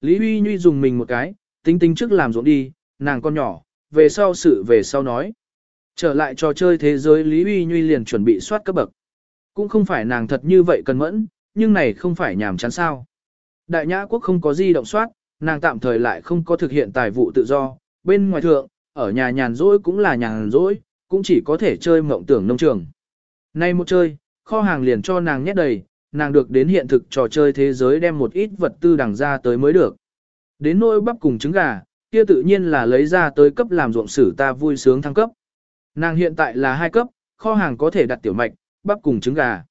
Lý Huy Nhuy dùng mình một cái, tính tính trước làm ruộng đi, nàng con nhỏ, về sau sự về sau nói. Trở lại trò chơi thế giới Lý Huy Nhuy liền chuẩn bị soát cấp bậc. Cũng không phải nàng thật như vậy cần mẫn, nhưng này không phải nhàm chán sao. Đại nhã quốc không có di động soát, nàng tạm thời lại không có thực hiện tài vụ tự do, bên ngoài thượng, ở nhà nhàn rỗi cũng là nhàn rỗi, cũng chỉ có thể chơi mộng tưởng nông trường. Nay một chơi, kho hàng liền cho nàng nhét đầy, nàng được đến hiện thực trò chơi thế giới đem một ít vật tư đằng ra tới mới được. Đến nỗi bắp cùng trứng gà, kia tự nhiên là lấy ra tới cấp làm ruộng sử ta vui sướng thăng cấp. Nàng hiện tại là hai cấp, kho hàng có thể đặt tiểu mạch, bắp cùng trứng gà.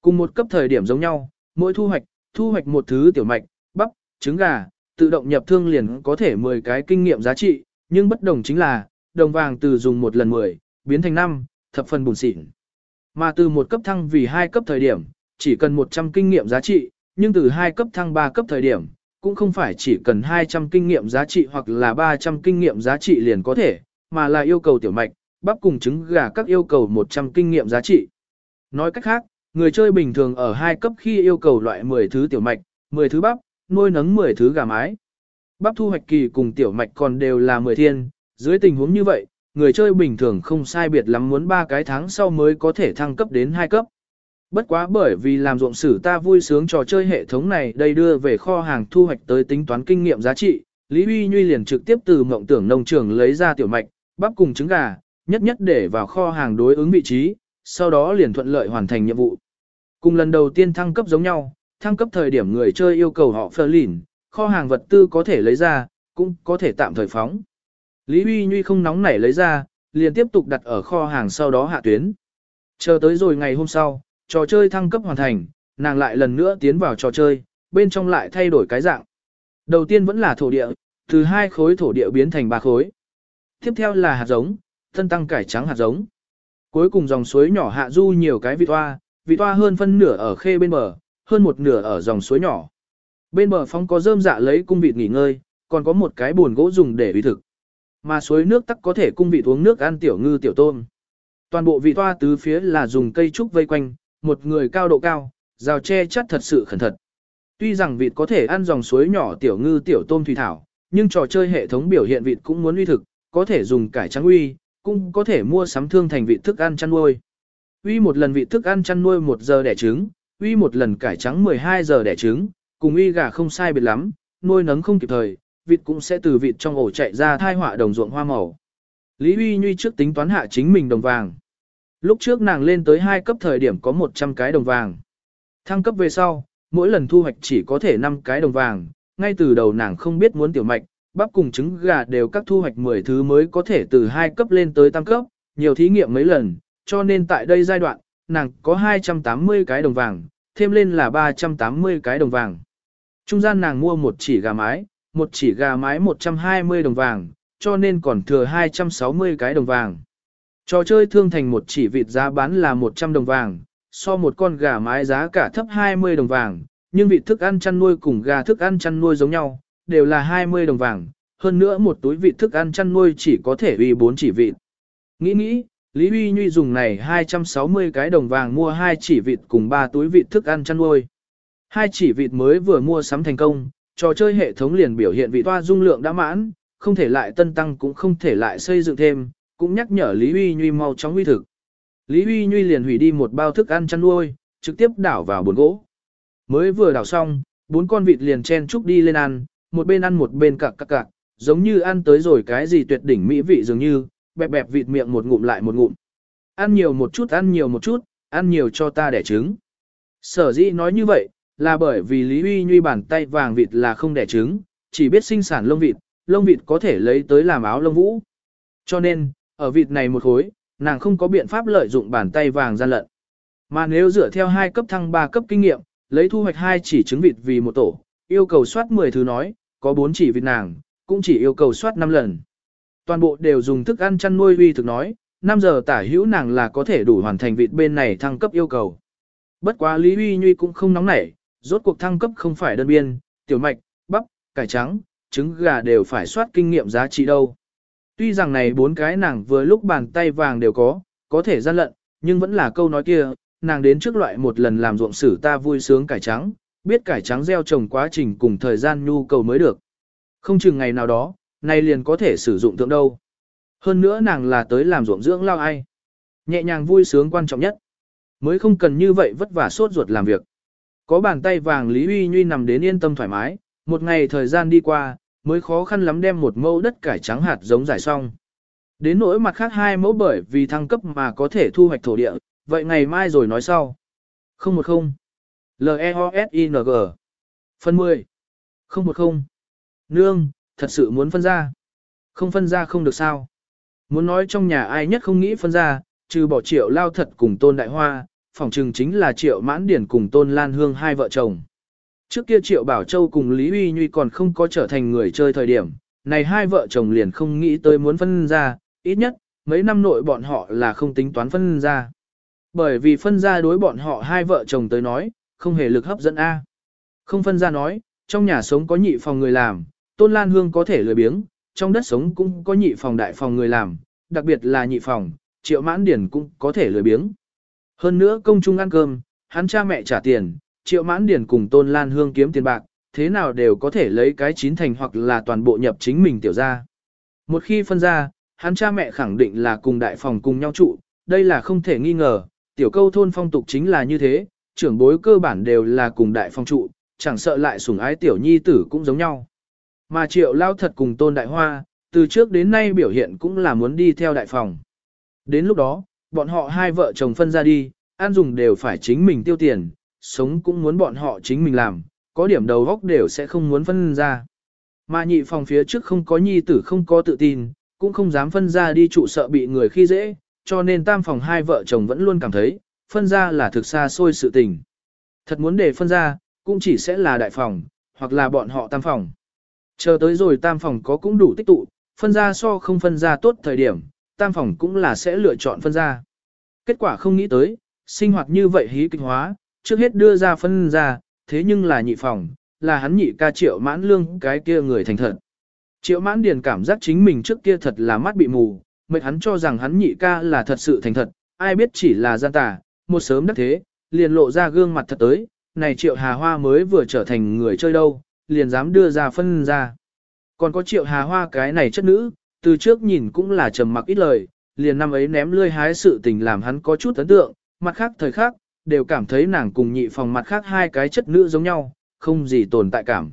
Cùng một cấp thời điểm giống nhau, mỗi thu hoạch, thu hoạch một thứ tiểu mạch, bắp, trứng gà, tự động nhập thương liền có thể 10 cái kinh nghiệm giá trị, nhưng bất đồng chính là, đồng vàng từ dùng một lần 10, biến thành 5, thập phần bùn xịn. Mà từ một cấp thăng vì hai cấp thời điểm, chỉ cần 100 kinh nghiệm giá trị, nhưng từ 2 cấp thăng 3 cấp thời điểm, cũng không phải chỉ cần 200 kinh nghiệm giá trị hoặc là 300 kinh nghiệm giá trị liền có thể, mà là yêu cầu tiểu mạch, bắp cùng trứng gà các yêu cầu 100 kinh nghiệm giá trị. Nói cách khác, người chơi bình thường ở 2 cấp khi yêu cầu loại 10 thứ tiểu mạch, 10 thứ bắp, nuôi nấng 10 thứ gà mái. Bắp thu hoạch kỳ cùng tiểu mạch còn đều là 10 thiên, dưới tình huống như vậy, người chơi bình thường không sai biệt lắm muốn 3 cái tháng sau mới có thể thăng cấp đến 2 cấp. Bất quá bởi vì làm ruộng sử ta vui sướng trò chơi hệ thống này đây đưa về kho hàng thu hoạch tới tính toán kinh nghiệm giá trị, Lý Huy Nhuy liền trực tiếp từ mộng tưởng nông trường lấy ra tiểu mạch, bắp cùng trứng gà, nhất nhất để vào kho hàng đối ứng vị trí, sau đó liền thuận lợi hoàn thành nhiệm vụ. Cùng lần đầu tiên thăng cấp giống nhau, thăng cấp thời điểm người chơi yêu cầu họ phơ lìn, kho hàng vật tư có thể lấy ra, cũng có thể tạm thời phóng. Lý Huy Nhuy không nóng nảy lấy ra, liền tiếp tục đặt ở kho hàng sau đó hạ tuyến. Chờ tới rồi ngày hôm sau, trò chơi thăng cấp hoàn thành, nàng lại lần nữa tiến vào trò chơi, bên trong lại thay đổi cái dạng. Đầu tiên vẫn là thổ địa, từ hai khối thổ địa biến thành ba khối. Tiếp theo là hạt giống, thân tăng cải trắng hạt giống. Cuối cùng dòng suối nhỏ hạ du nhiều cái vị toa, vị toa hơn phân nửa ở khê bên bờ, hơn một nửa ở dòng suối nhỏ. Bên bờ phóng có rơm dạ lấy cung vịt nghỉ ngơi, còn có một cái buồn gỗ dùng để uy thực. Mà suối nước tắc có thể cung vịt uống nước ăn tiểu ngư tiểu tôm. Toàn bộ vị toa tứ phía là dùng cây trúc vây quanh, một người cao độ cao, rào che chắt thật sự khẩn thật. Tuy rằng vịt có thể ăn dòng suối nhỏ tiểu ngư tiểu tôm thủy thảo, nhưng trò chơi hệ thống biểu hiện vịt cũng muốn uy thực, có thể dùng cải trắng uy, cũng có thể mua sắm thương thành vịt thức ăn chăn nuôi. Uy một lần vịt thức ăn chăn nuôi 1 giờ đẻ trứng, uy một lần cải trắng 12 giờ đẻ trứng, cùng uy gà không sai biệt lắm, nuôi nấng không kịp thời, vịt cũng sẽ từ vịt trong ổ chạy ra thai họa đồng ruộng hoa màu. Lý Uy Nhuy trước tính toán hạ chính mình đồng vàng. Lúc trước nàng lên tới 2 cấp thời điểm có 100 cái đồng vàng. Thăng cấp về sau, mỗi lần thu hoạch chỉ có thể 5 cái đồng vàng, ngay từ đầu nàng không biết muốn tiểu mạch, bắp cùng trứng gà đều các thu hoạch 10 thứ mới có thể từ 2 cấp lên tới tăng cấp, nhiều thí nghiệm mấy lần, cho nên tại đây giai đoạn, nàng có 280 cái đồng vàng, thêm lên là 380 cái đồng vàng. Trung gian nàng mua một chỉ gà mái, một chỉ gà mái 120 đồng vàng, cho nên còn thừa 260 cái đồng vàng. Trò chơi thương thành một chỉ vịt giá bán là 100 đồng vàng, so một con gà mái giá cả thấp 20 đồng vàng, nhưng vịt thức ăn chăn nuôi cùng gà thức ăn chăn nuôi giống nhau, đều là 20 đồng vàng, hơn nữa một túi vịt thức ăn chăn nuôi chỉ có thể uy 4 chỉ vịt. Nghĩ nghĩ, Lý Huy Nhuy dùng này 260 cái đồng vàng mua hai chỉ vịt cùng ba túi vịt thức ăn chăn nuôi. Hai chỉ vịt mới vừa mua sắm thành công, trò chơi hệ thống liền biểu hiện vị toa dung lượng đã mãn, không thể lại tân tăng cũng không thể lại xây dựng thêm, cũng nhắc nhở Lý Huy Nhuy mau chóng huy thực. Lý Huy Nhuy liền hủy đi một bao thức ăn chăn nuôi, trực tiếp đảo vào bồn gỗ. Mới vừa đảo xong, bốn con vịt liền chen chúc đi lên ăn, một bên ăn một bên cặc cặc cặc, giống như ăn tới rồi cái gì tuyệt đỉnh mỹ vị dường như, bẹp bẹp vịt miệng một ngụm lại một ngụm. Ăn nhiều một chút ăn nhiều một chút, ăn nhiều cho ta đẻ trứng. Sở dĩ nói như vậy, là bởi vì Lý Huy Nhuy bàn tay vàng vịt là không đẻ trứng, chỉ biết sinh sản lông vịt, lông vịt có thể lấy tới làm áo lông vũ. Cho nên, ở vịt này một khối, nàng không có biện pháp lợi dụng bàn tay vàng gian lận. Mà nếu dựa theo hai cấp thăng 3 cấp kinh nghiệm, lấy thu hoạch hai chỉ trứng vịt vì một tổ, yêu cầu soát 10 thứ nói, có 4 chỉ vịt nàng, cũng chỉ yêu cầu soát 5 lần. Toàn bộ đều dùng thức ăn chăn nuôi uy thực nói, 5 giờ tả hữu nàng là có thể đủ hoàn thành vịt bên này thăng cấp yêu cầu. Bất quá Lý Uy Nhuy cũng không nóng nảy, rốt cuộc thăng cấp không phải đơn biên, tiểu mạch, bắp, cải trắng, trứng gà đều phải soát kinh nghiệm giá trị đâu. Tuy rằng này bốn cái nàng vừa lúc bàn tay vàng đều có, có thể gian lận, nhưng vẫn là câu nói kia, nàng đến trước loại một lần làm ruộng sử ta vui sướng cải trắng, biết cải trắng gieo trồng quá trình cùng thời gian nhu cầu mới được. Không chừng ngày nào đó, này liền có thể sử dụng tượng đâu. Hơn nữa nàng là tới làm ruộng dưỡng lao ai. Nhẹ nhàng vui sướng quan trọng nhất. Mới không cần như vậy vất vả sốt ruột làm việc. Có bàn tay vàng Lý Uy Nhuy nằm đến yên tâm thoải mái, một ngày thời gian đi qua, mới khó khăn lắm đem một mẫu đất cải trắng hạt giống giải xong. Đến nỗi mặt khác hai mẫu bởi vì thăng cấp mà có thể thu hoạch thổ địa, vậy ngày mai rồi nói sau. 010 L-E-O-S-I-N-G Phần 10 010 Nương, thật sự muốn phân ra. Không phân ra không được sao. Muốn nói trong nhà ai nhất không nghĩ phân ra, trừ bỏ triệu lao thật cùng tôn đại hoa, phỏng trừng chính là triệu mãn điển cùng tôn lan hương hai vợ chồng. Trước kia triệu bảo châu cùng Lý Uy Nhuy còn không có trở thành người chơi thời điểm, này hai vợ chồng liền không nghĩ tới muốn phân ra, ít nhất, mấy năm nội bọn họ là không tính toán phân ra. Bởi vì phân ra đối bọn họ hai vợ chồng tới nói, không hề lực hấp dẫn A. Không phân ra nói, trong nhà sống có nhị phòng người làm, Tôn Lan Hương có thể lười biếng, trong đất sống cũng có nhị phòng đại phòng người làm, đặc biệt là nhị phòng, triệu mãn điển cũng có thể lười biếng. Hơn nữa công chung ăn cơm, hắn cha mẹ trả tiền, triệu mãn điển cùng Tôn Lan Hương kiếm tiền bạc, thế nào đều có thể lấy cái chín thành hoặc là toàn bộ nhập chính mình tiểu ra. Một khi phân ra, hắn cha mẹ khẳng định là cùng đại phòng cùng nhau trụ, đây là không thể nghi ngờ, tiểu câu thôn phong tục chính là như thế, trưởng bối cơ bản đều là cùng đại phong trụ, chẳng sợ lại sủng ái tiểu nhi tử cũng giống nhau. Mà triệu lao thật cùng tôn đại hoa, từ trước đến nay biểu hiện cũng là muốn đi theo đại phòng. Đến lúc đó, bọn họ hai vợ chồng phân ra đi, ăn dùng đều phải chính mình tiêu tiền, sống cũng muốn bọn họ chính mình làm, có điểm đầu góc đều sẽ không muốn phân ra. Mà nhị phòng phía trước không có nhi tử không có tự tin, cũng không dám phân ra đi trụ sợ bị người khi dễ, cho nên tam phòng hai vợ chồng vẫn luôn cảm thấy, phân ra là thực xa xôi sự tình. Thật muốn để phân ra, cũng chỉ sẽ là đại phòng, hoặc là bọn họ tam phòng. Chờ tới rồi tam phòng có cũng đủ tích tụ, phân ra so không phân ra tốt thời điểm, tam phòng cũng là sẽ lựa chọn phân ra. Kết quả không nghĩ tới, sinh hoạt như vậy hí kịch hóa, trước hết đưa ra phân ra, thế nhưng là nhị phòng, là hắn nhị ca triệu mãn lương cái kia người thành thật. Triệu mãn điền cảm giác chính mình trước kia thật là mắt bị mù, mệt hắn cho rằng hắn nhị ca là thật sự thành thật, ai biết chỉ là gian tà, một sớm đắc thế, liền lộ ra gương mặt thật tới, này triệu hà hoa mới vừa trở thành người chơi đâu, liền dám đưa ra phân ra. Còn có triệu hà hoa cái này chất nữ, từ trước nhìn cũng là trầm mặc ít lời, liền năm ấy ném lươi hái sự tình làm hắn có chút ấn tượng, mặt khác thời khác, đều cảm thấy nàng cùng nhị phòng mặt khác hai cái chất nữ giống nhau, không gì tồn tại cảm.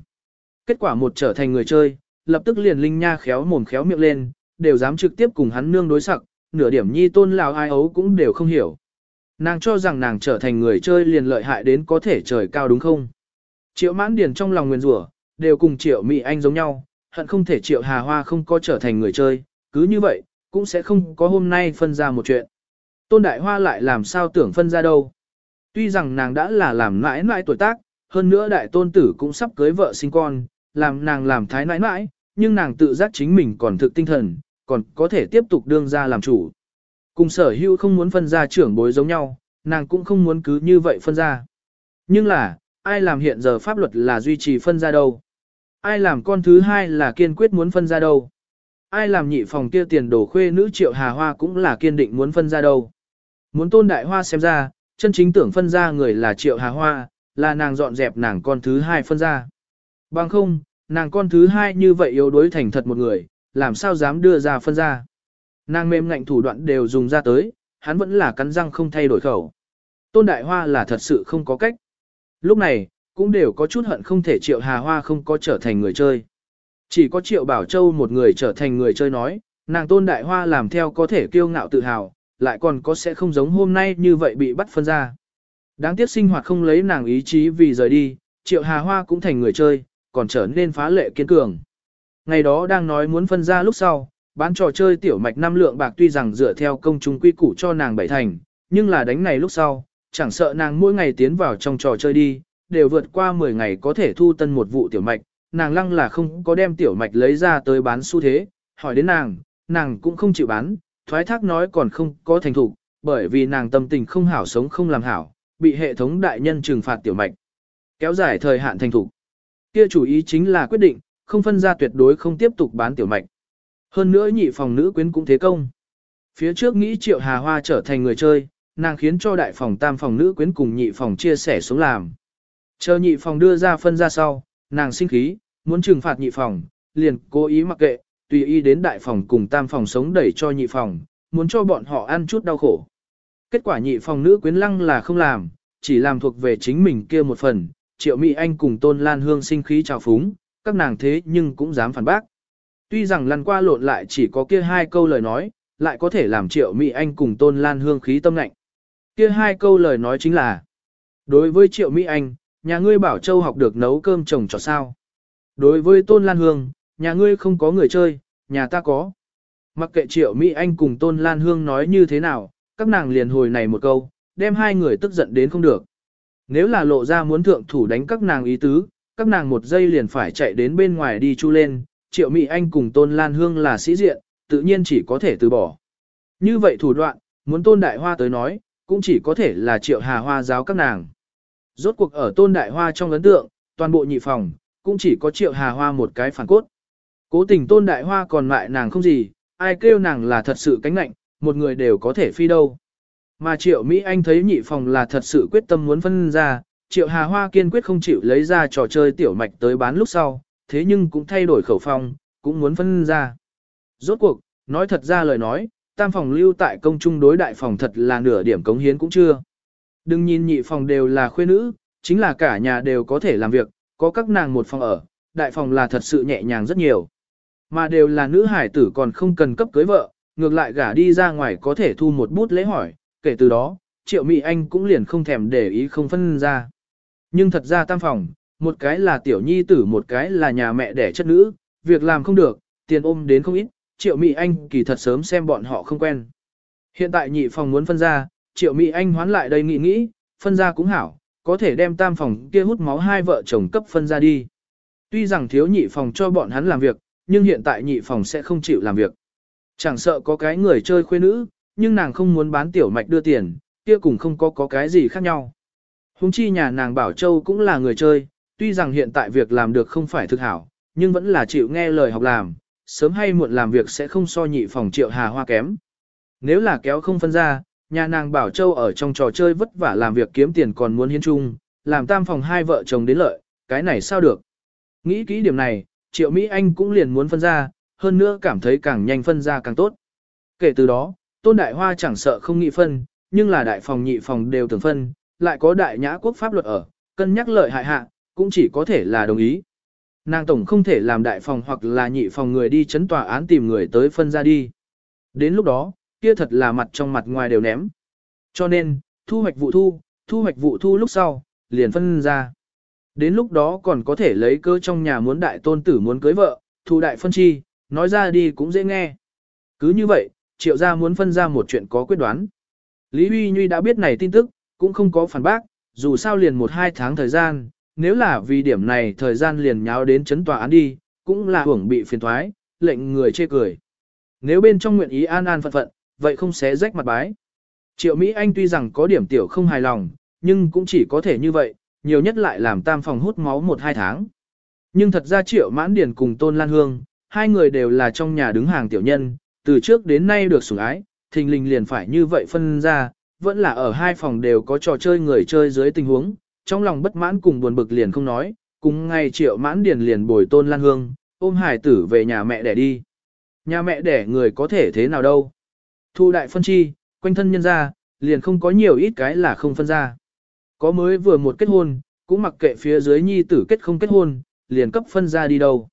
Kết quả một trở thành người chơi, lập tức liền linh nha khéo mồm khéo miệng lên, đều dám trực tiếp cùng hắn nương đối sặc, nửa điểm nhi tôn lào ai ấu cũng đều không hiểu. Nàng cho rằng nàng trở thành người chơi liền lợi hại đến có thể trời cao đúng không? Triệu mãn điền trong lòng nguyền rủa đều cùng triệu Mỹ Anh giống nhau, hận không thể triệu hà hoa không có trở thành người chơi, cứ như vậy, cũng sẽ không có hôm nay phân ra một chuyện. Tôn Đại Hoa lại làm sao tưởng phân ra đâu. Tuy rằng nàng đã là làm mãi mãi tuổi tác, hơn nữa đại tôn tử cũng sắp cưới vợ sinh con, làm nàng làm thái nãi nãi, nhưng nàng tự giác chính mình còn thực tinh thần, còn có thể tiếp tục đương ra làm chủ. Cùng sở hữu không muốn phân ra trưởng bối giống nhau, nàng cũng không muốn cứ như vậy phân ra. Nhưng là, ai làm hiện giờ pháp luật là duy trì phân ra đâu? Ai làm con thứ hai là kiên quyết muốn phân ra đâu? Ai làm nhị phòng kia tiền đổ khuê nữ triệu hà hoa cũng là kiên định muốn phân ra đâu? Muốn tôn đại hoa xem ra, chân chính tưởng phân ra người là triệu hà hoa, là nàng dọn dẹp nàng con thứ hai phân ra. Bằng không, nàng con thứ hai như vậy yếu đuối thành thật một người, làm sao dám đưa ra phân ra. Nàng mềm ngạnh thủ đoạn đều dùng ra tới, hắn vẫn là cắn răng không thay đổi khẩu. Tôn Đại Hoa là thật sự không có cách. Lúc này, cũng đều có chút hận không thể Triệu Hà Hoa không có trở thành người chơi. Chỉ có Triệu Bảo Châu một người trở thành người chơi nói, nàng Tôn Đại Hoa làm theo có thể kiêu ngạo tự hào, lại còn có sẽ không giống hôm nay như vậy bị bắt phân ra. Đáng tiếc sinh hoạt không lấy nàng ý chí vì rời đi, Triệu Hà Hoa cũng thành người chơi, còn trở nên phá lệ kiên cường. Ngày đó đang nói muốn phân ra lúc sau, bán trò chơi tiểu mạch năm lượng bạc tuy rằng dựa theo công chúng quy củ cho nàng bảy thành, nhưng là đánh này lúc sau, chẳng sợ nàng mỗi ngày tiến vào trong trò chơi đi, đều vượt qua 10 ngày có thể thu tân một vụ tiểu mạch, nàng lăng là không có đem tiểu mạch lấy ra tới bán xu thế, hỏi đến nàng, nàng cũng không chịu bán, thoái thác nói còn không có thành thủ, bởi vì nàng tâm tình không hảo sống không làm hảo, bị hệ thống đại nhân trừng phạt tiểu mạch. Kéo dài thời hạn thành thủ. Kia chủ ý chính là quyết định, không phân ra tuyệt đối không tiếp tục bán tiểu mạch. Hơn nữa nhị phòng nữ quyến cũng thế công. Phía trước nghĩ triệu hà hoa trở thành người chơi, nàng khiến cho đại phòng tam phòng nữ quyến cùng nhị phòng chia sẻ xuống làm. Chờ nhị phòng đưa ra phân ra sau, nàng sinh khí, muốn trừng phạt nhị phòng, liền cố ý mặc kệ, tùy ý đến đại phòng cùng tam phòng sống đẩy cho nhị phòng, muốn cho bọn họ ăn chút đau khổ. Kết quả nhị phòng nữ quyến lăng là không làm, chỉ làm thuộc về chính mình kia một phần, triệu mỹ anh cùng tôn lan hương sinh khí trào phúng, các nàng thế nhưng cũng dám phản bác. Tuy rằng lăn qua lộn lại chỉ có kia hai câu lời nói, lại có thể làm triệu mỹ anh cùng tôn lan hương khí tâm lạnh. Kia hai câu lời nói chính là, đối với triệu mỹ anh, nhà ngươi bảo châu học được nấu cơm trồng cho sao. Đối với tôn lan hương, nhà ngươi không có người chơi, nhà ta có. Mặc kệ triệu mỹ anh cùng tôn lan hương nói như thế nào, các nàng liền hồi này một câu, đem hai người tức giận đến không được. Nếu là lộ ra muốn thượng thủ đánh các nàng ý tứ, các nàng một giây liền phải chạy đến bên ngoài đi chu lên, triệu mỹ anh cùng tôn lan hương là sĩ diện, tự nhiên chỉ có thể từ bỏ. Như vậy thủ đoạn, muốn tôn đại hoa tới nói, cũng chỉ có thể là triệu hà hoa giáo các nàng. Rốt cuộc ở tôn đại hoa trong ấn tượng, toàn bộ nhị phòng, cũng chỉ có triệu hà hoa một cái phản cốt. Cố tình tôn đại hoa còn lại nàng không gì, ai kêu nàng là thật sự cánh nạnh, một người đều có thể phi đâu. Mà triệu Mỹ Anh thấy nhị phòng là thật sự quyết tâm muốn phân ra, triệu hà hoa kiên quyết không chịu lấy ra trò chơi tiểu mạch tới bán lúc sau, thế nhưng cũng thay đổi khẩu phong, cũng muốn phân ra. Rốt cuộc, nói thật ra lời nói, tam phòng lưu tại công trung đối đại phòng thật là nửa điểm cống hiến cũng chưa. Đừng nhìn nhị phòng đều là khuê nữ, chính là cả nhà đều có thể làm việc, có các nàng một phòng ở, đại phòng là thật sự nhẹ nhàng rất nhiều. Mà đều là nữ hải tử còn không cần cấp cưới vợ, ngược lại gả đi ra ngoài có thể thu một bút lễ hỏi, kể từ đó, triệu mỹ anh cũng liền không thèm để ý không phân ra. Nhưng thật ra tam phòng, một cái là tiểu nhi tử một cái là nhà mẹ đẻ chất nữ, việc làm không được, tiền ôm đến không ít, triệu mỹ anh kỳ thật sớm xem bọn họ không quen. Hiện tại nhị phòng muốn phân ra, triệu mỹ anh hoán lại đây nghĩ nghĩ, phân ra cũng hảo, có thể đem tam phòng kia hút máu hai vợ chồng cấp phân ra đi. Tuy rằng thiếu nhị phòng cho bọn hắn làm việc, nhưng hiện tại nhị phòng sẽ không chịu làm việc. Chẳng sợ có cái người chơi khuê nữ, nhưng nàng không muốn bán tiểu mạch đưa tiền, kia cùng không có có cái gì khác nhau. Hùng chi nhà nàng Bảo Châu cũng là người chơi, tuy rằng hiện tại việc làm được không phải thực hảo, nhưng vẫn là chịu nghe lời học làm, sớm hay muộn làm việc sẽ không so nhị phòng triệu hà hoa kém. Nếu là kéo không phân ra, nhà nàng Bảo Châu ở trong trò chơi vất vả làm việc kiếm tiền còn muốn hiến chung, làm tam phòng hai vợ chồng đến lợi, cái này sao được. Nghĩ kỹ điểm này, triệu Mỹ Anh cũng liền muốn phân ra, hơn nữa cảm thấy càng nhanh phân ra càng tốt. Kể từ đó, Tôn Đại Hoa chẳng sợ không nghị phân, nhưng là đại phòng nhị phòng đều tưởng phân, lại có đại nhã quốc pháp luật ở, cân nhắc lợi hại hạ, cũng chỉ có thể là đồng ý. Nàng tổng không thể làm đại phòng hoặc là nhị phòng người đi chấn tòa án tìm người tới phân ra đi. Đến lúc đó, kia thật là mặt trong mặt ngoài đều ném. Cho nên, thu hoạch vụ thu, thu hoạch vụ thu lúc sau, liền phân ra. Đến lúc đó còn có thể lấy cơ trong nhà muốn đại tôn tử muốn cưới vợ, thu đại phân chi, nói ra đi cũng dễ nghe. Cứ như vậy, triệu gia muốn phân ra một chuyện có quyết đoán. Lý Huy Nhuy đã biết này tin tức, cũng không có phản bác, dù sao liền một hai tháng thời gian, nếu là vì điểm này thời gian liền nháo đến chấn tòa án đi, cũng là hưởng bị phiền thoái, lệnh người chê cười. Nếu bên trong nguyện ý an an phận phận, vậy không xé rách mặt bái. Triệu Mỹ Anh tuy rằng có điểm tiểu không hài lòng, nhưng cũng chỉ có thể như vậy, nhiều nhất lại làm tam phòng hút máu một hai tháng. Nhưng thật ra Triệu Mãn Điền cùng Tôn Lan Hương, hai người đều là trong nhà đứng hàng tiểu nhân, từ trước đến nay được sủng ái, thình lình liền phải như vậy phân ra, vẫn là ở hai phòng đều có trò chơi người chơi dưới tình huống, trong lòng bất mãn cùng buồn bực liền không nói, cùng ngày Triệu Mãn Điền liền bồi Tôn Lan Hương, ôm hải tử về nhà mẹ đẻ đi. Nhà mẹ đẻ người có thể thế nào đâu. Thu đại phân chi, quanh thân nhân ra, liền không có nhiều ít cái là không phân ra. Có mới vừa một kết hôn, cũng mặc kệ phía dưới nhi tử kết không kết hôn, liền cấp phân ra đi đâu.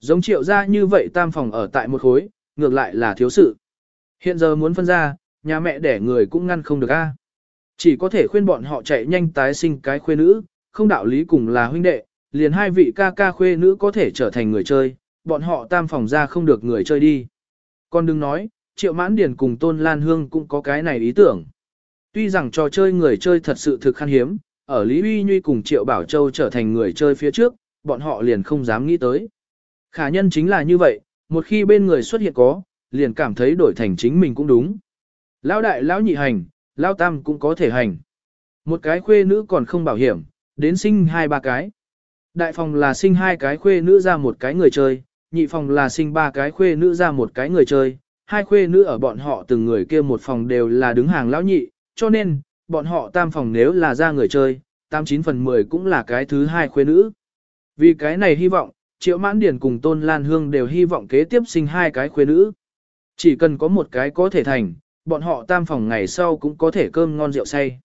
Giống triệu ra như vậy tam phòng ở tại một khối, ngược lại là thiếu sự. Hiện giờ muốn phân ra, nhà mẹ đẻ người cũng ngăn không được a. Chỉ có thể khuyên bọn họ chạy nhanh tái sinh cái khuê nữ, không đạo lý cùng là huynh đệ, liền hai vị ca ca khuê nữ có thể trở thành người chơi, bọn họ tam phòng ra không được người chơi đi. Còn đừng nói, Triệu Mãn Điền cùng Tôn Lan Hương cũng có cái này ý tưởng. Tuy rằng trò chơi người chơi thật sự thực khan hiếm, ở Lý Uy Nhuy cùng Triệu Bảo Châu trở thành người chơi phía trước, bọn họ liền không dám nghĩ tới. Khả nhân chính là như vậy, một khi bên người xuất hiện có, liền cảm thấy đổi thành chính mình cũng đúng. Lão đại lão nhị hành, lão tam cũng có thể hành. Một cái khuê nữ còn không bảo hiểm, đến sinh hai ba cái. Đại phòng là sinh hai cái khuê nữ ra một cái người chơi, nhị phòng là sinh ba cái khuê nữ ra một cái người chơi, hai khuê nữ ở bọn họ từng người kia một phòng đều là đứng hàng lão nhị, cho nên, bọn họ tam phòng nếu là ra người chơi, 89 phần 10 cũng là cái thứ hai khuê nữ. Vì cái này hy vọng, Triệu Mãn Điền cùng Tôn Lan Hương đều hy vọng kế tiếp sinh hai cái khuê nữ. Chỉ cần có một cái có thể thành, bọn họ tam phòng ngày sau cũng có thể cơm ngon rượu say.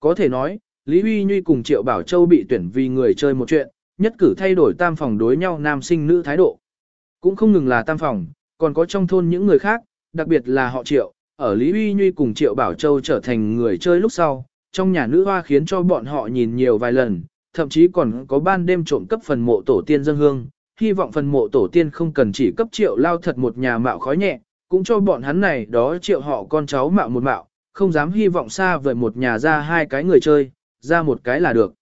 Có thể nói, Lý Huy Nhuy cùng Triệu Bảo Châu bị tuyển vì người chơi một chuyện, nhất cử thay đổi tam phòng đối nhau nam sinh nữ thái độ. Cũng không ngừng là tam phòng, còn có trong thôn những người khác, đặc biệt là họ Triệu, ở Lý Huy Nhuy cùng Triệu Bảo Châu trở thành người chơi lúc sau, trong nhà nữ hoa khiến cho bọn họ nhìn nhiều vài lần, thậm chí còn có ban đêm trộm cấp phần mộ tổ tiên dân hương, hy vọng phần mộ tổ tiên không cần chỉ cấp Triệu lao thật một nhà mạo khói nhẹ, cũng cho bọn hắn này đó Triệu họ con cháu mạo một mạo, không dám hy vọng xa vời một nhà ra hai cái người chơi, ra một cái là được.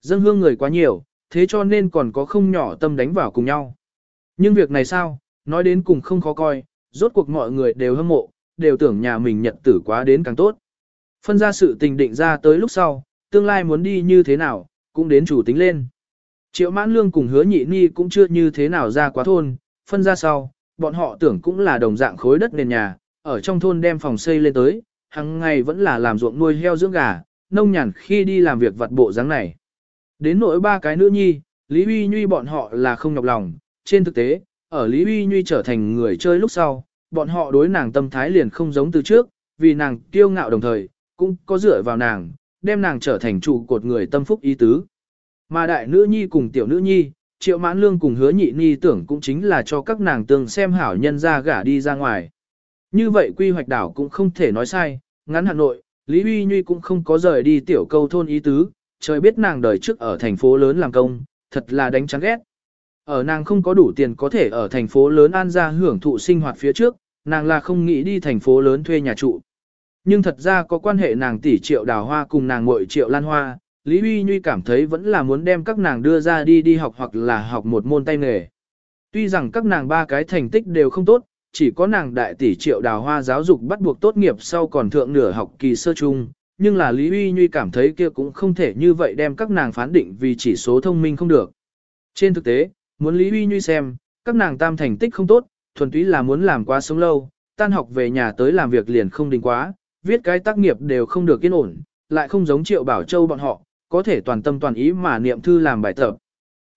Dân hương người quá nhiều, thế cho nên còn có không nhỏ tâm đánh vào cùng nhau. Nhưng việc này sao, nói đến cùng không khó coi, rốt cuộc mọi người đều hâm mộ, đều tưởng nhà mình nhận tử quá đến càng tốt. Phân ra sự tình định ra tới lúc sau, tương lai muốn đi như thế nào, cũng đến chủ tính lên. Triệu mãn lương cùng hứa nhị ni cũng chưa như thế nào ra quá thôn, phân ra sau, bọn họ tưởng cũng là đồng dạng khối đất nền nhà, ở trong thôn đem phòng xây lên tới, hàng ngày vẫn là làm ruộng nuôi heo dưỡng gà, nông nhàn khi đi làm việc vặt bộ dáng này. Đến nỗi ba cái nữ nhi, Lý Uy Nhuy bọn họ là không nhọc lòng, trên thực tế, ở Lý Uy Nhuy trở thành người chơi lúc sau, bọn họ đối nàng tâm thái liền không giống từ trước, vì nàng kiêu ngạo đồng thời, cũng có dựa vào nàng, đem nàng trở thành trụ cột người tâm phúc ý tứ. Mà đại nữ nhi cùng tiểu nữ nhi, triệu mãn lương cùng hứa nhị nhi tưởng cũng chính là cho các nàng tương xem hảo nhân ra gả đi ra ngoài. Như vậy quy hoạch đảo cũng không thể nói sai, ngắn Hà Nội, Lý Huy Nhuy cũng không có rời đi tiểu câu thôn ý tứ, trời biết nàng đời trước ở thành phố lớn làm công, thật là đánh chán ghét. Ở nàng không có đủ tiền có thể ở thành phố lớn an ra hưởng thụ sinh hoạt phía trước, nàng là không nghĩ đi thành phố lớn thuê nhà trụ. Nhưng thật ra có quan hệ nàng tỷ triệu đào hoa cùng nàng muội triệu lan hoa, Lý Huy Nhuy cảm thấy vẫn là muốn đem các nàng đưa ra đi đi học hoặc là học một môn tay nghề. Tuy rằng các nàng ba cái thành tích đều không tốt, chỉ có nàng đại tỷ triệu đào hoa giáo dục bắt buộc tốt nghiệp sau còn thượng nửa học kỳ sơ chung, nhưng là Lý Huy Nhuy cảm thấy kia cũng không thể như vậy đem các nàng phán định vì chỉ số thông minh không được. Trên thực tế, muốn Lý Huy Nhuy xem, các nàng tam thành tích không tốt, thuần túy là muốn làm quá sống lâu, tan học về nhà tới làm việc liền không đình quá, viết cái tác nghiệp đều không được yên ổn, lại không giống Triệu Bảo Châu bọn họ, có thể toàn tâm toàn ý mà niệm thư làm bài tập.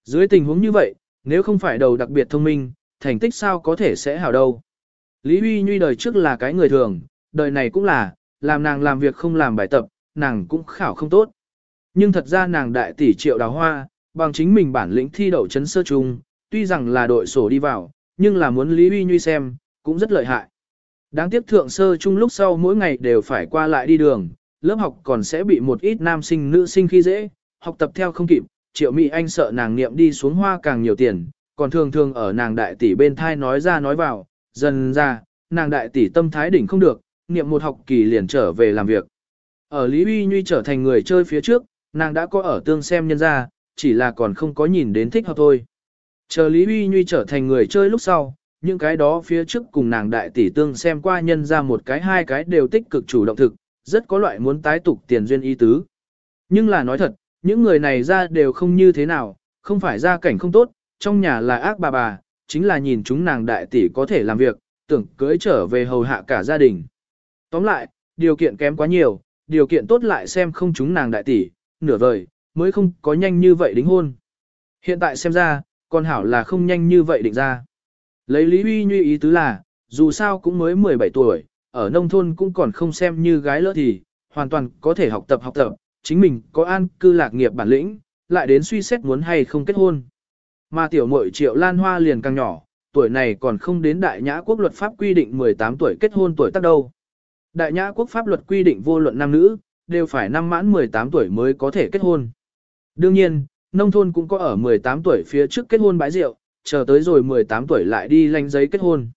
Dưới tình huống như vậy, nếu không phải đầu đặc biệt thông minh, thành tích sao có thể sẽ hảo đâu. Lý Huy Nhuy đời trước là cái người thường, đời này cũng là, làm nàng làm việc không làm bài tập, nàng cũng khảo không tốt. Nhưng thật ra nàng đại tỷ triệu đào hoa, bằng chính mình bản lĩnh thi đậu chấn sơ trung, tuy rằng là đội sổ đi vào, nhưng là muốn Lý Uy Nhuy xem, cũng rất lợi hại. Đáng tiếc thượng sơ trung lúc sau mỗi ngày đều phải qua lại đi đường, lớp học còn sẽ bị một ít nam sinh nữ sinh khi dễ, học tập theo không kịp, triệu mỹ anh sợ nàng niệm đi xuống hoa càng nhiều tiền, còn thường thường ở nàng đại tỷ bên thai nói ra nói vào, dần ra, nàng đại tỷ tâm thái đỉnh không được, niệm một học kỳ liền trở về làm việc. Ở Lý Uy Nhuy trở thành người chơi phía trước, nàng đã có ở tương xem nhân ra, chỉ là còn không có nhìn đến thích hợp thôi. Chờ Lý Uy Nhuy trở thành người chơi lúc sau, những cái đó phía trước cùng nàng đại tỷ tương xem qua nhân ra một cái hai cái đều tích cực chủ động thực, rất có loại muốn tái tục tiền duyên y tứ. Nhưng là nói thật, những người này ra đều không như thế nào, không phải ra cảnh không tốt, trong nhà là ác bà bà, chính là nhìn chúng nàng đại tỷ có thể làm việc, tưởng cưới trở về hầu hạ cả gia đình. Tóm lại, điều kiện kém quá nhiều, điều kiện tốt lại xem không chúng nàng đại tỷ, nửa vời, mới không có nhanh như vậy đính hôn. Hiện tại xem ra, con hảo là không nhanh như vậy định ra. Lấy Lý Huy như ý tứ là, dù sao cũng mới 17 tuổi, ở nông thôn cũng còn không xem như gái lỡ thì, hoàn toàn có thể học tập học tập, chính mình có an cư lạc nghiệp bản lĩnh, lại đến suy xét muốn hay không kết hôn. Mà tiểu muội triệu lan hoa liền càng nhỏ, tuổi này còn không đến đại nhã quốc luật pháp quy định 18 tuổi kết hôn tuổi tác đâu. Đại nhã quốc pháp luật quy định vô luận nam nữ, đều phải năm mãn 18 tuổi mới có thể kết hôn. Đương nhiên, nông thôn cũng có ở 18 tuổi phía trước kết hôn bãi rượu, chờ tới rồi 18 tuổi lại đi lanh giấy kết hôn.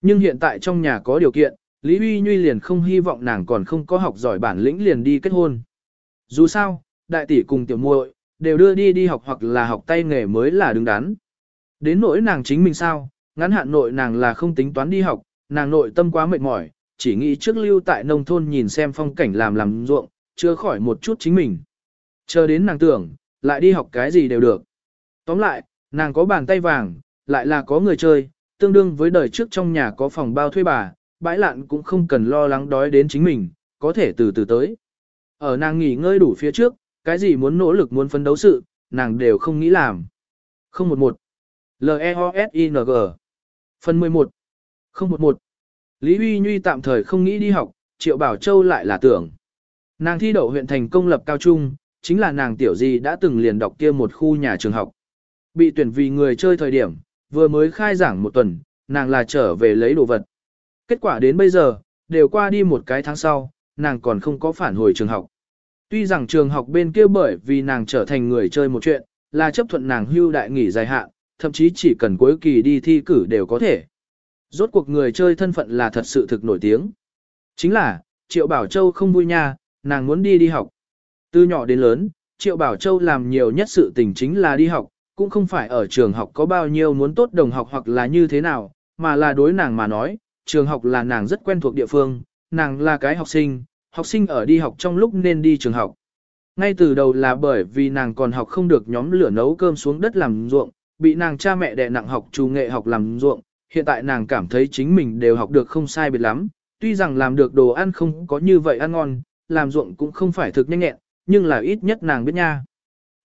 Nhưng hiện tại trong nhà có điều kiện, Lý Huy Nhuy liền không hy vọng nàng còn không có học giỏi bản lĩnh liền đi kết hôn. Dù sao, đại tỷ cùng tiểu muội đều đưa đi đi học hoặc là học tay nghề mới là đứng đắn. Đến nỗi nàng chính mình sao, ngắn hạn nội nàng là không tính toán đi học, nàng nội tâm quá mệt mỏi, chỉ nghĩ trước lưu tại nông thôn nhìn xem phong cảnh làm làm ruộng, chưa khỏi một chút chính mình. Chờ đến nàng tưởng, lại đi học cái gì đều được. Tóm lại, nàng có bàn tay vàng, lại là có người chơi, tương đương với đời trước trong nhà có phòng bao thuê bà, bãi lạn cũng không cần lo lắng đói đến chính mình, có thể từ từ tới. Ở nàng nghỉ ngơi đủ phía trước, cái gì muốn nỗ lực muốn phấn đấu sự, nàng đều không nghĩ làm. 011 L-E-O-S-I-N-G Phần 11 011 Lý Huy Nhuy tạm thời không nghĩ đi học, Triệu Bảo Châu lại là tưởng. Nàng thi đậu huyện thành công lập cao trung, chính là nàng tiểu gì đã từng liền đọc kia một khu nhà trường học. Bị tuyển vì người chơi thời điểm, vừa mới khai giảng một tuần, nàng là trở về lấy đồ vật. Kết quả đến bây giờ, đều qua đi một cái tháng sau, nàng còn không có phản hồi trường học. Tuy rằng trường học bên kia bởi vì nàng trở thành người chơi một chuyện, là chấp thuận nàng hưu đại nghỉ dài hạn, thậm chí chỉ cần cuối kỳ đi thi cử đều có thể. Rốt cuộc người chơi thân phận là thật sự thực nổi tiếng. Chính là, Triệu Bảo Châu không vui nha, nàng muốn đi đi học. Từ nhỏ đến lớn, Triệu Bảo Châu làm nhiều nhất sự tình chính là đi học, cũng không phải ở trường học có bao nhiêu muốn tốt đồng học hoặc là như thế nào, mà là đối nàng mà nói, trường học là nàng rất quen thuộc địa phương, nàng là cái học sinh, học sinh ở đi học trong lúc nên đi trường học. Ngay từ đầu là bởi vì nàng còn học không được nhóm lửa nấu cơm xuống đất làm ruộng, bị nàng cha mẹ đè nặng học trù nghệ học làm ruộng, hiện tại nàng cảm thấy chính mình đều học được không sai biệt lắm, tuy rằng làm được đồ ăn không có như vậy ăn ngon, làm ruộng cũng không phải thực nhanh nhẹn, nhưng là ít nhất nàng biết nha.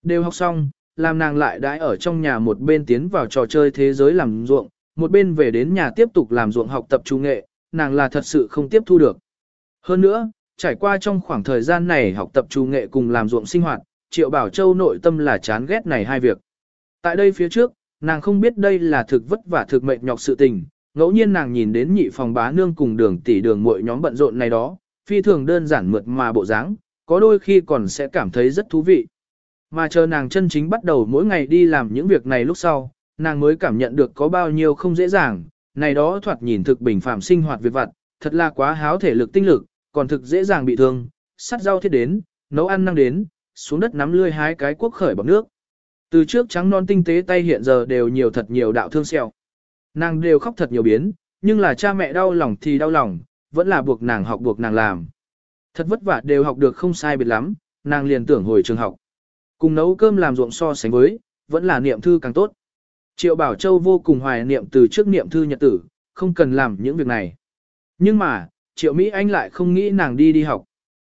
Đều học xong, làm nàng lại đãi ở trong nhà một bên tiến vào trò chơi thế giới làm ruộng, một bên về đến nhà tiếp tục làm ruộng học tập trung nghệ, nàng là thật sự không tiếp thu được. Hơn nữa, trải qua trong khoảng thời gian này học tập trung nghệ cùng làm ruộng sinh hoạt, Triệu Bảo Châu nội tâm là chán ghét này hai việc. Tại đây phía trước, nàng không biết đây là thực vất vả thực mệnh nhọc sự tình, ngẫu nhiên nàng nhìn đến nhị phòng bá nương cùng đường tỷ đường muội nhóm bận rộn này đó, phi thường đơn giản mượt mà bộ dáng, có đôi khi còn sẽ cảm thấy rất thú vị. Mà chờ nàng chân chính bắt đầu mỗi ngày đi làm những việc này lúc sau, nàng mới cảm nhận được có bao nhiêu không dễ dàng, này đó thoạt nhìn thực bình phạm sinh hoạt việc vặt, thật là quá háo thể lực tinh lực, còn thực dễ dàng bị thương, sắt rau thiết đến, nấu ăn năng đến, xuống đất nắm lươi hái cái quốc khởi bằng nước. Từ trước trắng non tinh tế tay hiện giờ đều nhiều thật nhiều đạo thương xeo, Nàng đều khóc thật nhiều biến, nhưng là cha mẹ đau lòng thì đau lòng, vẫn là buộc nàng học buộc nàng làm. Thật vất vả đều học được không sai biệt lắm, nàng liền tưởng hồi trường học. Cùng nấu cơm làm ruộng so sánh với, vẫn là niệm thư càng tốt. Triệu Bảo Châu vô cùng hoài niệm từ trước niệm thư nhật tử, không cần làm những việc này. Nhưng mà, Triệu Mỹ Anh lại không nghĩ nàng đi đi học.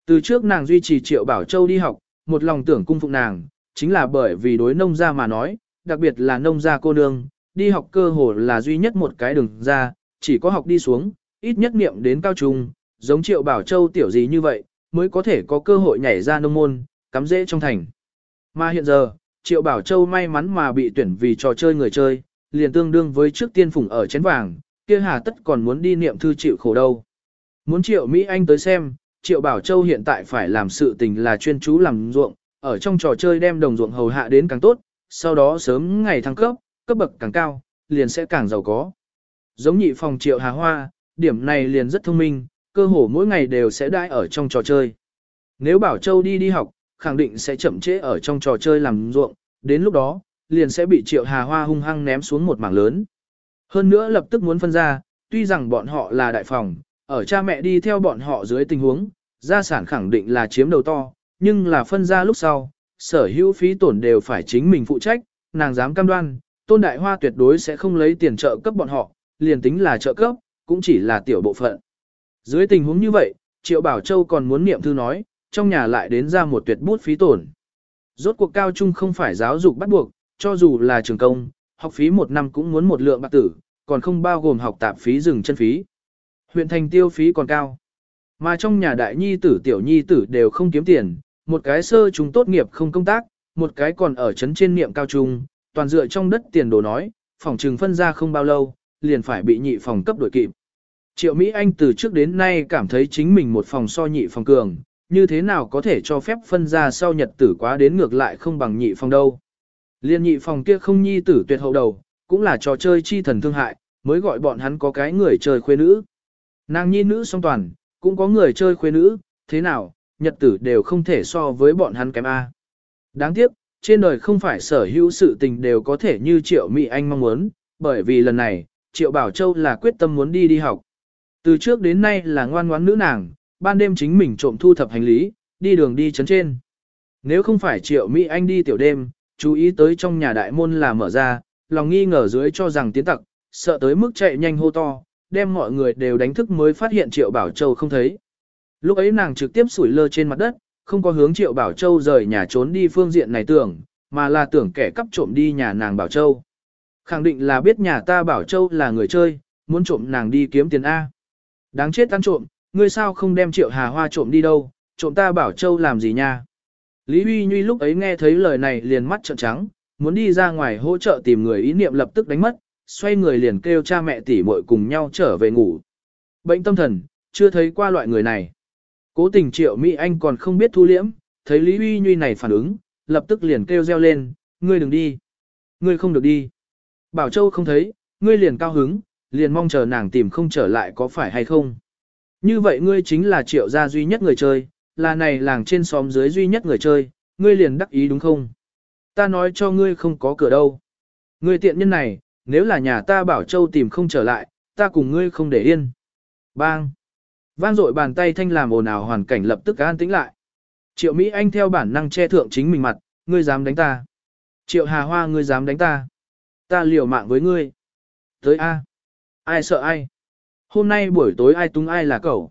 Từ trước nàng duy trì Triệu Bảo Châu đi học, một lòng tưởng cung phụng nàng, chính là bởi vì đối nông gia mà nói, đặc biệt là nông gia cô nương, đi học cơ hồ là duy nhất một cái đường ra, chỉ có học đi xuống, ít nhất niệm đến cao trung, giống Triệu Bảo Châu tiểu gì như vậy, mới có thể có cơ hội nhảy ra nông môn, cắm dễ trong thành. Mà hiện giờ, Triệu Bảo Châu may mắn mà bị tuyển vì trò chơi người chơi, liền tương đương với trước tiên phủng ở chén vàng, kia hà tất còn muốn đi niệm thư chịu khổ đâu. Muốn Triệu Mỹ Anh tới xem, Triệu Bảo Châu hiện tại phải làm sự tình là chuyên chú làm ruộng, ở trong trò chơi đem đồng ruộng hầu hạ đến càng tốt, sau đó sớm ngày thăng cấp, cấp bậc càng cao, liền sẽ càng giàu có. Giống nhị phòng Triệu Hà Hoa, điểm này liền rất thông minh, cơ hồ mỗi ngày đều sẽ đãi ở trong trò chơi. Nếu Bảo Châu đi đi học, khẳng định sẽ chậm trễ ở trong trò chơi làm ruộng, đến lúc đó, liền sẽ bị Triệu Hà Hoa hung hăng ném xuống một mảng lớn. Hơn nữa lập tức muốn phân ra, tuy rằng bọn họ là đại phòng, ở cha mẹ đi theo bọn họ dưới tình huống, gia sản khẳng định là chiếm đầu to, nhưng là phân ra lúc sau, sở hữu phí tổn đều phải chính mình phụ trách, nàng dám cam đoan, Tôn Đại Hoa tuyệt đối sẽ không lấy tiền trợ cấp bọn họ, liền tính là trợ cấp, cũng chỉ là tiểu bộ phận. Dưới tình huống như vậy, Triệu Bảo Châu còn muốn niệm thư nói, trong nhà lại đến ra một tuyệt bút phí tổn. Rốt cuộc cao trung không phải giáo dục bắt buộc, cho dù là trường công, học phí một năm cũng muốn một lượng bạc tử, còn không bao gồm học tạp phí dừng chân phí. Huyện thành tiêu phí còn cao. Mà trong nhà đại nhi tử tiểu nhi tử đều không kiếm tiền, một cái sơ chúng tốt nghiệp không công tác, một cái còn ở trấn trên niệm cao trung, toàn dựa trong đất tiền đồ nói, phòng trừng phân ra không bao lâu, liền phải bị nhị phòng cấp đổi kịp. Triệu Mỹ Anh từ trước đến nay cảm thấy chính mình một phòng so nhị phòng cường, như thế nào có thể cho phép phân ra sau nhật tử quá đến ngược lại không bằng nhị phòng đâu. Liên nhị phòng kia không nhi tử tuyệt hậu đầu, cũng là trò chơi chi thần thương hại, mới gọi bọn hắn có cái người chơi khuê nữ. Nàng nhi nữ song toàn, cũng có người chơi khuê nữ, thế nào, nhật tử đều không thể so với bọn hắn kém A. Đáng tiếc, trên đời không phải sở hữu sự tình đều có thể như Triệu Mỹ Anh mong muốn, bởi vì lần này, Triệu Bảo Châu là quyết tâm muốn đi đi học. Từ trước đến nay là ngoan ngoãn nữ nàng, ban đêm chính mình trộm thu thập hành lý, đi đường đi chấn trên. Nếu không phải Triệu Mỹ Anh đi tiểu đêm, chú ý tới trong nhà đại môn là mở ra, lòng nghi ngờ dưới cho rằng tiến tặc, sợ tới mức chạy nhanh hô to, đem mọi người đều đánh thức mới phát hiện Triệu Bảo Châu không thấy. Lúc ấy nàng trực tiếp sủi lơ trên mặt đất, không có hướng Triệu Bảo Châu rời nhà trốn đi phương diện này tưởng, mà là tưởng kẻ cắp trộm đi nhà nàng Bảo Châu. Khẳng định là biết nhà ta Bảo Châu là người chơi, muốn trộm nàng đi kiếm tiền A. Đáng chết ăn trộm, ngươi sao không đem Triệu Hà Hoa trộm đi đâu, trộm ta Bảo Châu làm gì nha. Lý Huy Nhuy lúc ấy nghe thấy lời này liền mắt trợn trắng, muốn đi ra ngoài hỗ trợ tìm người ý niệm lập tức đánh mất, xoay người liền kêu cha mẹ tỷ muội cùng nhau trở về ngủ. Bệnh tâm thần, chưa thấy qua loại người này. Cố tình triệu Mỹ Anh còn không biết thu liễm, thấy Lý Huy Nhuy này phản ứng, lập tức liền kêu reo lên, ngươi đừng đi. Ngươi không được đi. Bảo Châu không thấy, ngươi liền cao hứng, liền mong chờ nàng tìm không trở lại có phải hay không. Như vậy ngươi chính là triệu gia duy nhất người chơi, là này làng trên xóm dưới duy nhất người chơi, ngươi liền đắc ý đúng không? Ta nói cho ngươi không có cửa đâu. Ngươi tiện nhân này, nếu là nhà ta bảo châu tìm không trở lại, ta cùng ngươi không để yên. Bang! Vang dội bàn tay thanh làm ồn ào hoàn cảnh lập tức an tĩnh lại. Triệu Mỹ Anh theo bản năng che thượng chính mình mặt, ngươi dám đánh ta. Triệu Hà Hoa ngươi dám đánh ta. Ta liều mạng với ngươi. Tới A. Ai sợ ai? Hôm nay buổi tối ai tung ai là cậu?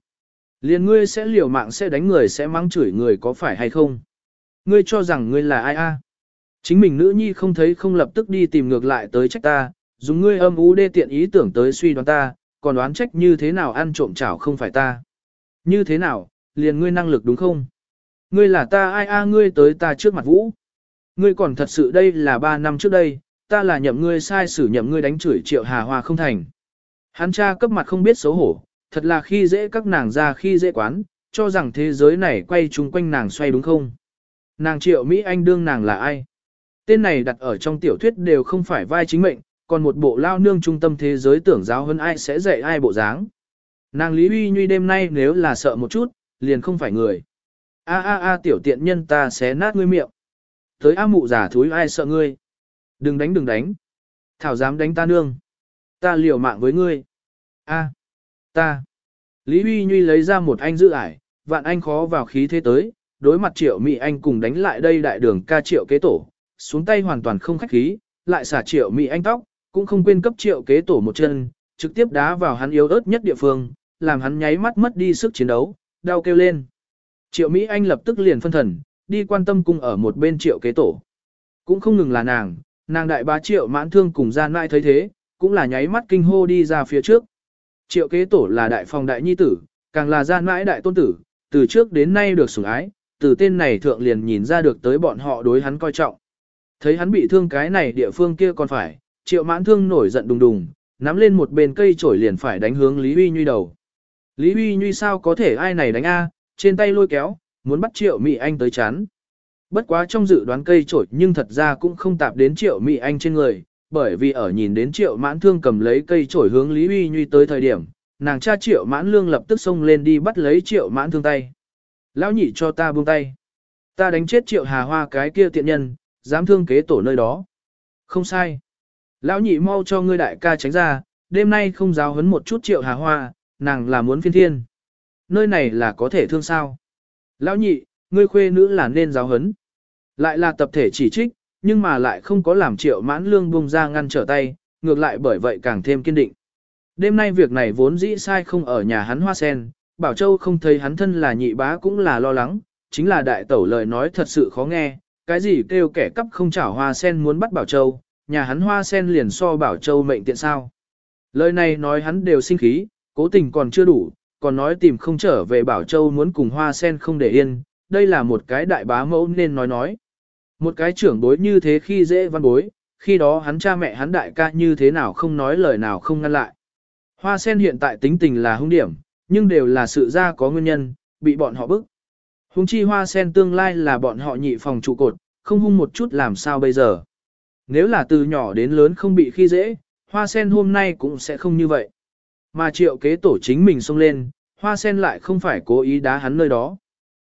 Liền ngươi sẽ liều mạng sẽ đánh người sẽ mắng chửi người có phải hay không? Ngươi cho rằng ngươi là ai a? Chính mình nữ nhi không thấy không lập tức đi tìm ngược lại tới trách ta, dùng ngươi âm ú đê tiện ý tưởng tới suy đoán ta, còn đoán trách như thế nào ăn trộm chảo không phải ta. Như thế nào, liền ngươi năng lực đúng không? Ngươi là ta ai a ngươi tới ta trước mặt vũ. Ngươi còn thật sự đây là ba năm trước đây, ta là nhậm ngươi sai xử nhậm ngươi đánh chửi triệu hà hoa không thành. Hắn cha cấp mặt không biết xấu hổ, thật là khi dễ các nàng ra khi dễ quán, cho rằng thế giới này quay chung quanh nàng xoay đúng không? Nàng triệu Mỹ Anh đương nàng là ai? Tên này đặt ở trong tiểu thuyết đều không phải vai chính mệnh, còn một bộ lao nương trung tâm thế giới tưởng giáo hơn ai sẽ dạy ai bộ dáng. Nàng Lý Uy Nhuy đêm nay nếu là sợ một chút, liền không phải người. A a a tiểu tiện nhân ta sẽ nát ngươi miệng. Tới A mụ giả thúi ai sợ ngươi. Đừng đánh đừng đánh. Thảo dám đánh ta nương. Ta liều mạng với ngươi. A. Ta. Lý Huy Nhuy lấy ra một anh giữ ải, vạn anh khó vào khí thế tới, đối mặt triệu Mỹ Anh cùng đánh lại đây đại đường ca triệu kế tổ, xuống tay hoàn toàn không khách khí, lại xả triệu Mỹ Anh tóc, cũng không quên cấp triệu kế tổ một chân, trực tiếp đá vào hắn yếu ớt nhất địa phương, làm hắn nháy mắt mất đi sức chiến đấu, đau kêu lên. Triệu Mỹ Anh lập tức liền phân thần, đi quan tâm cung ở một bên triệu kế tổ. Cũng không ngừng là nàng, nàng đại bá triệu mãn thương cùng gian mai thấy thế, cũng là nháy mắt kinh hô đi ra phía trước. Triệu kế tổ là đại phòng đại nhi tử, càng là gian mãi đại tôn tử, từ trước đến nay được sủng ái, từ tên này thượng liền nhìn ra được tới bọn họ đối hắn coi trọng. Thấy hắn bị thương cái này địa phương kia còn phải, triệu mãn thương nổi giận đùng đùng, nắm lên một bên cây chổi liền phải đánh hướng Lý Huy Nhuy đầu. Lý Huy Nhuy sao có thể ai này đánh A, trên tay lôi kéo, muốn bắt triệu Mỹ Anh tới chán. Bất quá trong dự đoán cây chổi nhưng thật ra cũng không tạp đến triệu Mỹ Anh trên người, bởi vì ở nhìn đến triệu mãn thương cầm lấy cây chổi hướng Lý Uy Nhuy tới thời điểm, nàng cha triệu mãn lương lập tức xông lên đi bắt lấy triệu mãn thương tay. Lão nhị cho ta buông tay. Ta đánh chết triệu hà hoa cái kia tiện nhân, dám thương kế tổ nơi đó. Không sai. Lão nhị mau cho ngươi đại ca tránh ra, đêm nay không giáo hấn một chút triệu hà hoa, nàng là muốn phiên thiên. Nơi này là có thể thương sao. Lão nhị, ngươi khuê nữ là nên giáo hấn. Lại là tập thể chỉ trích, nhưng mà lại không có làm triệu mãn lương bung ra ngăn trở tay, ngược lại bởi vậy càng thêm kiên định. Đêm nay việc này vốn dĩ sai không ở nhà hắn hoa sen, Bảo Châu không thấy hắn thân là nhị bá cũng là lo lắng, chính là đại tẩu lời nói thật sự khó nghe, cái gì kêu kẻ cắp không trả hoa sen muốn bắt Bảo Châu, nhà hắn hoa sen liền so Bảo Châu mệnh tiện sao. Lời này nói hắn đều sinh khí, cố tình còn chưa đủ, còn nói tìm không trở về Bảo Châu muốn cùng hoa sen không để yên, đây là một cái đại bá mẫu nên nói nói. Một cái trưởng bối như thế khi dễ văn bối, khi đó hắn cha mẹ hắn đại ca như thế nào không nói lời nào không ngăn lại. Hoa sen hiện tại tính tình là hung điểm, nhưng đều là sự ra có nguyên nhân, bị bọn họ bức. Hùng chi hoa sen tương lai là bọn họ nhị phòng trụ cột, không hung một chút làm sao bây giờ. Nếu là từ nhỏ đến lớn không bị khi dễ, hoa sen hôm nay cũng sẽ không như vậy. Mà triệu kế tổ chính mình xông lên, hoa sen lại không phải cố ý đá hắn nơi đó.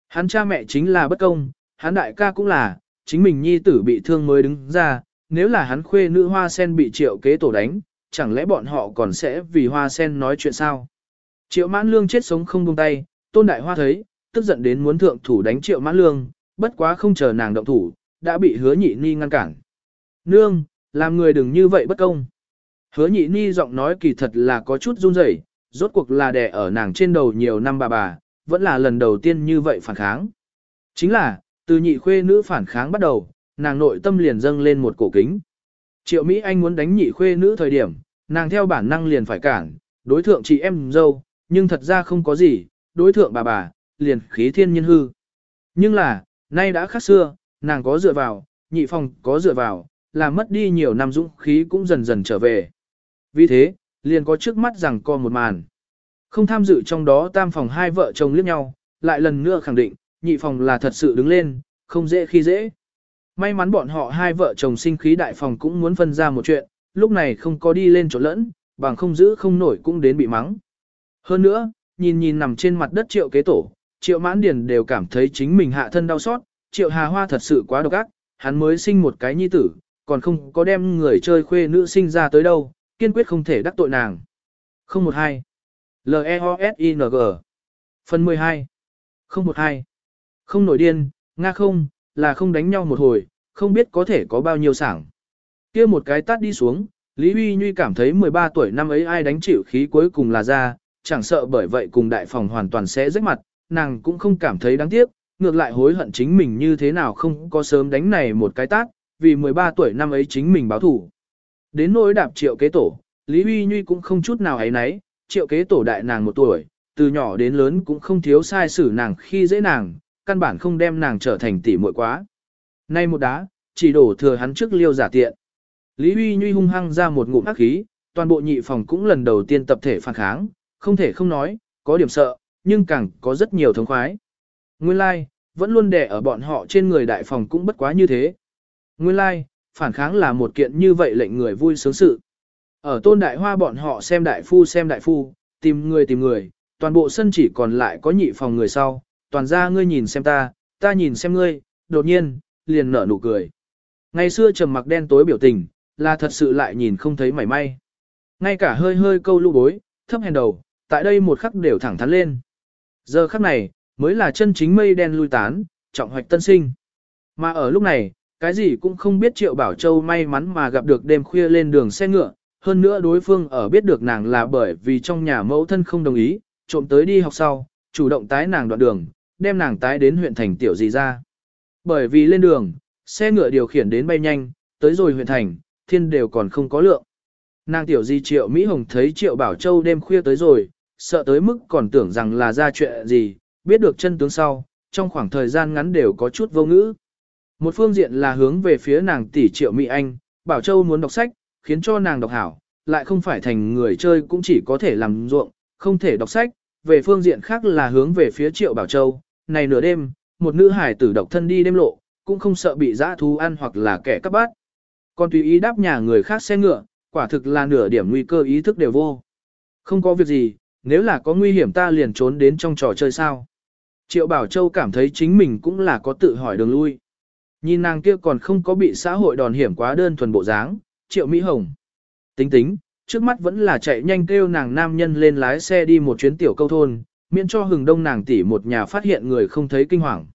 Hắn cha mẹ chính là bất công, hắn đại ca cũng là, chính mình nhi tử bị thương mới đứng ra, nếu là hắn khuê nữ hoa sen bị triệu kế tổ đánh, chẳng lẽ bọn họ còn sẽ vì hoa sen nói chuyện sao? Triệu mãn lương chết sống không buông tay, tôn đại hoa thấy, tức giận đến muốn thượng thủ đánh triệu mãn lương, bất quá không chờ nàng động thủ, đã bị hứa nhị ni ngăn cản. Nương, làm người đừng như vậy bất công. Hứa nhị ni giọng nói kỳ thật là có chút run rẩy, rốt cuộc là đè ở nàng trên đầu nhiều năm bà bà, vẫn là lần đầu tiên như vậy phản kháng. Chính là, từ nhị khuê nữ phản kháng bắt đầu, nàng nội tâm liền dâng lên một cổ kính. Triệu Mỹ Anh muốn đánh nhị khuê nữ thời điểm, nàng theo bản năng liền phải cản, đối thượng chị em dâu, nhưng thật ra không có gì, đối thượng bà bà, liền khí thiên nhân hư. Nhưng là, nay đã khác xưa, nàng có dựa vào, nhị phòng có dựa vào, làm mất đi nhiều năm dũng khí cũng dần dần trở về. Vì thế, liền có trước mắt rằng co một màn. Không tham dự trong đó tam phòng hai vợ chồng liếc nhau, lại lần nữa khẳng định, nhị phòng là thật sự đứng lên, không dễ khi dễ. May mắn bọn họ hai vợ chồng sinh khí đại phòng cũng muốn phân ra một chuyện, lúc này không có đi lên chỗ lẫn, bằng không giữ không nổi cũng đến bị mắng. Hơn nữa, nhìn nhìn nằm trên mặt đất triệu kế tổ, triệu mãn điền đều cảm thấy chính mình hạ thân đau xót, triệu hà hoa thật sự quá độc ác, hắn mới sinh một cái nhi tử, còn không có đem người chơi khuê nữ sinh ra tới đâu, kiên quyết không thể đắc tội nàng. 012 L-E-O-S-I-N-G Phần 12 012 không nổi điên, Nga không, là không đánh nhau một hồi, không biết có thể có bao nhiêu sảng. kia một cái tát đi xuống, Lý Huy Nhuy cảm thấy 13 tuổi năm ấy ai đánh chịu khí cuối cùng là ra, chẳng sợ bởi vậy cùng đại phòng hoàn toàn sẽ rách mặt, nàng cũng không cảm thấy đáng tiếc, ngược lại hối hận chính mình như thế nào không có sớm đánh này một cái tát, vì 13 tuổi năm ấy chính mình báo thủ. Đến nỗi đạp triệu kế tổ, Lý Huy Nhuy cũng không chút nào ấy nấy, triệu kế tổ đại nàng một tuổi, từ nhỏ đến lớn cũng không thiếu sai xử nàng khi dễ nàng, căn bản không đem nàng trở thành tỷ muội quá. Nay một đá, chỉ đổ thừa hắn trước liêu giả tiện. Lý Huy Nhuy hung hăng ra một ngụm ác khí, toàn bộ nhị phòng cũng lần đầu tiên tập thể phản kháng, không thể không nói, có điểm sợ, nhưng càng có rất nhiều thống khoái. Nguyên lai, like, vẫn luôn đè ở bọn họ trên người đại phòng cũng bất quá như thế. Nguyên lai, like, phản kháng là một kiện như vậy lệnh người vui sướng sự. Ở tôn đại hoa bọn họ xem đại phu xem đại phu, tìm người tìm người, toàn bộ sân chỉ còn lại có nhị phòng người sau, toàn ra ngươi nhìn xem ta, ta nhìn xem ngươi, đột nhiên, liền nở nụ cười. Ngày xưa trầm mặc đen tối biểu tình, là thật sự lại nhìn không thấy mảy may. Ngay cả hơi hơi câu lũ bối, thấp hèn đầu, tại đây một khắc đều thẳng thắn lên. Giờ khắc này, mới là chân chính mây đen lui tán, trọng hoạch tân sinh. Mà ở lúc này, cái gì cũng không biết Triệu Bảo Châu may mắn mà gặp được đêm khuya lên đường xe ngựa, hơn nữa đối phương ở biết được nàng là bởi vì trong nhà mẫu thân không đồng ý, trộm tới đi học sau, chủ động tái nàng đoạn đường, đem nàng tái đến huyện thành tiểu gì ra. Bởi vì lên đường, xe ngựa điều khiển đến bay nhanh, tới rồi huyện thành, thiên đều còn không có lượng. Nàng tiểu di triệu Mỹ Hồng thấy triệu Bảo Châu đêm khuya tới rồi, sợ tới mức còn tưởng rằng là ra chuyện gì, biết được chân tướng sau, trong khoảng thời gian ngắn đều có chút vô ngữ. Một phương diện là hướng về phía nàng tỷ triệu Mỹ Anh, Bảo Châu muốn đọc sách, khiến cho nàng đọc hảo, lại không phải thành người chơi cũng chỉ có thể làm ruộng, không thể đọc sách. Về phương diện khác là hướng về phía triệu Bảo Châu, này nửa đêm, một nữ hải tử độc thân đi đêm lộ, cũng không sợ bị dã thú ăn hoặc là kẻ cắp bát. Còn tùy ý đáp nhà người khác xe ngựa, quả thực là nửa điểm nguy cơ ý thức đều vô. Không có việc gì, nếu là có nguy hiểm ta liền trốn đến trong trò chơi sao. Triệu Bảo Châu cảm thấy chính mình cũng là có tự hỏi đường lui. Nhìn nàng kia còn không có bị xã hội đòn hiểm quá đơn thuần bộ dáng, Triệu Mỹ Hồng. Tính tính, trước mắt vẫn là chạy nhanh kêu nàng nam nhân lên lái xe đi một chuyến tiểu câu thôn, miễn cho hừng đông nàng tỷ một nhà phát hiện người không thấy kinh hoàng.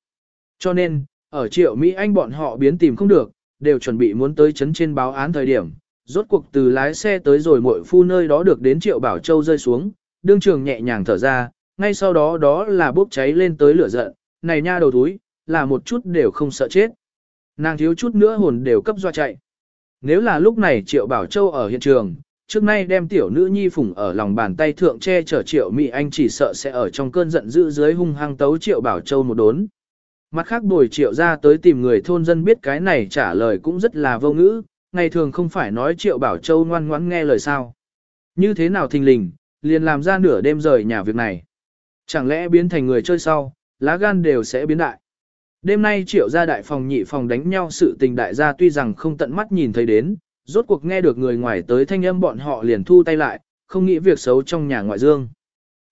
Cho nên, ở Triệu Mỹ Anh bọn họ biến tìm không được, đều chuẩn bị muốn tới chấn trên báo án thời điểm. Rốt cuộc từ lái xe tới rồi mội phu nơi đó được đến Triệu Bảo Châu rơi xuống, đương trường nhẹ nhàng thở ra, ngay sau đó đó là bốc cháy lên tới lửa giận, này nha đầu túi, là một chút đều không sợ chết. Nàng thiếu chút nữa hồn đều cấp doa chạy. Nếu là lúc này Triệu Bảo Châu ở hiện trường, trước nay đem tiểu nữ nhi phủng ở lòng bàn tay thượng che chở Triệu Mỹ Anh chỉ sợ sẽ ở trong cơn giận dữ dưới hung hăng tấu Triệu Bảo Châu một đốn. Mặt khác bồi Triệu ra tới tìm người thôn dân biết cái này trả lời cũng rất là vô ngữ, ngày thường không phải nói Triệu Bảo Châu ngoan ngoãn nghe lời sao. Như thế nào thình lình, liền làm ra nửa đêm rời nhà việc này. Chẳng lẽ biến thành người chơi sau, lá gan đều sẽ biến đại. Đêm nay triệu gia đại phòng nhị phòng đánh nhau sự tình đại gia tuy rằng không tận mắt nhìn thấy đến, rốt cuộc nghe được người ngoài tới thanh âm bọn họ liền thu tay lại, không nghĩ việc xấu trong nhà ngoại dương.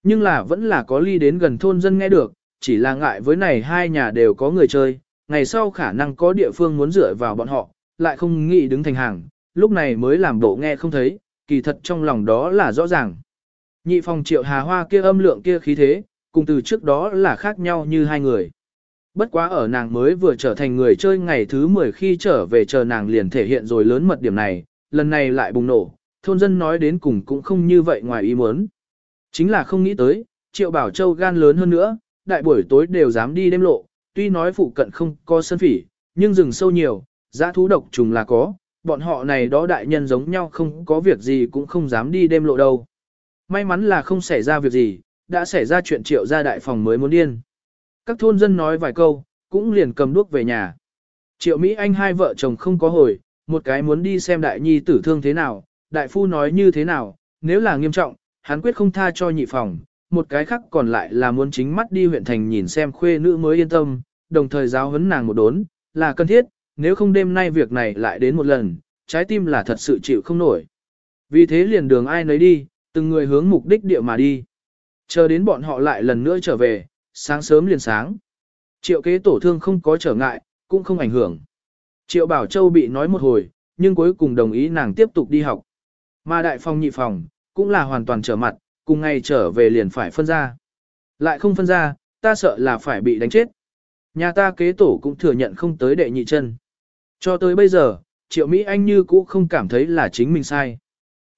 Nhưng là vẫn là có ly đến gần thôn dân nghe được, chỉ là ngại với này hai nhà đều có người chơi, ngày sau khả năng có địa phương muốn dựa vào bọn họ, lại không nghĩ đứng thành hàng, lúc này mới làm bộ nghe không thấy, kỳ thật trong lòng đó là rõ ràng. Nhị phòng triệu hà hoa kia âm lượng kia khí thế, cùng từ trước đó là khác nhau như hai người. Bất quá ở nàng mới vừa trở thành người chơi ngày thứ 10 khi trở về chờ nàng liền thể hiện rồi lớn mật điểm này, lần này lại bùng nổ, thôn dân nói đến cùng cũng không như vậy ngoài ý muốn. Chính là không nghĩ tới, triệu bảo châu gan lớn hơn nữa, đại buổi tối đều dám đi đêm lộ, tuy nói phụ cận không có sân phỉ, nhưng rừng sâu nhiều, giã thú độc trùng là có, bọn họ này đó đại nhân giống nhau không có việc gì cũng không dám đi đêm lộ đâu. May mắn là không xảy ra việc gì, đã xảy ra chuyện triệu gia đại phòng mới muốn điên. Các thôn dân nói vài câu, cũng liền cầm đuốc về nhà. Triệu Mỹ Anh hai vợ chồng không có hồi, một cái muốn đi xem đại nhi tử thương thế nào, đại phu nói như thế nào, nếu là nghiêm trọng, hắn quyết không tha cho nhị phòng, một cái khác còn lại là muốn chính mắt đi huyện thành nhìn xem khuê nữ mới yên tâm, đồng thời giáo huấn nàng một đốn, là cần thiết, nếu không đêm nay việc này lại đến một lần, trái tim là thật sự chịu không nổi. Vì thế liền đường ai nấy đi, từng người hướng mục đích địa mà đi. Chờ đến bọn họ lại lần nữa trở về, sáng sớm liền sáng. Triệu kế tổ thương không có trở ngại, cũng không ảnh hưởng. Triệu Bảo Châu bị nói một hồi, nhưng cuối cùng đồng ý nàng tiếp tục đi học. Mà đại phòng nhị phòng, cũng là hoàn toàn trở mặt, cùng ngày trở về liền phải phân ra. Lại không phân ra, ta sợ là phải bị đánh chết. Nhà ta kế tổ cũng thừa nhận không tới đệ nhị chân. Cho tới bây giờ, Triệu Mỹ Anh như cũ không cảm thấy là chính mình sai.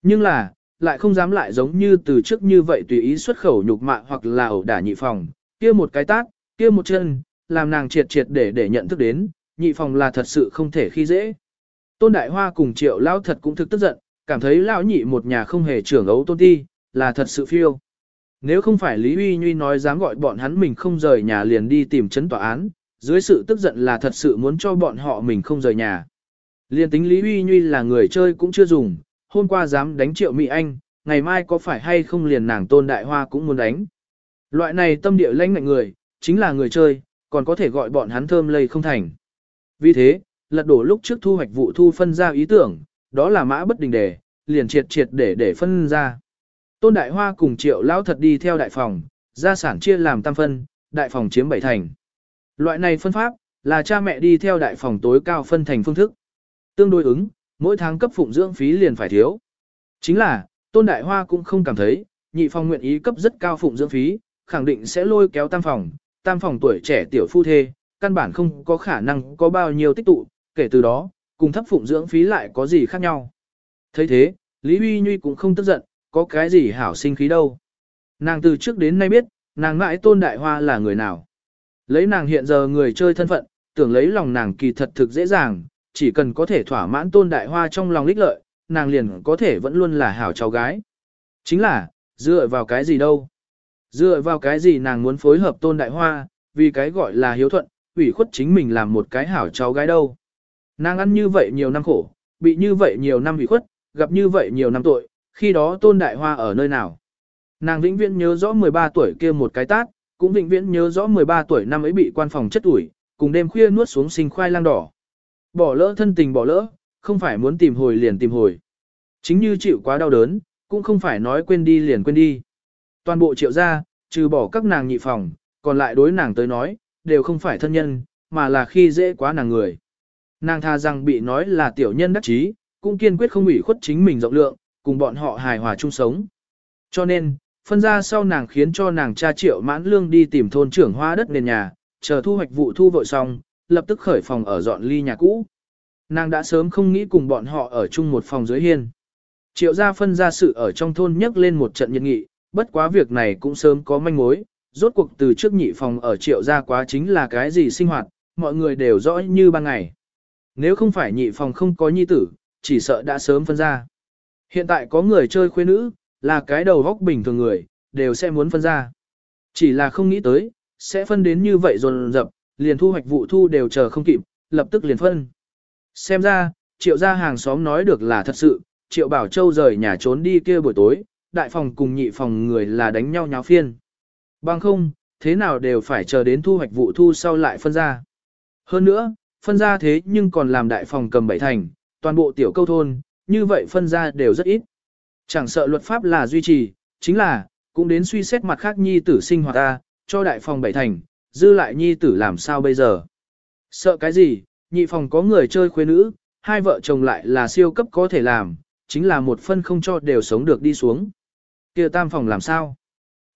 Nhưng là, lại không dám lại giống như từ trước như vậy tùy ý xuất khẩu nhục mạ hoặc là ẩu đả nhị phòng, kia một cái tát, kia một chân, làm nàng triệt triệt để để nhận thức đến, nhị phòng là thật sự không thể khi dễ. Tôn Đại Hoa cùng Triệu lao thật cũng thực tức giận, cảm thấy lão nhị một nhà không hề trưởng ấu tôn ti, là thật sự phiêu. Nếu không phải Lý Uy Nhuy nói dám gọi bọn hắn mình không rời nhà liền đi tìm chấn tòa án, dưới sự tức giận là thật sự muốn cho bọn họ mình không rời nhà. Liên tính Lý Uy Nhuy là người chơi cũng chưa dùng, hôm qua dám đánh triệu Mỹ Anh, ngày mai có phải hay không liền nàng tôn đại hoa cũng muốn đánh. Loại này tâm địa lãnh ngạnh người, chính là người chơi, còn có thể gọi bọn hắn thơm lây không thành. Vì thế, lật đổ lúc trước thu hoạch vụ thu phân ra ý tưởng, đó là mã bất đình đề, liền triệt triệt để để phân ra. Tôn Đại Hoa cùng triệu lão thật đi theo đại phòng, gia sản chia làm tam phân, đại phòng chiếm bảy thành. Loại này phân pháp, là cha mẹ đi theo đại phòng tối cao phân thành phương thức. Tương đối ứng, mỗi tháng cấp phụng dưỡng phí liền phải thiếu. Chính là, Tôn Đại Hoa cũng không cảm thấy, nhị phòng nguyện ý cấp rất cao phụng dưỡng phí, khẳng định sẽ lôi kéo tam phòng, tam phòng tuổi trẻ tiểu phu thê, căn bản không có khả năng có bao nhiêu tích tụ, kể từ đó, cùng thấp phụng dưỡng phí lại có gì khác nhau. thấy thế, Lý Huy Nhuy cũng không tức giận, có cái gì hảo sinh khí đâu. Nàng từ trước đến nay biết, nàng mãi tôn đại hoa là người nào. Lấy nàng hiện giờ người chơi thân phận, tưởng lấy lòng nàng kỳ thật thực dễ dàng, chỉ cần có thể thỏa mãn tôn đại hoa trong lòng lích lợi, nàng liền có thể vẫn luôn là hảo cháu gái. Chính là, dựa vào cái gì đâu? Dựa vào cái gì nàng muốn phối hợp tôn đại hoa, vì cái gọi là hiếu thuận, ủy khuất chính mình làm một cái hảo cháu gái đâu. Nàng ăn như vậy nhiều năm khổ, bị như vậy nhiều năm ủy khuất, gặp như vậy nhiều năm tội, khi đó tôn đại hoa ở nơi nào. Nàng vĩnh viễn nhớ rõ 13 tuổi kia một cái tát, cũng vĩnh viễn nhớ rõ 13 tuổi năm ấy bị quan phòng chất ủi, cùng đêm khuya nuốt xuống sinh khoai lang đỏ. Bỏ lỡ thân tình bỏ lỡ, không phải muốn tìm hồi liền tìm hồi. Chính như chịu quá đau đớn, cũng không phải nói quên đi liền quên đi. Toàn bộ triệu gia, trừ bỏ các nàng nhị phòng, còn lại đối nàng tới nói, đều không phải thân nhân, mà là khi dễ quá nàng người. Nàng tha rằng bị nói là tiểu nhân đắc chí, cũng kiên quyết không ủy khuất chính mình rộng lượng, cùng bọn họ hài hòa chung sống. Cho nên, phân ra sau nàng khiến cho nàng cha triệu mãn lương đi tìm thôn trưởng hoa đất nền nhà, chờ thu hoạch vụ thu vội xong, lập tức khởi phòng ở dọn ly nhà cũ. Nàng đã sớm không nghĩ cùng bọn họ ở chung một phòng dưới hiên. Triệu gia phân ra sự ở trong thôn nhấc lên một trận nhiệt nghị, bất quá việc này cũng sớm có manh mối, rốt cuộc từ trước nhị phòng ở triệu gia quá chính là cái gì sinh hoạt, mọi người đều rõ như ban ngày. Nếu không phải nhị phòng không có nhi tử, chỉ sợ đã sớm phân ra. Hiện tại có người chơi khuê nữ, là cái đầu góc bình thường người, đều sẽ muốn phân ra. Chỉ là không nghĩ tới, sẽ phân đến như vậy dồn dập, liền thu hoạch vụ thu đều chờ không kịp, lập tức liền phân. Xem ra, triệu gia hàng xóm nói được là thật sự, triệu bảo châu rời nhà trốn đi kia buổi tối, đại phòng cùng nhị phòng người là đánh nhau nháo phiên. Bằng không, thế nào đều phải chờ đến thu hoạch vụ thu sau lại phân ra. Hơn nữa, phân ra thế nhưng còn làm đại phòng cầm bảy thành, toàn bộ tiểu câu thôn, như vậy phân ra đều rất ít. Chẳng sợ luật pháp là duy trì, chính là, cũng đến suy xét mặt khác nhi tử sinh hoạt ta, cho đại phòng bảy thành, dư lại nhi tử làm sao bây giờ. Sợ cái gì, nhị phòng có người chơi khuê nữ, hai vợ chồng lại là siêu cấp có thể làm, chính là một phân không cho đều sống được đi xuống kia tam phòng làm sao?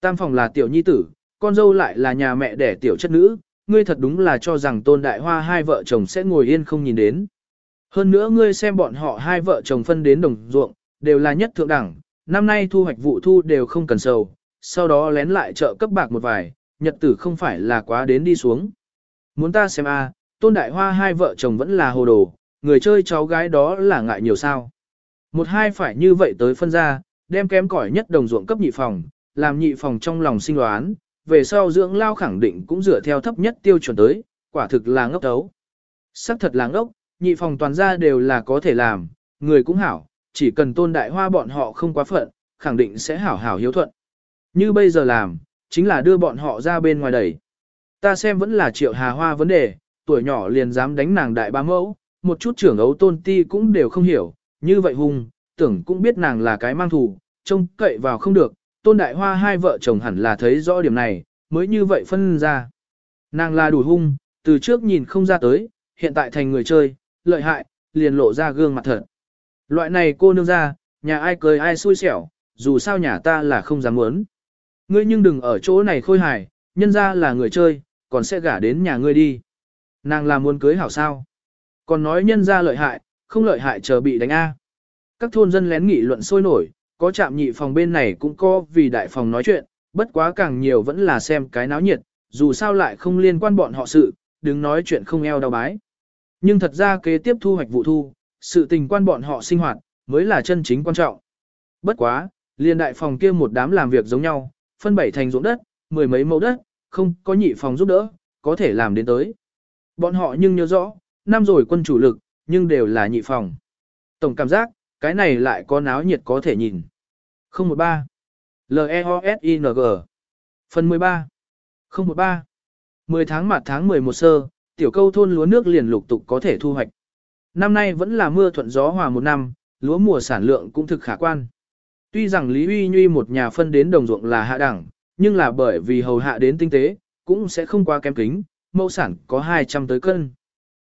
Tam phòng là tiểu nhi tử, con dâu lại là nhà mẹ đẻ tiểu chất nữ, ngươi thật đúng là cho rằng tôn đại hoa hai vợ chồng sẽ ngồi yên không nhìn đến. Hơn nữa ngươi xem bọn họ hai vợ chồng phân đến đồng ruộng, đều là nhất thượng đẳng, năm nay thu hoạch vụ thu đều không cần sầu, sau đó lén lại trợ cấp bạc một vài, nhật tử không phải là quá đến đi xuống. muốn ta xem a, tôn đại hoa hai vợ chồng vẫn là hồ đồ, người chơi cháu gái đó là ngại nhiều sao. Một hai phải như vậy tới phân ra, đem kém cỏi nhất đồng ruộng cấp nhị phòng, làm nhị phòng trong lòng sinh đoán, về sau dưỡng lao khẳng định cũng dựa theo thấp nhất tiêu chuẩn tới, quả thực là ngốc tấu. Sắc thật là ngốc, nhị phòng toàn ra đều là có thể làm, người cũng hảo, chỉ cần tôn đại hoa bọn họ không quá phận, khẳng định sẽ hảo hảo hiếu thuận. Như bây giờ làm, chính là đưa bọn họ ra bên ngoài đẩy. Ta xem vẫn là triệu hà hoa vấn đề, tuổi nhỏ liền dám đánh nàng đại ba mẫu, một chút trưởng ấu tôn ti cũng đều không hiểu, như vậy hung, tưởng cũng biết nàng là cái mang thù, trông cậy vào không được, tôn đại hoa hai vợ chồng hẳn là thấy rõ điểm này, mới như vậy phân ra. Nàng là đủ hung, từ trước nhìn không ra tới, hiện tại thành người chơi, lợi hại, liền lộ ra gương mặt thật. Loại này cô nương ra, nhà ai cười ai xui xẻo, dù sao nhà ta là không dám muốn. Ngươi nhưng đừng ở chỗ này khôi hài, nhân ra là người chơi, còn sẽ gả đến nhà ngươi đi. Nàng là muốn cưới hảo sao. Còn nói nhân ra lợi hại, không lợi hại chờ bị đánh A. Các thôn dân lén nghị luận sôi nổi, có chạm nhị phòng bên này cũng có vì đại phòng nói chuyện, bất quá càng nhiều vẫn là xem cái náo nhiệt, dù sao lại không liên quan bọn họ sự, đừng nói chuyện không eo đau bái. Nhưng thật ra kế tiếp thu hoạch vụ thu, sự tình quan bọn họ sinh hoạt, mới là chân chính quan trọng. Bất quá, liên đại phòng kia một đám làm việc giống nhau, phân bảy thành ruộng đất, mười mấy mẫu đất, không có nhị phòng giúp đỡ, có thể làm đến tới. Bọn họ nhưng nhớ rõ, năm rồi quân chủ lực, nhưng đều là nhị phòng. Tổng cảm giác, cái này lại có náo nhiệt có thể nhìn. 013. L-E-O-S-I-N-G Phần 13. 013. 10 tháng mặt tháng 11 sơ, tiểu câu thôn lúa nước liền lục tục có thể thu hoạch. Năm nay vẫn là mưa thuận gió hòa một năm, lúa mùa sản lượng cũng thực khả quan. Tuy rằng Lý Uy Nhuy một nhà phân đến đồng ruộng là hạ đẳng, nhưng là bởi vì hầu hạ đến tinh tế, cũng sẽ không quá kém kính, mẫu sản có 200 tới cân.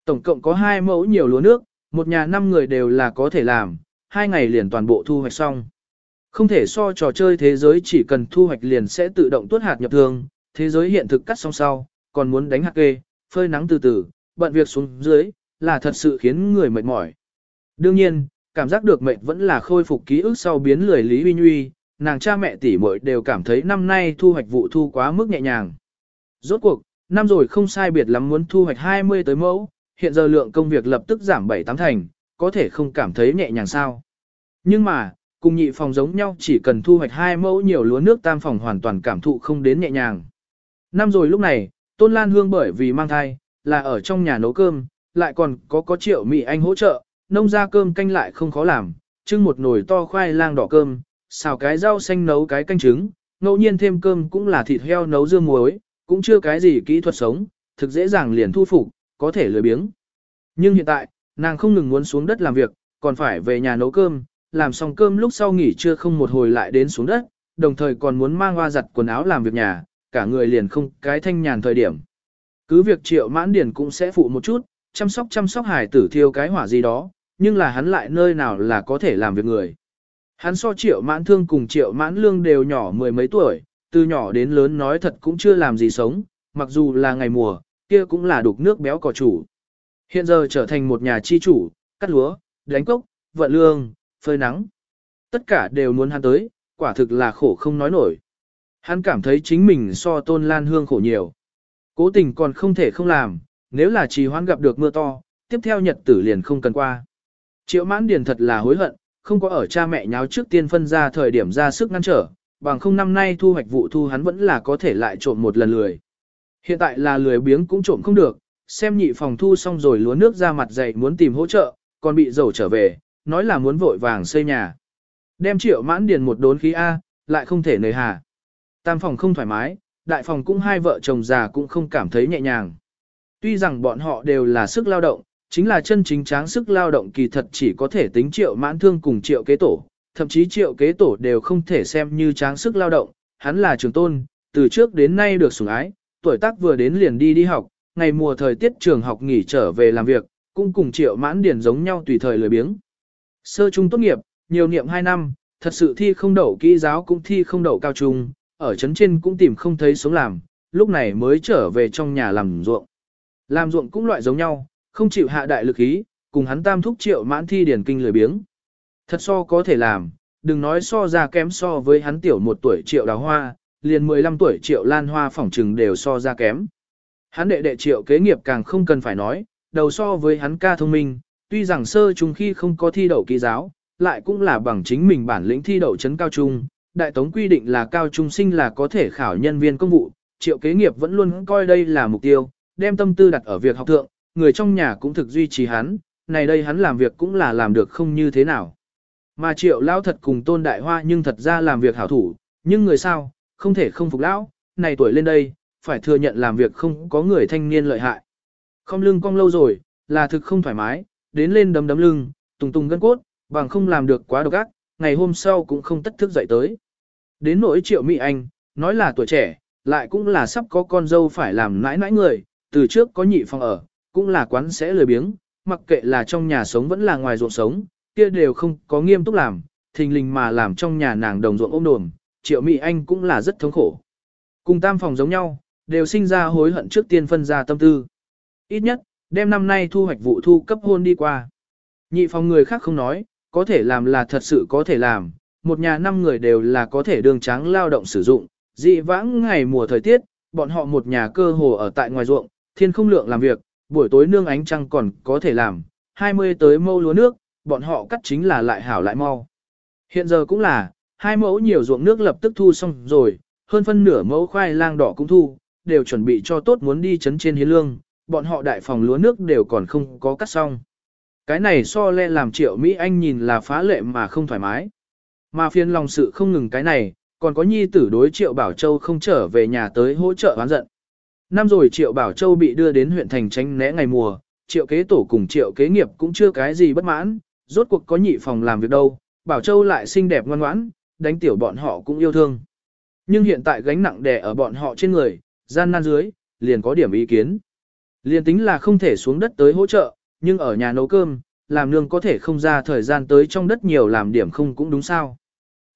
Tổng cộng có 2 mẫu nhiều lúa nước, một nhà 5 người đều là có thể làm, hai ngày liền toàn bộ thu hoạch xong. Không thể so trò chơi thế giới chỉ cần thu hoạch liền sẽ tự động tuốt hạt nhập thường, thế giới hiện thực cắt xong sau, còn muốn đánh hạt kê, phơi nắng từ từ, bận việc xuống dưới, là thật sự khiến người mệt mỏi. Đương nhiên, cảm giác được mệt vẫn là khôi phục ký ức sau biến lười Lý Uy Nhuy, nàng cha mẹ tỷ muội đều cảm thấy năm nay thu hoạch vụ thu quá mức nhẹ nhàng. Rốt cuộc, năm rồi không sai biệt lắm muốn thu hoạch 20 tới mẫu, hiện giờ lượng công việc lập tức giảm 7-8 thành, có thể không cảm thấy nhẹ nhàng sao. Nhưng mà, cùng nhị phòng giống nhau chỉ cần thu hoạch hai mẫu nhiều lúa nước tam phòng hoàn toàn cảm thụ không đến nhẹ nhàng. Năm rồi lúc này, Tôn Lan Hương bởi vì mang thai, là ở trong nhà nấu cơm, lại còn có có triệu mỹ anh hỗ trợ, nông ra cơm canh lại không khó làm, trưng một nồi to khoai lang đỏ cơm, xào cái rau xanh nấu cái canh trứng, ngẫu nhiên thêm cơm cũng là thịt heo nấu dưa muối, cũng chưa cái gì kỹ thuật sống, thực dễ dàng liền thu phục, có thể lười biếng. Nhưng hiện tại, nàng không ngừng muốn xuống đất làm việc, còn phải về nhà nấu cơm, làm xong cơm lúc sau nghỉ trưa không một hồi lại đến xuống đất, đồng thời còn muốn mang hoa giặt quần áo làm việc nhà, cả người liền không cái thanh nhàn thời điểm. Cứ việc triệu mãn điển cũng sẽ phụ một chút, chăm sóc chăm sóc hải tử thiêu cái hỏa gì đó, nhưng là hắn lại nơi nào là có thể làm việc người. Hắn so triệu mãn thương cùng triệu mãn lương đều nhỏ mười mấy tuổi, từ nhỏ đến lớn nói thật cũng chưa làm gì sống, mặc dù là ngày mùa, kia cũng là đục nước béo cò chủ. Hiện giờ trở thành một nhà chi chủ, cắt lúa, đánh cốc, vận lương, phơi nắng. Tất cả đều muốn hắn tới, quả thực là khổ không nói nổi. Hắn cảm thấy chính mình so tôn lan hương khổ nhiều. Cố tình còn không thể không làm, nếu là trì hoãn gặp được mưa to, tiếp theo nhật tử liền không cần qua. Triệu mãn điền thật là hối hận, không có ở cha mẹ nháo trước tiên phân ra thời điểm ra sức ngăn trở, bằng không năm nay thu hoạch vụ thu hắn vẫn là có thể lại trộm một lần lười. Hiện tại là lười biếng cũng trộm không được, xem nhị phòng thu xong rồi lúa nước ra mặt dậy muốn tìm hỗ trợ, còn bị dầu trở về, nói là muốn vội vàng xây nhà. Đem triệu mãn điền một đốn khí A, lại không thể nề hà. Tam phòng không thoải mái, đại phòng cũng hai vợ chồng già cũng không cảm thấy nhẹ nhàng. Tuy rằng bọn họ đều là sức lao động, chính là chân chính tráng sức lao động kỳ thật chỉ có thể tính triệu mãn thương cùng triệu kế tổ, thậm chí triệu kế tổ đều không thể xem như tráng sức lao động, hắn là trường tôn, từ trước đến nay được sủng ái, tuổi tác vừa đến liền đi đi học, ngày mùa thời tiết trường học nghỉ trở về làm việc, cũng cùng triệu mãn điển giống nhau tùy thời lười biếng. Sơ trung tốt nghiệp, nhiều niệm 2 năm, thật sự thi không đậu kỹ giáo cũng thi không đậu cao trung, ở trấn trên cũng tìm không thấy sống làm, lúc này mới trở về trong nhà làm ruộng. Làm ruộng cũng loại giống nhau, không chịu hạ đại lực ý, cùng hắn tam thúc triệu mãn thi điển kinh lười biếng. Thật so có thể làm, đừng nói so ra kém so với hắn tiểu một tuổi triệu đào hoa, liền 15 tuổi triệu lan hoa phỏng trừng đều so ra kém. Hắn đệ đệ triệu kế nghiệp càng không cần phải nói, đầu so với hắn ca thông minh, tuy rằng sơ trung khi không có thi đậu kỳ giáo, lại cũng là bằng chính mình bản lĩnh thi đậu chấn cao trung. Đại tống quy định là cao trung sinh là có thể khảo nhân viên công vụ, triệu kế nghiệp vẫn luôn coi đây là mục tiêu, đem tâm tư đặt ở việc học thượng, người trong nhà cũng thực duy trì hắn, này đây hắn làm việc cũng là làm được không như thế nào. Mà triệu lao thật cùng tôn đại hoa nhưng thật ra làm việc hảo thủ, nhưng người sao, không thể không phục lão, này tuổi lên đây, phải thừa nhận làm việc không có người thanh niên lợi hại. Không lưng cong lâu rồi, là thực không thoải mái, đến lên đấm đấm lưng, tùng tùng gân cốt, bằng không làm được quá độc ác, ngày hôm sau cũng không tất thức dậy tới. Đến nỗi triệu Mỹ Anh, nói là tuổi trẻ, lại cũng là sắp có con dâu phải làm nãi nãi người, từ trước có nhị phòng ở, cũng là quán sẽ lười biếng, mặc kệ là trong nhà sống vẫn là ngoài ruộng sống, kia đều không có nghiêm túc làm, thình lình mà làm trong nhà nàng đồng ruộng ôm đồm, triệu Mỹ Anh cũng là rất thống khổ. Cùng tam phòng giống nhau, đều sinh ra hối hận trước tiên phân ra tâm tư. Ít nhất, đem năm nay thu hoạch vụ thu cấp hôn đi qua. Nhị phòng người khác không nói, có thể làm là thật sự có thể làm, một nhà năm người đều là có thể đường trắng lao động sử dụng, dị vãng ngày mùa thời tiết, bọn họ một nhà cơ hồ ở tại ngoài ruộng, thiên không lượng làm việc, buổi tối nương ánh trăng còn có thể làm, 20 tới mâu lúa nước, bọn họ cắt chính là lại hảo lại mau. Hiện giờ cũng là, hai mẫu nhiều ruộng nước lập tức thu xong rồi, hơn phân nửa mẫu khoai lang đỏ cũng thu, đều chuẩn bị cho tốt muốn đi chấn trên hiến lương, bọn họ đại phòng lúa nước đều còn không có cắt xong. Cái này so le làm triệu Mỹ Anh nhìn là phá lệ mà không thoải mái. Mà phiền lòng sự không ngừng cái này, còn có nhi tử đối triệu Bảo Châu không trở về nhà tới hỗ trợ oán giận. Năm rồi triệu Bảo Châu bị đưa đến huyện thành tránh né ngày mùa, triệu kế tổ cùng triệu kế nghiệp cũng chưa cái gì bất mãn, rốt cuộc có nhị phòng làm việc đâu, Bảo Châu lại xinh đẹp ngoan ngoãn, đánh tiểu bọn họ cũng yêu thương. Nhưng hiện tại gánh nặng đè ở bọn họ trên người, gian nan dưới, liền có điểm ý kiến liên tính là không thể xuống đất tới hỗ trợ, nhưng ở nhà nấu cơm, làm nương có thể không ra thời gian tới trong đất nhiều làm điểm không cũng đúng sao.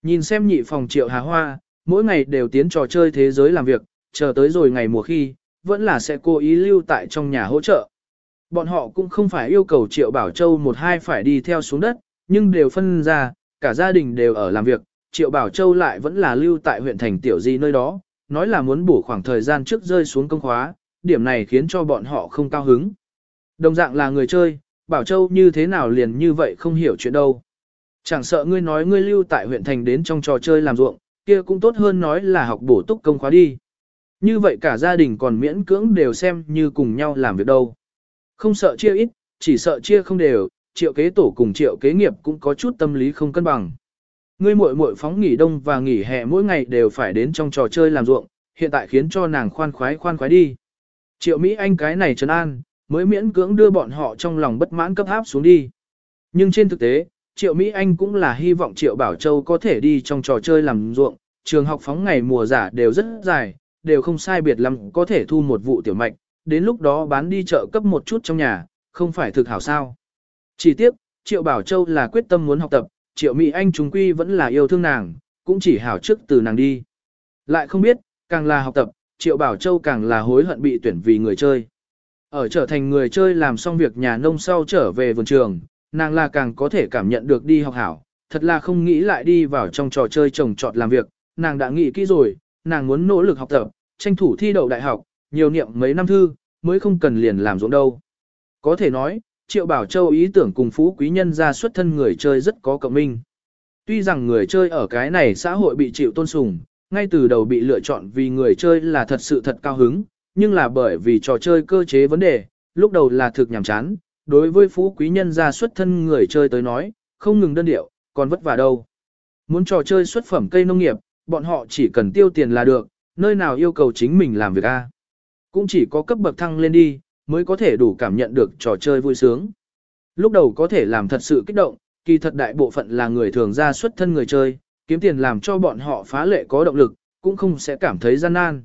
Nhìn xem nhị phòng triệu hà hoa, mỗi ngày đều tiến trò chơi thế giới làm việc, chờ tới rồi ngày mùa khi, vẫn là sẽ cố ý lưu tại trong nhà hỗ trợ. Bọn họ cũng không phải yêu cầu triệu bảo châu một hai phải đi theo xuống đất, nhưng đều phân ra, cả gia đình đều ở làm việc, triệu bảo châu lại vẫn là lưu tại huyện thành tiểu di nơi đó, nói là muốn bổ khoảng thời gian trước rơi xuống công khóa, điểm này khiến cho bọn họ không cao hứng. Đồng dạng là người chơi, Bảo Châu như thế nào liền như vậy không hiểu chuyện đâu. Chẳng sợ ngươi nói ngươi lưu tại huyện thành đến trong trò chơi làm ruộng, kia cũng tốt hơn nói là học bổ túc công khóa đi. Như vậy cả gia đình còn miễn cưỡng đều xem như cùng nhau làm việc đâu. Không sợ chia ít, chỉ sợ chia không đều, triệu kế tổ cùng triệu kế nghiệp cũng có chút tâm lý không cân bằng. Ngươi muội muội phóng nghỉ đông và nghỉ hè mỗi ngày đều phải đến trong trò chơi làm ruộng, hiện tại khiến cho nàng khoan khoái khoan khoái đi. Triệu Mỹ Anh cái này trấn an, mới miễn cưỡng đưa bọn họ trong lòng bất mãn cấp áp xuống đi. Nhưng trên thực tế, Triệu Mỹ Anh cũng là hy vọng Triệu Bảo Châu có thể đi trong trò chơi làm ruộng, trường học phóng ngày mùa giả đều rất dài, đều không sai biệt lắm có thể thu một vụ tiểu mạch, đến lúc đó bán đi chợ cấp một chút trong nhà, không phải thực hảo sao. Chỉ tiếc, Triệu Bảo Châu là quyết tâm muốn học tập, Triệu Mỹ Anh chúng quy vẫn là yêu thương nàng, cũng chỉ hảo trước từ nàng đi. Lại không biết, càng là học tập, Triệu Bảo Châu càng là hối hận bị tuyển vì người chơi. Ở trở thành người chơi làm xong việc nhà nông sau trở về vườn trường, nàng là càng có thể cảm nhận được đi học hảo, thật là không nghĩ lại đi vào trong trò chơi trồng trọt làm việc, nàng đã nghĩ kỹ rồi, nàng muốn nỗ lực học tập, tranh thủ thi đậu đại học, nhiều niệm mấy năm thư, mới không cần liền làm ruộng đâu. Có thể nói, Triệu Bảo Châu ý tưởng cùng phú quý nhân ra xuất thân người chơi rất có cộng minh. Tuy rằng người chơi ở cái này xã hội bị chịu tôn sùng, ngay từ đầu bị lựa chọn vì người chơi là thật sự thật cao hứng, nhưng là bởi vì trò chơi cơ chế vấn đề, lúc đầu là thực nhàm chán, đối với phú quý nhân gia xuất thân người chơi tới nói, không ngừng đơn điệu, còn vất vả đâu. Muốn trò chơi xuất phẩm cây nông nghiệp, bọn họ chỉ cần tiêu tiền là được, nơi nào yêu cầu chính mình làm việc A. Cũng chỉ có cấp bậc thăng lên đi, mới có thể đủ cảm nhận được trò chơi vui sướng. Lúc đầu có thể làm thật sự kích động, kỳ thật đại bộ phận là người thường ra xuất thân người chơi, kiếm tiền làm cho bọn họ phá lệ có động lực, cũng không sẽ cảm thấy gian nan.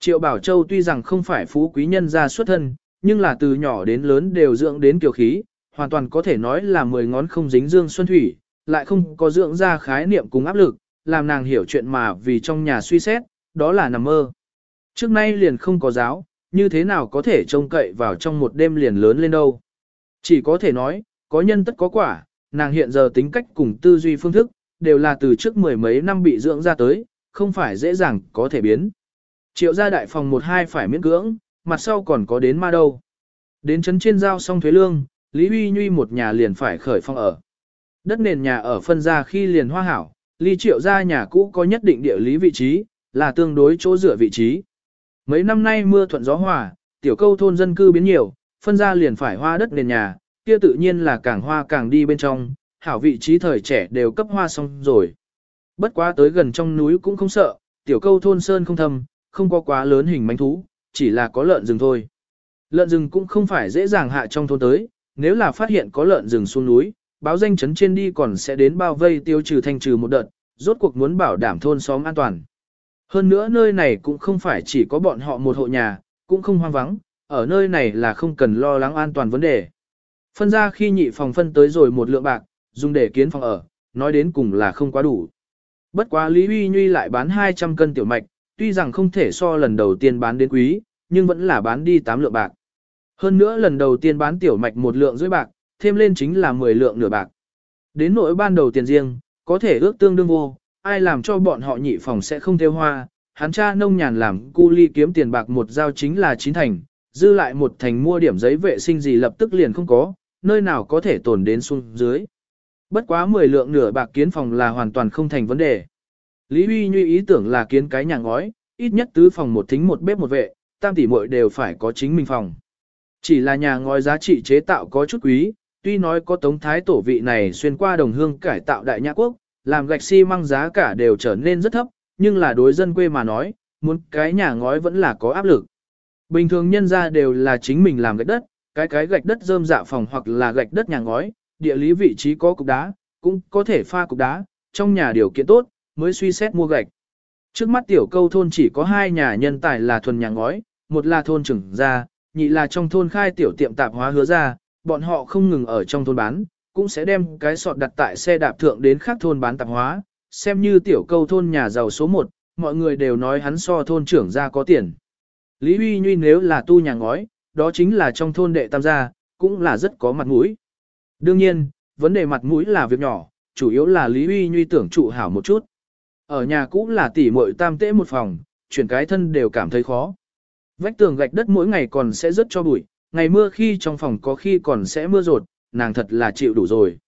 Triệu Bảo Châu tuy rằng không phải phú quý nhân gia xuất thân, nhưng là từ nhỏ đến lớn đều dưỡng đến kiều khí, hoàn toàn có thể nói là mười ngón không dính dương xuân thủy, lại không có dưỡng ra khái niệm cùng áp lực, làm nàng hiểu chuyện mà vì trong nhà suy xét, đó là nằm mơ. Trước nay liền không có giáo, như thế nào có thể trông cậy vào trong một đêm liền lớn lên đâu. Chỉ có thể nói, có nhân tất có quả, nàng hiện giờ tính cách cùng tư duy phương thức, đều là từ trước mười mấy năm bị dưỡng ra tới, không phải dễ dàng có thể biến. Triệu gia đại phòng một hai phải miễn cưỡng, mặt sau còn có đến ma đâu. Đến chấn trên giao xong thuế lương, Lý Huy Nhuy một nhà liền phải khởi phong ở. Đất nền nhà ở phân ra khi liền hoa hảo, ly triệu gia nhà cũ có nhất định địa lý vị trí, là tương đối chỗ dựa vị trí. Mấy năm nay mưa thuận gió hòa, tiểu câu thôn dân cư biến nhiều, phân ra liền phải hoa đất nền nhà, kia tự nhiên là càng hoa càng đi bên trong, hảo vị trí thời trẻ đều cấp hoa xong rồi. Bất quá tới gần trong núi cũng không sợ, tiểu câu thôn sơn không thâm, không có quá lớn hình manh thú, chỉ là có lợn rừng thôi. Lợn rừng cũng không phải dễ dàng hạ trong thôn tới, nếu là phát hiện có lợn rừng xuống núi, báo danh chấn trên đi còn sẽ đến bao vây tiêu trừ thanh trừ một đợt, rốt cuộc muốn bảo đảm thôn xóm an toàn. Hơn nữa nơi này cũng không phải chỉ có bọn họ một hộ nhà, cũng không hoang vắng, ở nơi này là không cần lo lắng an toàn vấn đề. Phân ra khi nhị phòng phân tới rồi một lượng bạc, dùng để kiến phòng ở, nói đến cùng là không quá đủ. Bất quá Lý Huy Nhuy lại bán 200 cân tiểu mạch, tuy rằng không thể so lần đầu tiên bán đến quý, nhưng vẫn là bán đi 8 lượng bạc. Hơn nữa lần đầu tiên bán tiểu mạch một lượng rưỡi bạc, thêm lên chính là 10 lượng nửa bạc. Đến nỗi ban đầu tiền riêng, có thể ước tương đương vô, ai làm cho bọn họ nhị phòng sẽ không theo hoa, hắn cha nông nhàn làm cu ly kiếm tiền bạc một giao chính là chín thành, dư lại một thành mua điểm giấy vệ sinh gì lập tức liền không có, nơi nào có thể tồn đến xuống dưới. Bất quá 10 lượng nửa bạc kiến phòng là hoàn toàn không thành vấn đề. Lý Huy Nhuy ý tưởng là kiến cái nhà ngói, ít nhất tứ phòng một thính một bếp một vệ, tam tỷ muội đều phải có chính mình phòng. Chỉ là nhà ngói giá trị chế tạo có chút quý, tuy nói có tống thái tổ vị này xuyên qua đồng hương cải tạo đại nhã quốc, làm gạch xi si măng giá cả đều trở nên rất thấp, nhưng là đối dân quê mà nói, muốn cái nhà ngói vẫn là có áp lực. Bình thường nhân ra đều là chính mình làm gạch đất, cái cái gạch đất rơm dạ phòng hoặc là gạch đất nhà ngói, địa lý vị trí có cục đá, cũng có thể pha cục đá, trong nhà điều kiện tốt, mới suy xét mua gạch. Trước mắt tiểu câu thôn chỉ có hai nhà nhân tài là thuần nhà ngói, một là thôn trưởng gia, nhị là trong thôn khai tiểu tiệm tạp hóa hứa ra, bọn họ không ngừng ở trong thôn bán, cũng sẽ đem cái sọt đặt tại xe đạp thượng đến khác thôn bán tạp hóa, xem như tiểu câu thôn nhà giàu số 1, mọi người đều nói hắn so thôn trưởng gia có tiền. Lý Huy Nhuy nếu là tu nhà ngói, đó chính là trong thôn đệ tam gia, cũng là rất có mặt mũi. Đương nhiên, vấn đề mặt mũi là việc nhỏ, chủ yếu là Lý Huy Nhuy tưởng trụ hảo một chút. Ở nhà cũ là tỷ muội tam tễ một phòng, chuyển cái thân đều cảm thấy khó. Vách tường gạch đất mỗi ngày còn sẽ rớt cho bụi, ngày mưa khi trong phòng có khi còn sẽ mưa rột, nàng thật là chịu đủ rồi.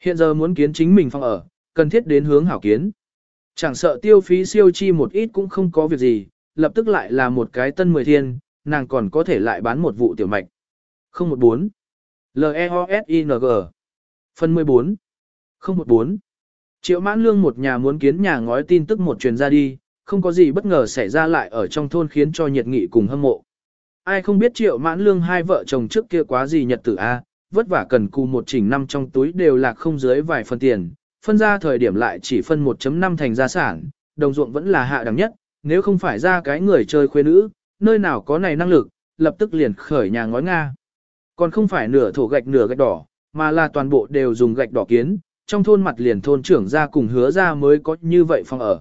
Hiện giờ muốn kiến chính mình phòng ở, cần thiết đến hướng hảo kiến. Chẳng sợ tiêu phí siêu chi một ít cũng không có việc gì, lập tức lại là một cái tân mười thiên, nàng còn có thể lại bán một vụ tiểu mạch. 014 L-E-O-S-I-N-G Phần 14 014 Triệu mãn lương một nhà muốn kiến nhà ngói tin tức một truyền ra đi, không có gì bất ngờ xảy ra lại ở trong thôn khiến cho nhiệt nghị cùng hâm mộ. Ai không biết triệu mãn lương hai vợ chồng trước kia quá gì nhật tử A, vất vả cần cù một chỉnh năm trong túi đều là không dưới vài phần tiền, phân ra thời điểm lại chỉ phân 1.5 thành gia sản, đồng ruộng vẫn là hạ đẳng nhất, nếu không phải ra cái người chơi khuê nữ, nơi nào có này năng lực, lập tức liền khởi nhà ngói Nga. Còn không phải nửa thổ gạch nửa gạch đỏ, mà là toàn bộ đều dùng gạch đỏ kiến, trong thôn mặt liền thôn trưởng ra cùng hứa ra mới có như vậy phòng ở.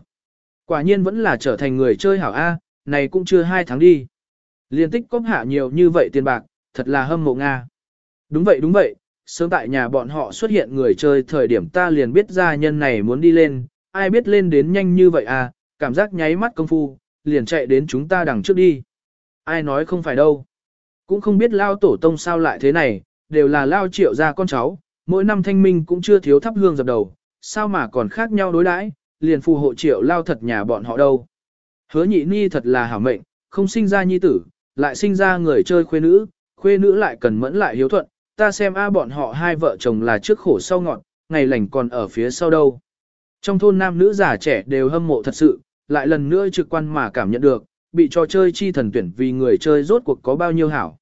Quả nhiên vẫn là trở thành người chơi hảo A, này cũng chưa hai tháng đi. Liên tích cóp hạ nhiều như vậy tiền bạc, thật là hâm mộ Nga. Đúng vậy đúng vậy, sớm tại nhà bọn họ xuất hiện người chơi thời điểm ta liền biết gia nhân này muốn đi lên, ai biết lên đến nhanh như vậy à, cảm giác nháy mắt công phu, liền chạy đến chúng ta đằng trước đi. Ai nói không phải đâu. Cũng không biết lao tổ tông sao lại thế này, đều là lao triệu ra con cháu, mỗi năm thanh minh cũng chưa thiếu thắp hương dập đầu, sao mà còn khác nhau đối đãi, liền phù hộ triệu lao thật nhà bọn họ đâu. Hứa nhị ni thật là hảo mệnh, không sinh ra nhi tử, lại sinh ra người chơi khuê nữ, khuê nữ lại cần mẫn lại hiếu thuận, ta xem a bọn họ hai vợ chồng là trước khổ sau ngọn, ngày lành còn ở phía sau đâu. Trong thôn nam nữ già trẻ đều hâm mộ thật sự, lại lần nữa trực quan mà cảm nhận được, bị trò chơi chi thần tuyển vì người chơi rốt cuộc có bao nhiêu hảo.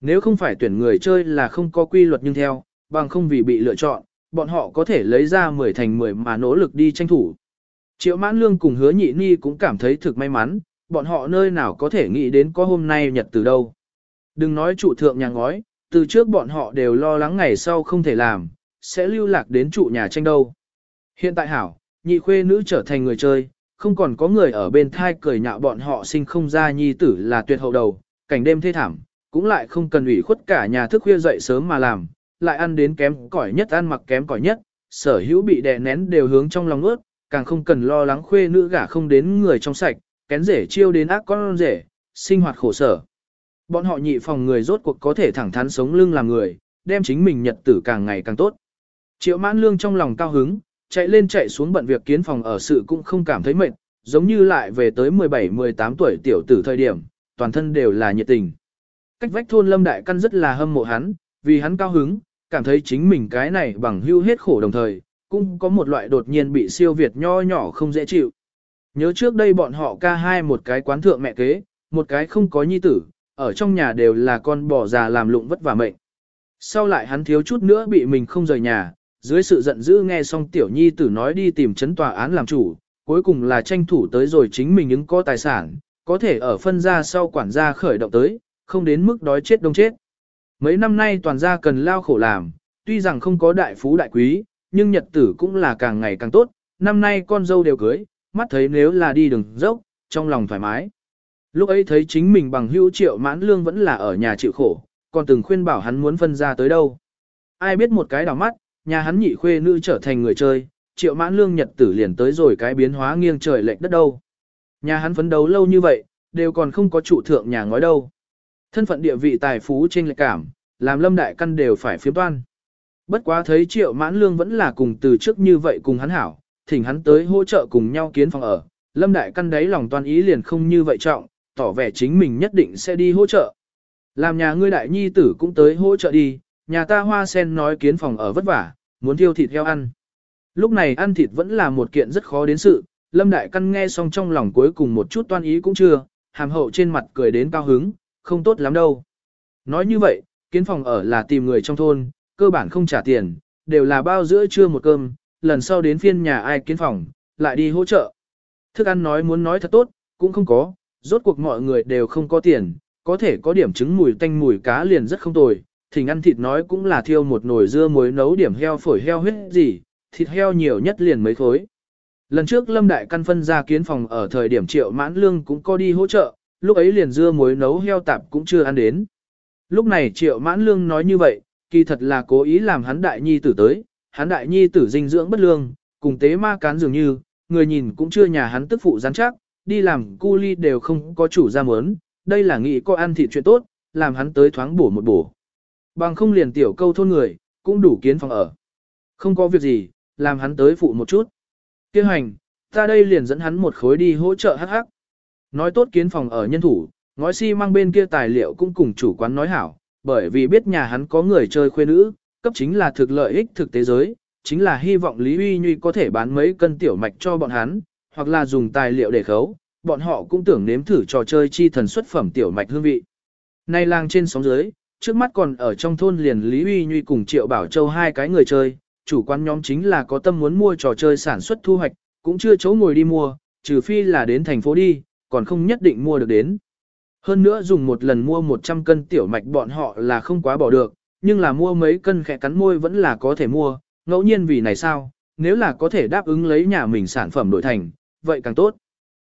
Nếu không phải tuyển người chơi là không có quy luật nhưng theo, bằng không vì bị lựa chọn, bọn họ có thể lấy ra 10 thành 10 mà nỗ lực đi tranh thủ. Triệu mãn lương cùng hứa nhị ni cũng cảm thấy thực may mắn, bọn họ nơi nào có thể nghĩ đến có hôm nay nhật từ đâu. Đừng nói trụ thượng nhà ngói, từ trước bọn họ đều lo lắng ngày sau không thể làm, sẽ lưu lạc đến trụ nhà tranh đâu. Hiện tại hảo, nhị khuê nữ trở thành người chơi, không còn có người ở bên thai cười nhạo bọn họ sinh không ra nhi tử là tuyệt hậu đầu, cảnh đêm thê thảm, cũng lại không cần ủy khuất cả nhà thức khuya dậy sớm mà làm, lại ăn đến kém cỏi nhất ăn mặc kém cỏi nhất, sở hữu bị đè nén đều hướng trong lòng ướt, càng không cần lo lắng khuê nữ gả không đến người trong sạch, kén rể chiêu đến ác con rể, sinh hoạt khổ sở. Bọn họ nhị phòng người rốt cuộc có thể thẳng thắn sống lưng làm người, đem chính mình nhật tử càng ngày càng tốt. Triệu mãn lương trong lòng cao hứng, chạy lên chạy xuống bận việc kiến phòng ở sự cũng không cảm thấy mệt, giống như lại về tới 17-18 tuổi tiểu tử thời điểm, toàn thân đều là nhiệt tình. Cách vách thôn Lâm Đại Căn rất là hâm mộ hắn, vì hắn cao hứng, cảm thấy chính mình cái này bằng hưu hết khổ đồng thời, cũng có một loại đột nhiên bị siêu việt nho nhỏ không dễ chịu. Nhớ trước đây bọn họ ca hai một cái quán thượng mẹ kế, một cái không có nhi tử, ở trong nhà đều là con bò già làm lụng vất vả mệnh. Sau lại hắn thiếu chút nữa bị mình không rời nhà, dưới sự giận dữ nghe xong tiểu nhi tử nói đi tìm chấn tòa án làm chủ, cuối cùng là tranh thủ tới rồi chính mình ứng có tài sản, có thể ở phân gia sau quản gia khởi động tới, không đến mức đói chết đông chết. Mấy năm nay toàn gia cần lao khổ làm, tuy rằng không có đại phú đại quý, nhưng nhật tử cũng là càng ngày càng tốt, năm nay con dâu đều cưới, mắt thấy nếu là đi đường dốc, trong lòng thoải mái. Lúc ấy thấy chính mình bằng hữu triệu mãn lương vẫn là ở nhà chịu khổ, còn từng khuyên bảo hắn muốn phân ra tới đâu. Ai biết một cái đảo mắt, nhà hắn nhị khuê nữ trở thành người chơi, triệu mãn lương nhật tử liền tới rồi cái biến hóa nghiêng trời lệch đất đâu. Nhà hắn phấn đấu lâu như vậy, đều còn không có trụ thượng nhà ngói đâu. Thân phận địa vị tài phú trên lệch cảm, làm lâm đại căn đều phải phiếm toan. Bất quá thấy triệu mãn lương vẫn là cùng từ trước như vậy cùng hắn hảo, thỉnh hắn tới hỗ trợ cùng nhau kiến phòng ở. Lâm đại căn đấy lòng toàn ý liền không như vậy trọng, tỏ vẻ chính mình nhất định sẽ đi hỗ trợ. Làm nhà ngươi đại nhi tử cũng tới hỗ trợ đi, nhà ta hoa sen nói kiến phòng ở vất vả, muốn thiêu thịt heo ăn. Lúc này ăn thịt vẫn là một kiện rất khó đến sự, Lâm Đại Căn nghe xong trong lòng cuối cùng một chút toan ý cũng chưa, hàm hậu trên mặt cười đến cao hứng, không tốt lắm đâu. Nói như vậy, kiến phòng ở là tìm người trong thôn, cơ bản không trả tiền, đều là bao giữa trưa một cơm, lần sau đến phiên nhà ai kiến phòng, lại đi hỗ trợ. Thức ăn nói muốn nói thật tốt, cũng không có, rốt cuộc mọi người đều không có tiền, có thể có điểm trứng mùi tanh mùi cá liền rất không tồi, thỉnh ăn thịt nói cũng là thiêu một nồi dưa muối nấu điểm heo phổi heo huyết gì, thịt heo nhiều nhất liền mấy khối. Lần trước Lâm Đại Căn phân ra kiến phòng ở thời điểm triệu mãn lương cũng có đi hỗ trợ, lúc ấy liền dưa muối nấu heo tạp cũng chưa ăn đến. Lúc này triệu mãn lương nói như vậy, kỳ thật là cố ý làm hắn đại nhi tử tới, hắn đại nhi tử dinh dưỡng bất lương, cùng tế ma cán dường như, người nhìn cũng chưa nhà hắn tức phụ rắn chắc, đi làm cu ly đều không có chủ ra mớn, đây là nghĩ có ăn thịt chuyện tốt, làm hắn tới thoáng bổ một bổ. Bằng không liền tiểu câu thôn người, cũng đủ kiến phòng ở. Không có việc gì, làm hắn tới phụ một chút. Kêu hành, ta đây liền dẫn hắn một khối đi hỗ trợ hắc hắc. Nói tốt kiến phòng ở nhân thủ, ngói xi si mang bên kia tài liệu cũng cùng chủ quán nói hảo, bởi vì biết nhà hắn có người chơi khuê nữ, cấp chính là thực lợi ích thực tế giới, chính là hy vọng Lý Uy Nhuy có thể bán mấy cân tiểu mạch cho bọn hắn, hoặc là dùng tài liệu để khấu, bọn họ cũng tưởng nếm thử trò chơi chi thần xuất phẩm tiểu mạch hương vị. Nay lang trên sóng dưới, trước mắt còn ở trong thôn liền Lý Uy Nhuy cùng Triệu Bảo Châu hai cái người chơi, chủ quán nhóm chính là có tâm muốn mua trò chơi sản xuất thu hoạch, cũng chưa chỗ ngồi đi mua, trừ phi là đến thành phố đi, còn không nhất định mua được đến. Hơn nữa dùng một lần mua 100 cân tiểu mạch bọn họ là không quá bỏ được, nhưng là mua mấy cân khẽ cắn môi vẫn là có thể mua, ngẫu nhiên vì này sao, nếu là có thể đáp ứng lấy nhà mình sản phẩm đổi thành, vậy càng tốt.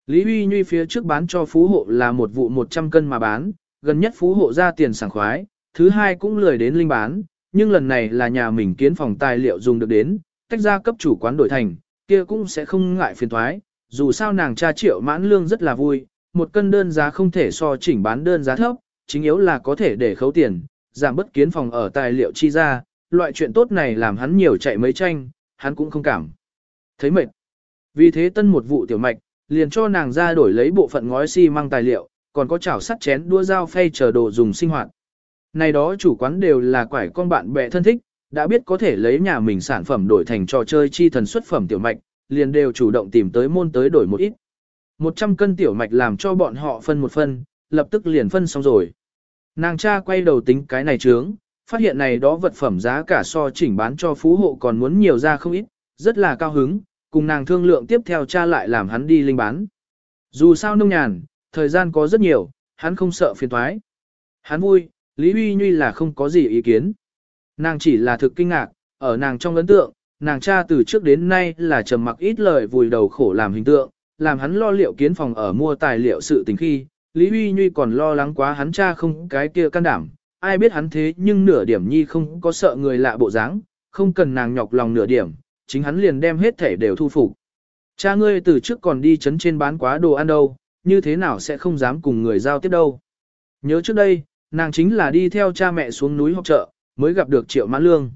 Lý Huy Nhuy phía trước bán cho phú hộ là một vụ 100 cân mà bán, gần nhất phú hộ ra tiền sảng khoái, thứ hai cũng lười đến linh bán, nhưng lần này là nhà mình kiến phòng tài liệu dùng được đến, tách ra cấp chủ quán đổi thành, kia cũng sẽ không ngại phiền thoái, dù sao nàng cha triệu mãn lương rất là vui, một cân đơn giá không thể so chỉnh bán đơn giá thấp, chính yếu là có thể để khấu tiền, giảm bất kiến phòng ở tài liệu chi ra, loại chuyện tốt này làm hắn nhiều chạy mấy tranh, hắn cũng không cảm. Thấy mệt. Vì thế tân một vụ tiểu mạch, liền cho nàng ra đổi lấy bộ phận ngói xi măng tài liệu, còn có chảo sắt chén đua dao phay chờ đồ dùng sinh hoạt. Này đó chủ quán đều là quải con bạn bè thân thích, đã biết có thể lấy nhà mình sản phẩm đổi thành trò chơi chi thần xuất phẩm tiểu mạch, liền đều chủ động tìm tới môn tới đổi một ít. 100 cân tiểu mạch làm cho bọn họ phân một phân, lập tức liền phân xong rồi. Nàng cha quay đầu tính cái này trướng, phát hiện này đó vật phẩm giá cả so chỉnh bán cho phú hộ còn muốn nhiều ra không ít, rất là cao hứng, cùng nàng thương lượng tiếp theo cha lại làm hắn đi linh bán. Dù sao nông nhàn, thời gian có rất nhiều, hắn không sợ phiền toái. Hắn vui, Lý Huy Nhuy là không có gì ý kiến. Nàng chỉ là thực kinh ngạc, ở nàng trong ấn tượng, nàng cha từ trước đến nay là trầm mặc ít lời vùi đầu khổ làm hình tượng, làm hắn lo liệu kiến phòng ở mua tài liệu sự tình khi, Lý Huy Nhuy còn lo lắng quá hắn cha không cái kia can đảm, ai biết hắn thế nhưng nửa điểm nhi không có sợ người lạ bộ dáng, không cần nàng nhọc lòng nửa điểm, chính hắn liền đem hết thể đều thu phục. Cha ngươi từ trước còn đi chấn trên bán quá đồ ăn đâu, như thế nào sẽ không dám cùng người giao tiếp đâu. Nhớ trước đây, nàng chính là đi theo cha mẹ xuống núi học chợ, mới gặp được Triệu Mãn Lương.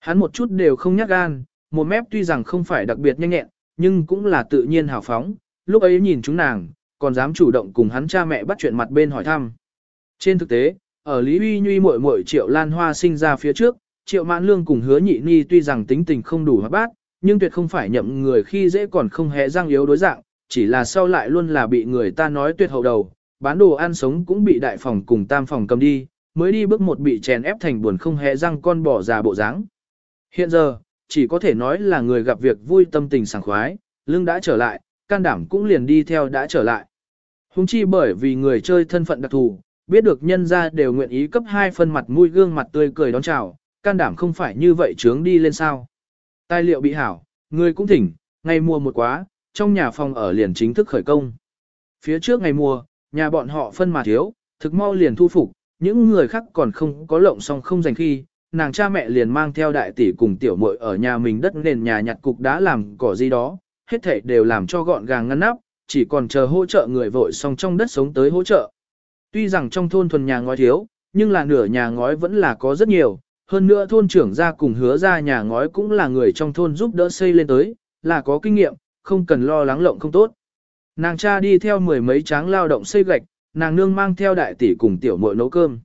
Hắn một chút đều không nhát gan, một mép tuy rằng không phải đặc biệt nhanh nhẹn, nhưng cũng là tự nhiên hào phóng, lúc ấy nhìn chúng nàng, còn dám chủ động cùng hắn cha mẹ bắt chuyện mặt bên hỏi thăm. Trên thực tế, ở Lý Uy Nhuy muội muội Triệu Lan Hoa sinh ra phía trước, Triệu Mãn Lương cùng Hứa Nhị Ni tuy rằng tính tình không đủ hoạt bát, nhưng tuyệt không phải nhậm người khi dễ còn không hề răng yếu đối dạng, chỉ là sau lại luôn là bị người ta nói tuyệt hậu đầu, bán đồ ăn sống cũng bị đại phòng cùng tam phòng cầm đi, mới đi bước một bị chèn ép thành buồn không hề răng con bỏ già bộ dáng. Hiện giờ, chỉ có thể nói là người gặp việc vui tâm tình sảng khoái, lương đã trở lại, can đảm cũng liền đi theo đã trở lại. Hùng chi bởi vì người chơi thân phận đặc thù, biết được nhân ra đều nguyện ý cấp hai phân mặt mũi gương mặt tươi cười đón chào, can đảm không phải như vậy trướng đi lên sao. Tài liệu bị hảo, người cũng thỉnh, ngày mùa một quá, trong nhà phòng ở liền chính thức khởi công. Phía trước ngày mùa, nhà bọn họ phân mà thiếu, thực mau liền thu phục, những người khác còn không có lộng xong không dành khi, nàng cha mẹ liền mang theo đại tỷ cùng tiểu muội ở nhà mình đất nền nhà nhặt cục đá làm cỏ gì đó, hết thảy đều làm cho gọn gàng ngăn nắp, chỉ còn chờ hỗ trợ người vội xong trong đất sống tới hỗ trợ. Tuy rằng trong thôn thuần nhà ngói thiếu, nhưng là nửa nhà ngói vẫn là có rất nhiều, hơn nữa thôn trưởng ra cùng hứa ra nhà ngói cũng là người trong thôn giúp đỡ xây lên tới, là có kinh nghiệm, không cần lo lắng lộng không tốt. Nàng cha đi theo mười mấy tráng lao động xây gạch, nàng nương mang theo đại tỷ cùng tiểu muội nấu cơm.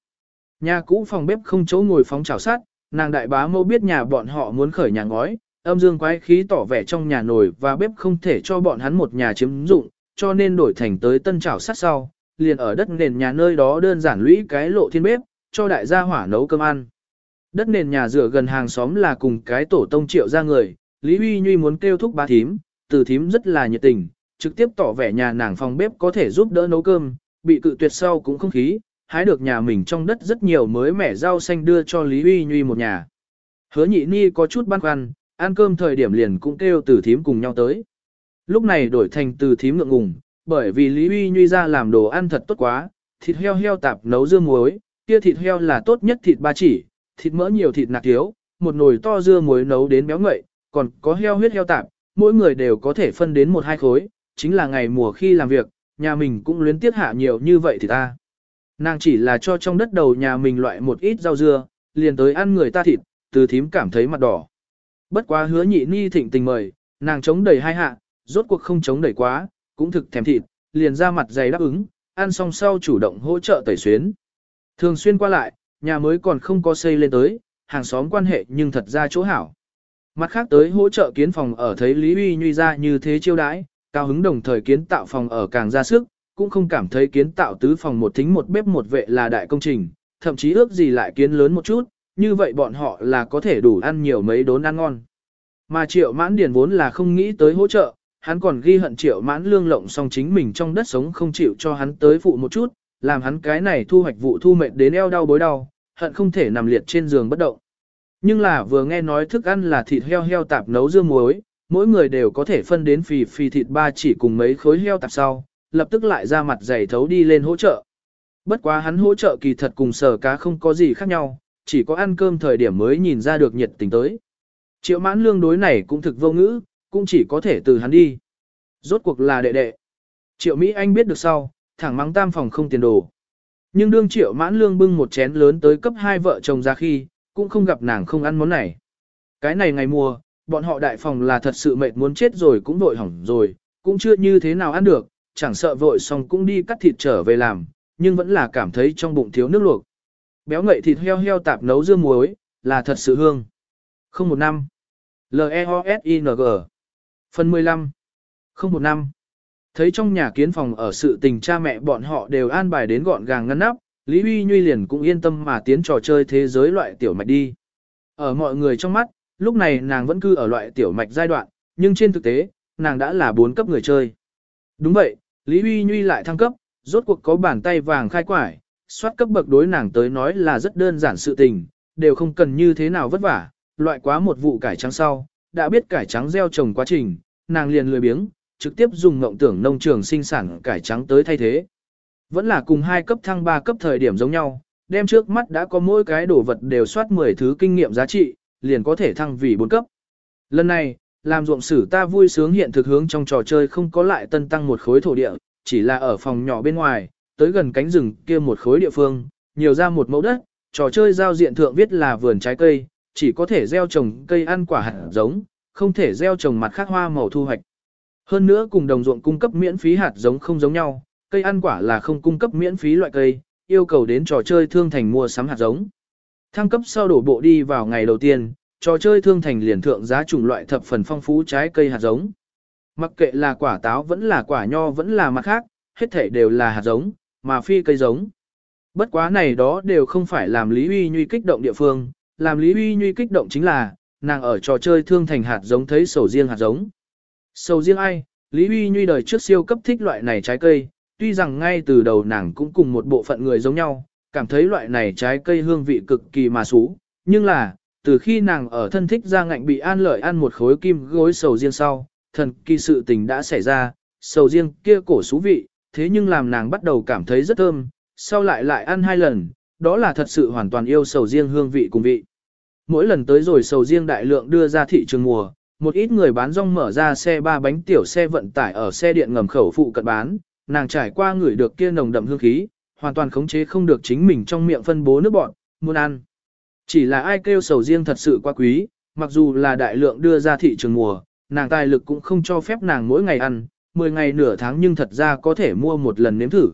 Nhà cũ phòng bếp không chỗ ngồi phóng chảo sát, nàng đại bá mâu biết nhà bọn họ muốn khởi nhà ngói, âm dương quái khí tỏ vẻ trong nhà nồi và bếp không thể cho bọn hắn một nhà chiếm dụng, cho nên đổi thành tới tân chảo sát sau, liền ở đất nền nhà nơi đó đơn giản lũy cái lộ thiên bếp, cho đại gia hỏa nấu cơm ăn. Đất nền nhà rửa gần hàng xóm là cùng cái tổ tông triệu ra người, Lý Huy Nhuy muốn kêu thúc ba thím, từ thím rất là nhiệt tình, trực tiếp tỏ vẻ nhà nàng phòng bếp có thể giúp đỡ nấu cơm, bị cự tuyệt sau cũng không khí, hái được nhà mình trong đất rất nhiều mới mẻ rau xanh đưa cho Lý Huy Nhuy một nhà. Hứa nhị ni có chút băn khoăn, ăn cơm thời điểm liền cũng kêu từ thím cùng nhau tới. Lúc này đổi thành từ thím ngượng ngùng, bởi vì Lý Huy Nhuy ra làm đồ ăn thật tốt quá, thịt heo heo tạp nấu dưa muối, kia thịt heo là tốt nhất thịt ba chỉ, thịt mỡ nhiều thịt nạc thiếu, một nồi to dưa muối nấu đến béo ngậy, còn có heo huyết heo tạp, mỗi người đều có thể phân đến một hai khối, chính là ngày mùa khi làm việc, nhà mình cũng luyến tiếc hạ nhiều như vậy thì ta. Nàng chỉ là cho trong đất đầu nhà mình loại một ít rau dưa, liền tới ăn người ta thịt, từ thím cảm thấy mặt đỏ. Bất quá hứa nhị ni thịnh tình mời, nàng chống đẩy hai hạ, rốt cuộc không chống đẩy quá, cũng thực thèm thịt, liền ra mặt dày đáp ứng, ăn xong sau chủ động hỗ trợ tẩy xuyến. Thường xuyên qua lại, nhà mới còn không có xây lên tới, hàng xóm quan hệ nhưng thật ra chỗ hảo. Mặt khác tới hỗ trợ kiến phòng ở thấy Lý Uy Nhuy ra như thế chiêu đãi, cao hứng đồng thời kiến tạo phòng ở càng ra sức, cũng không cảm thấy kiến tạo tứ phòng một thính một bếp một vệ là đại công trình, thậm chí ước gì lại kiến lớn một chút, như vậy bọn họ là có thể đủ ăn nhiều mấy đốn ăn ngon. Mà triệu mãn điền vốn là không nghĩ tới hỗ trợ, hắn còn ghi hận triệu mãn lương lộng song chính mình trong đất sống không chịu cho hắn tới phụ một chút, làm hắn cái này thu hoạch vụ thu mệt đến eo đau bối đau, hận không thể nằm liệt trên giường bất động. Nhưng là vừa nghe nói thức ăn là thịt heo heo tạp nấu dưa muối, mỗi người đều có thể phân đến phì phì thịt ba chỉ cùng mấy khối heo tạp sau, lập tức lại ra mặt dày thấu đi lên hỗ trợ. Bất quá hắn hỗ trợ kỳ thật cùng sở cá không có gì khác nhau, chỉ có ăn cơm thời điểm mới nhìn ra được nhiệt tình tới. Triệu mãn lương đối này cũng thực vô ngữ, cũng chỉ có thể từ hắn đi. Rốt cuộc là đệ đệ. Triệu Mỹ Anh biết được sau, thẳng mắng tam phòng không tiền đồ. Nhưng đương triệu mãn lương bưng một chén lớn tới cấp hai vợ chồng ra khi, cũng không gặp nàng không ăn món này. Cái này ngày mùa, bọn họ đại phòng là thật sự mệt muốn chết rồi cũng vội hỏng rồi, cũng chưa như thế nào ăn được, chẳng sợ vội xong cũng đi cắt thịt trở về làm, nhưng vẫn là cảm thấy trong bụng thiếu nước luộc. Béo ngậy thịt heo heo tạp nấu dưa muối, là thật sự hương. Không một năm. L-E-O-S-I-N-G Phần 15 Không một năm. Thấy trong nhà kiến phòng ở sự tình cha mẹ bọn họ đều an bài đến gọn gàng ngăn nắp, Lý Huy Nhuy liền cũng yên tâm mà tiến trò chơi thế giới loại tiểu mạch đi. Ở mọi người trong mắt, lúc này nàng vẫn cư ở loại tiểu mạch giai đoạn, nhưng trên thực tế, nàng đã là bốn cấp người chơi. Đúng vậy, Lý Huy Nhuy lại thăng cấp, rốt cuộc có bàn tay vàng khai quải, soát cấp bậc đối nàng tới nói là rất đơn giản sự tình, đều không cần như thế nào vất vả, loại quá một vụ cải trắng sau, đã biết cải trắng gieo trồng quá trình, nàng liền lười biếng, trực tiếp dùng ngộng tưởng nông trường sinh sản cải trắng tới thay thế. Vẫn là cùng hai cấp thăng 3 cấp thời điểm giống nhau, đem trước mắt đã có mỗi cái đồ vật đều soát 10 thứ kinh nghiệm giá trị, liền có thể thăng vì 4 cấp. Lần này, làm ruộng sử ta vui sướng hiện thực hướng trong trò chơi không có lại tân tăng một khối thổ địa, chỉ là ở phòng nhỏ bên ngoài, tới gần cánh rừng kia một khối địa phương, nhiều ra một mẫu đất, trò chơi giao diện thượng viết là vườn trái cây, chỉ có thể gieo trồng cây ăn quả hạt giống, không thể gieo trồng mặt khác hoa màu thu hoạch. Hơn nữa cùng đồng ruộng cung cấp miễn phí hạt giống không giống nhau, cây ăn quả là không cung cấp miễn phí loại cây, yêu cầu đến trò chơi thương thành mua sắm hạt giống. Thăng cấp sau đổ bộ đi vào ngày đầu tiên, trò chơi thương thành liền thượng giá chủng loại thập phần phong phú trái cây hạt giống. Mặc kệ là quả táo vẫn là quả nho vẫn là mặt khác, hết thể đều là hạt giống, mà phi cây giống. Bất quá này đó đều không phải làm Lý Uy Nhuy kích động địa phương, làm Lý Uy Nhuy kích động chính là, nàng ở trò chơi thương thành hạt giống thấy sầu riêng hạt giống. Sầu riêng ai, Lý Uy Nhuy đời trước siêu cấp thích loại này trái cây, tuy rằng ngay từ đầu nàng cũng cùng một bộ phận người giống nhau, cảm thấy loại này trái cây hương vị cực kỳ mà xú, nhưng là, từ khi nàng ở thân thích ra ngạnh bị an lợi ăn một khối kim gối sầu riêng sau, thần kỳ sự tình đã xảy ra, sầu riêng kia cổ xú vị, thế nhưng làm nàng bắt đầu cảm thấy rất thơm, sau lại lại ăn hai lần, đó là thật sự hoàn toàn yêu sầu riêng hương vị cùng vị. Mỗi lần tới rồi sầu riêng đại lượng đưa ra thị trường mùa, một ít người bán rong mở ra xe ba bánh tiểu xe vận tải ở xe điện ngầm khẩu phụ cận bán, nàng trải qua người được kia nồng đậm hương khí, hoàn toàn khống chế không được chính mình trong miệng phân bố nước bọn, muốn ăn. Chỉ là ai kêu sầu riêng thật sự quá quý, mặc dù là đại lượng đưa ra thị trường mùa, nàng tài lực cũng không cho phép nàng mỗi ngày ăn, 10 ngày nửa tháng nhưng thật ra có thể mua một lần nếm thử.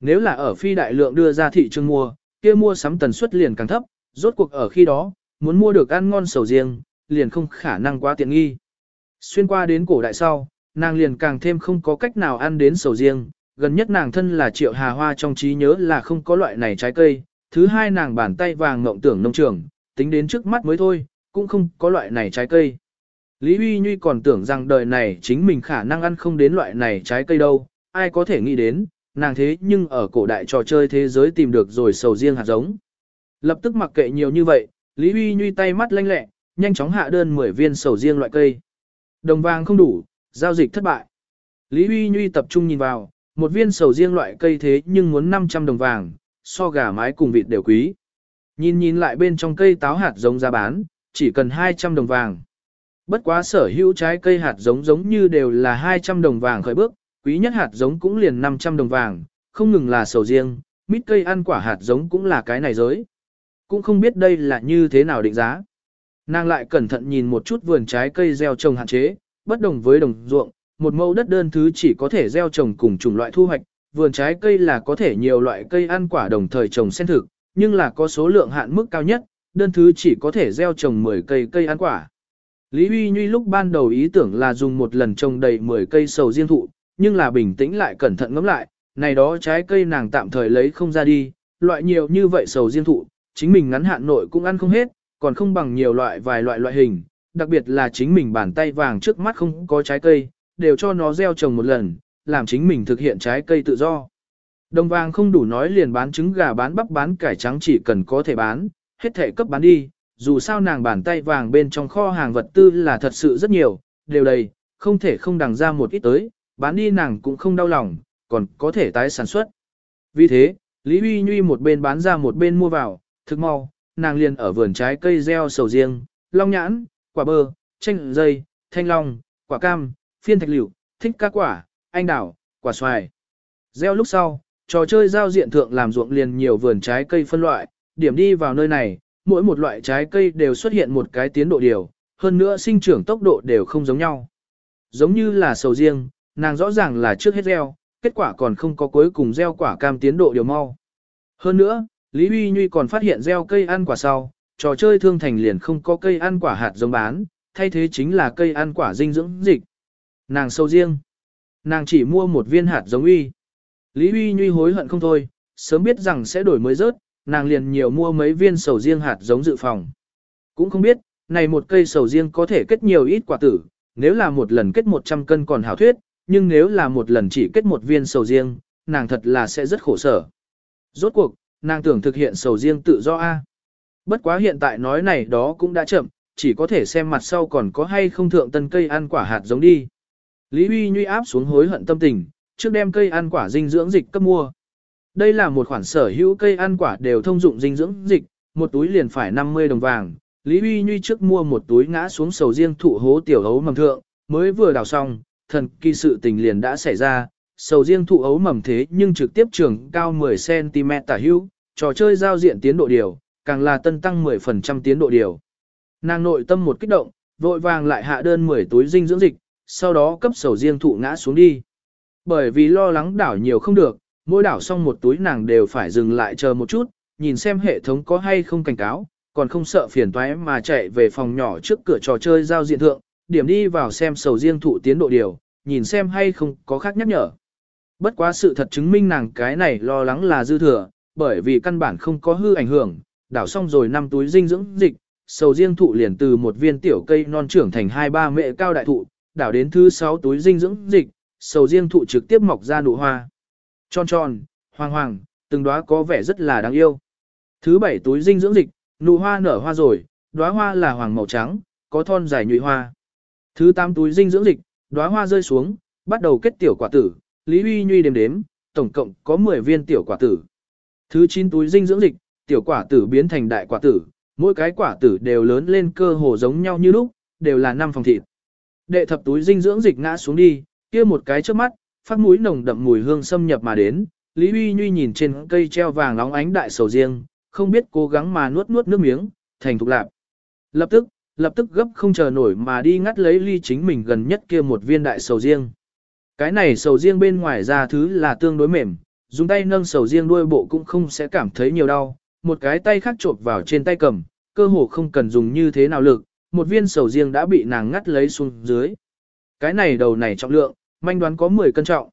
Nếu là ở phi đại lượng đưa ra thị trường mua, kia mua sắm tần suất liền càng thấp, rốt cuộc ở khi đó, muốn mua được ăn ngon sầu riêng, liền không khả năng quá tiện nghi. Xuyên qua đến cổ đại sau, nàng liền càng thêm không có cách nào ăn đến sầu riêng, gần nhất nàng thân là triệu hà hoa trong trí nhớ là không có loại này trái cây, thứ hai nàng bàn tay vàng ngộng tưởng nông trường, tính đến trước mắt mới thôi, cũng không có loại này trái cây. Lý Huy Nhuy còn tưởng rằng đời này chính mình khả năng ăn không đến loại này trái cây đâu, ai có thể nghĩ đến, nàng thế nhưng ở cổ đại trò chơi thế giới tìm được rồi sầu riêng hạt giống. Lập tức mặc kệ nhiều như vậy, Lý Huy Nhuy tay mắt lanh lẹ, nhanh chóng hạ đơn 10 viên sầu riêng loại cây. Đồng vàng không đủ, giao dịch thất bại. Lý Huy Nhuy tập trung nhìn vào, một viên sầu riêng loại cây thế nhưng muốn 500 đồng vàng, so gà mái cùng vịt đều quý. Nhìn nhìn lại bên trong cây táo hạt giống ra bán, chỉ cần 200 đồng vàng. Bất quá sở hữu trái cây hạt giống giống như đều là 200 đồng vàng khởi bước, quý nhất hạt giống cũng liền 500 đồng vàng, không ngừng là sầu riêng, mít cây ăn quả hạt giống cũng là cái này giới. Cũng không biết đây là như thế nào định giá. Nàng lại cẩn thận nhìn một chút vườn trái cây gieo trồng hạn chế, bất đồng với đồng ruộng, một mẫu đất đơn thứ chỉ có thể gieo trồng cùng chủng loại thu hoạch, vườn trái cây là có thể nhiều loại cây ăn quả đồng thời trồng xen thực, nhưng là có số lượng hạn mức cao nhất, đơn thứ chỉ có thể gieo trồng 10 cây cây ăn quả. Lý Huy Nhuy lúc ban đầu ý tưởng là dùng một lần trồng đầy 10 cây sầu riêng thụ, nhưng là bình tĩnh lại cẩn thận ngẫm lại, này đó trái cây nàng tạm thời lấy không ra đi, loại nhiều như vậy sầu riêng thụ, chính mình ngắn hạn nội cũng ăn không hết, còn không bằng nhiều loại vài loại loại hình, đặc biệt là chính mình bàn tay vàng trước mắt không có trái cây, đều cho nó gieo trồng một lần, làm chính mình thực hiện trái cây tự do. Đồng vàng không đủ nói liền bán trứng gà bán bắp bán cải trắng chỉ cần có thể bán, hết thể cấp bán đi, dù sao nàng bàn tay vàng bên trong kho hàng vật tư là thật sự rất nhiều, đều đầy, không thể không đằng ra một ít tới, bán đi nàng cũng không đau lòng, còn có thể tái sản xuất. Vì thế, Lý Huy Nhuy một bên bán ra một bên mua vào, thực mau, nàng liền ở vườn trái cây gieo sầu riêng, long nhãn, quả bơ, chanh dây, thanh long, quả cam, phiên thạch liệu, thích các quả, anh đào, quả xoài. Gieo lúc sau, trò chơi giao diện thượng làm ruộng liền nhiều vườn trái cây phân loại, điểm đi vào nơi này, mỗi một loại trái cây đều xuất hiện một cái tiến độ điều, hơn nữa sinh trưởng tốc độ đều không giống nhau. Giống như là sầu riêng, nàng rõ ràng là trước hết gieo, kết quả còn không có cuối cùng gieo quả cam tiến độ điều mau. Hơn nữa, Lý Huy Nhuy còn phát hiện gieo cây ăn quả sau, trò chơi thương thành liền không có cây ăn quả hạt giống bán, thay thế chính là cây ăn quả dinh dưỡng dịch. Nàng sâu riêng. Nàng chỉ mua một viên hạt giống uy. Lý uy Nhuy hối hận không thôi, sớm biết rằng sẽ đổi mới rớt, nàng liền nhiều mua mấy viên sầu riêng hạt giống dự phòng. Cũng không biết, này một cây sầu riêng có thể kết nhiều ít quả tử, nếu là một lần kết 100 cân còn hảo thuyết, nhưng nếu là một lần chỉ kết một viên sầu riêng, nàng thật là sẽ rất khổ sở. Rốt cuộc, nàng tưởng thực hiện sầu riêng tự do A. Bất quá hiện tại nói này đó cũng đã chậm, chỉ có thể xem mặt sau còn có hay không thượng tân cây ăn quả hạt giống đi. Lý Huy Nhuy áp xuống hối hận tâm tình, trước đem cây ăn quả dinh dưỡng dịch cấp mua. Đây là một khoản sở hữu cây ăn quả đều thông dụng dinh dưỡng dịch, một túi liền phải 50 đồng vàng. Lý Huy Nhuy trước mua một túi ngã xuống sầu riêng thụ hố tiểu hấu mầm thượng, mới vừa đào xong, thần kỳ sự tình liền đã xảy ra, sầu riêng thụ ấu mầm thế nhưng trực tiếp trưởng cao 10cm tả hữu, trò chơi giao diện tiến độ điều, càng là tân tăng 10% tiến độ điều. Nàng nội tâm một kích động, vội vàng lại hạ đơn 10 túi dinh dưỡng dịch, sau đó cấp sầu riêng thụ ngã xuống đi. Bởi vì lo lắng đảo nhiều không được, mỗi đảo xong một túi nàng đều phải dừng lại chờ một chút, nhìn xem hệ thống có hay không cảnh cáo, còn không sợ phiền toái mà chạy về phòng nhỏ trước cửa trò chơi giao diện thượng, điểm đi vào xem sầu riêng thụ tiến độ điều, nhìn xem hay không có khác nhắc nhở. Bất quá sự thật chứng minh nàng cái này lo lắng là dư thừa, bởi vì căn bản không có hư ảnh hưởng, đảo xong rồi năm túi dinh dưỡng dịch, sầu riêng thụ liền từ một viên tiểu cây non trưởng thành hai ba mẹ cao đại thụ, đảo đến thứ sáu túi dinh dưỡng dịch, sầu riêng thụ trực tiếp mọc ra nụ hoa. Tròn tròn, hoàng hoàng, từng đóa có vẻ rất là đáng yêu. Thứ bảy túi dinh dưỡng dịch, nụ hoa nở hoa rồi, đóa hoa là hoàng màu trắng, có thon dài nhụy hoa. Thứ tám túi dinh dưỡng dịch, đóa hoa rơi xuống, bắt đầu kết tiểu quả tử, Lý uy Nhuy đếm đếm, tổng cộng có 10 viên tiểu quả tử. Thứ 9 túi dinh dưỡng dịch, tiểu quả tử biến thành đại quả tử, mỗi cái quả tử đều lớn lên cơ hồ giống nhau như lúc, đều là năm phòng thịt. Đệ thập túi dinh dưỡng dịch ngã xuống đi, kia một cái trước mắt, phát mũi nồng đậm mùi hương xâm nhập mà đến, Lý Uy Nhuy nhìn trên cây treo vàng nóng ánh đại sầu riêng, không biết cố gắng mà nuốt nuốt nước miếng, thành thục lạp. Lập tức, lập tức gấp không chờ nổi mà đi ngắt lấy ly chính mình gần nhất kia một viên đại sầu riêng. Cái này sầu riêng bên ngoài ra thứ là tương đối mềm, dùng tay nâng sầu riêng đuôi bộ cũng không sẽ cảm thấy nhiều đau, một cái tay khác chộp vào trên tay cầm, cơ hồ không cần dùng như thế nào lực, một viên sầu riêng đã bị nàng ngắt lấy xuống dưới. Cái này đầu này trọng lượng, manh đoán có 10 cân trọng.